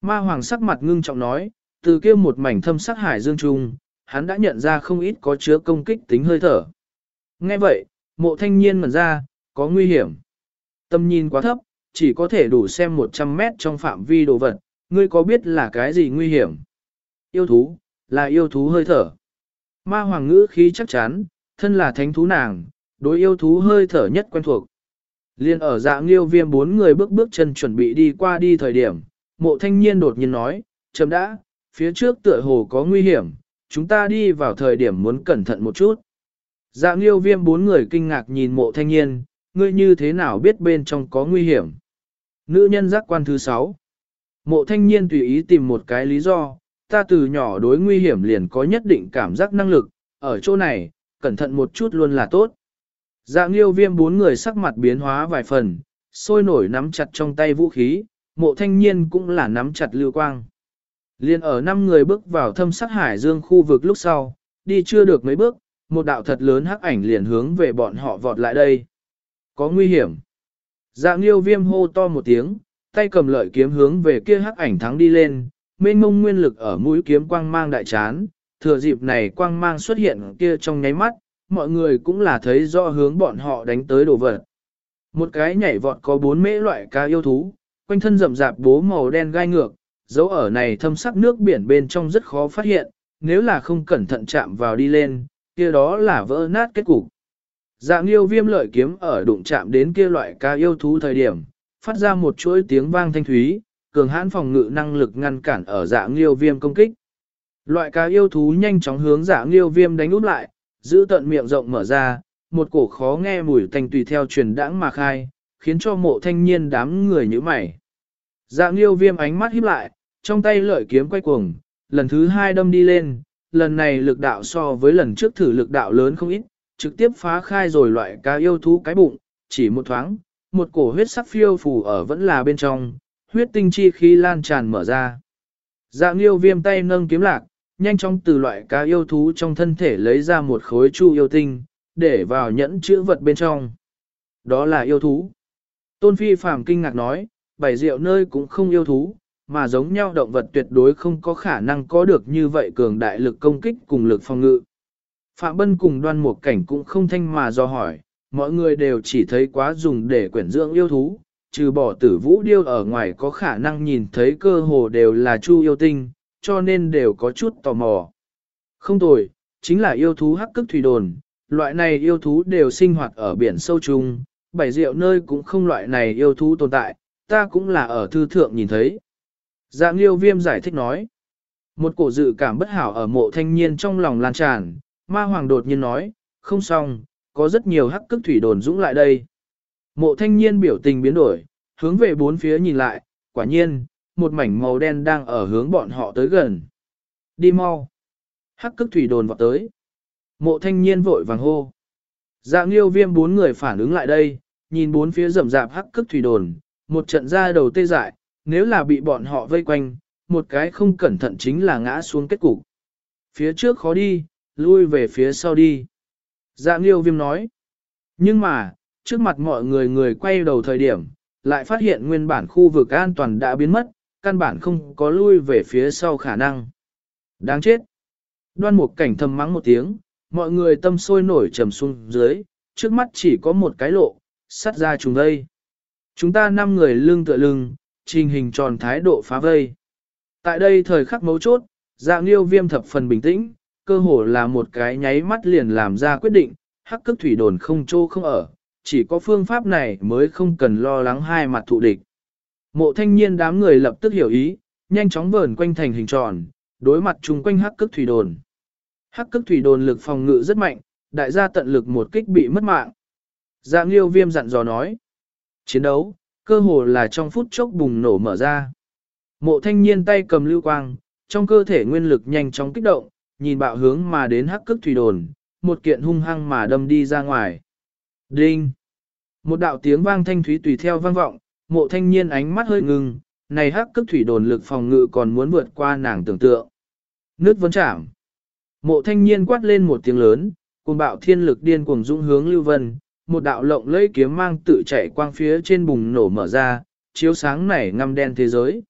Ma hoàng sắc mặt ngưng trọng nói, từ kia một mảnh thâm sắc hải dương trung, hắn đã nhận ra không ít có chứa công kích tính hơi thở. Nghe vậy, mộ thanh niên mở ra, có nguy hiểm. Tâm nhìn quá thấp, chỉ có thể đủ xem 100 mét trong phạm vi đồ vật, ngươi có biết là cái gì nguy hiểm? Yêu thú, là yêu thú hơi thở. Ma hoàng ngữ khí chắc chắn, thân là thánh thú nàng, đối yêu thú hơi thở nhất quen thuộc. Liên ở dạng nghiêu viêm bốn người bước bước chân chuẩn bị đi qua đi thời điểm, mộ thanh niên đột nhiên nói, chấm đã, phía trước tựa hồ có nguy hiểm, chúng ta đi vào thời điểm muốn cẩn thận một chút. Dạng nghiêu viêm bốn người kinh ngạc nhìn mộ thanh niên, ngươi như thế nào biết bên trong có nguy hiểm. Nữ nhân giác quan thứ sáu. Mộ thanh niên tùy ý tìm một cái lý do, ta từ nhỏ đối nguy hiểm liền có nhất định cảm giác năng lực, ở chỗ này, cẩn thận một chút luôn là tốt. Dạ liêu viêm bốn người sắc mặt biến hóa vài phần, sôi nổi nắm chặt trong tay vũ khí, mộ thanh niên cũng là nắm chặt lưu quang. Liên ở năm người bước vào thâm sắc hải dương khu vực lúc sau, đi chưa được mấy bước, một đạo thật lớn hắc ảnh liền hướng về bọn họ vọt lại đây. Có nguy hiểm. Dạ liêu viêm hô to một tiếng, tay cầm lợi kiếm hướng về kia hắc ảnh thắng đi lên, mênh mông nguyên lực ở mũi kiếm quang mang đại chán, thừa dịp này quang mang xuất hiện kia trong nháy mắt, mọi người cũng là thấy rõ hướng bọn họ đánh tới đồ vật. Một cái nhảy vọt có bốn mễ loại cá yêu thú, quanh thân rậm rạp bố màu đen gai ngược, dấu ở này thâm sắc nước biển bên trong rất khó phát hiện, nếu là không cẩn thận chạm vào đi lên, kia đó là vỡ nát kết cục. Dạng yêu viêm lợi kiếm ở đụng chạm đến kia loại cá yêu thú thời điểm, phát ra một chuỗi tiếng vang thanh thúy, cường hãn phòng ngự năng lực ngăn cản ở dạng yêu viêm công kích. Loại cá yêu thú nhanh chóng hướng dạng yêu viêm đánh út lại, giữ tận miệng rộng mở ra, một cổ khó nghe mùi thanh tùy theo truyền đãng mà khai, khiến cho mộ thanh niên đám người như mày. Dạ nghiêu viêm ánh mắt híp lại, trong tay lợi kiếm quay cuồng, lần thứ hai đâm đi lên, lần này lực đạo so với lần trước thử lực đạo lớn không ít, trực tiếp phá khai rồi loại cá yêu thú cái bụng, chỉ một thoáng, một cổ huyết sắc phiêu phù ở vẫn là bên trong, huyết tinh chi khí lan tràn mở ra. Dạ nghiêu viêm tay nâng kiếm lạc, nhanh chóng từ loại cá yêu thú trong thân thể lấy ra một khối chu yêu tinh, để vào nhẫn chữ vật bên trong. Đó là yêu thú. Tôn Phi Phạm kinh ngạc nói, bảy rượu nơi cũng không yêu thú, mà giống nhau động vật tuyệt đối không có khả năng có được như vậy cường đại lực công kích cùng lực phòng ngự. Phạm Bân cùng đoan một cảnh cũng không thanh mà do hỏi, mọi người đều chỉ thấy quá dùng để quyển dưỡng yêu thú, trừ bỏ tử vũ điêu ở ngoài có khả năng nhìn thấy cơ hồ đều là chu yêu tinh, cho nên đều có chút tò mò. Không tồi, chính là yêu thú hắc cức thủy đồn, loại này yêu thú đều sinh hoạt ở biển sâu chung, bảy rượu nơi cũng không loại này yêu thú tồn tại, ta cũng là ở thư thượng nhìn thấy. Dạng yêu viêm giải thích nói, một cổ dự cảm bất hảo ở mộ thanh niên trong lòng lan tràn, ma hoàng đột nhiên nói, không xong, có rất nhiều hắc cức thủy đồn dũng lại đây. Mộ thanh niên biểu tình biến đổi, hướng về bốn phía nhìn lại, quả nhiên, một mảnh màu đen đang ở hướng bọn họ tới gần. Đi mau. Hắc cức thủy đồn vọt tới. Mộ thanh niên vội vàng hô. Dạng nghiêu viêm bốn người phản ứng lại đây, nhìn bốn phía rầm rạp hắc cức thủy đồn, một trận ra đầu tê dại, nếu là bị bọn họ vây quanh, một cái không cẩn thận chính là ngã xuống kết cục. Phía trước khó đi, lui về phía sau đi. Dạng nghiêu viêm nói. Nhưng mà, trước mặt mọi người người quay đầu thời điểm, lại phát hiện nguyên bản khu vực an toàn đã biến mất, căn bản không có lui về phía sau khả năng. Đáng chết. Đoan một cảnh thầm mắng một tiếng, mọi người tâm sôi nổi trầm xuống dưới, trước mắt chỉ có một cái lộ, sắt ra trùng đây Chúng ta năm người lưng tựa lưng, trình hình tròn thái độ phá vây. Tại đây thời khắc mấu chốt, dạng liêu viêm thập phần bình tĩnh, cơ hồ là một cái nháy mắt liền làm ra quyết định, hắc cức thủy đồn không trô không ở, chỉ có phương pháp này mới không cần lo lắng hai mặt thụ địch. Mộ thanh niên đám người lập tức hiểu ý, nhanh chóng vờn quanh thành hình tròn, đối mặt chung quanh hắc cức thủy đồn. Hắc cức thủy đồn lực phòng ngự rất mạnh, đại gia tận lực một kích bị mất mạng. Giang liêu viêm dặn dò nói. Chiến đấu, cơ hồ là trong phút chốc bùng nổ mở ra. Mộ thanh niên tay cầm lưu quang, trong cơ thể nguyên lực nhanh chóng kích động, nhìn bạo hướng mà đến hắc cức thủy đồn, một kiện hung hăng mà đâm đi ra ngoài. Đinh! Một đạo tiếng vang thanh thúy tùy theo vang vọng, mộ thanh niên ánh mắt hơi ngưng, này hắc cức thủy đồn lực phòng ngự còn muốn vượt qua nàng tưởng tượng. Nước vấn chạm. Mộ thanh niên quát lên một tiếng lớn, cùng bạo thiên lực điên cuồng dũng hướng lưu vân, một đạo lộng lẫy kiếm mang tự chạy quang phía trên bùng nổ mở ra, chiếu sáng nảy ngăm đen thế giới.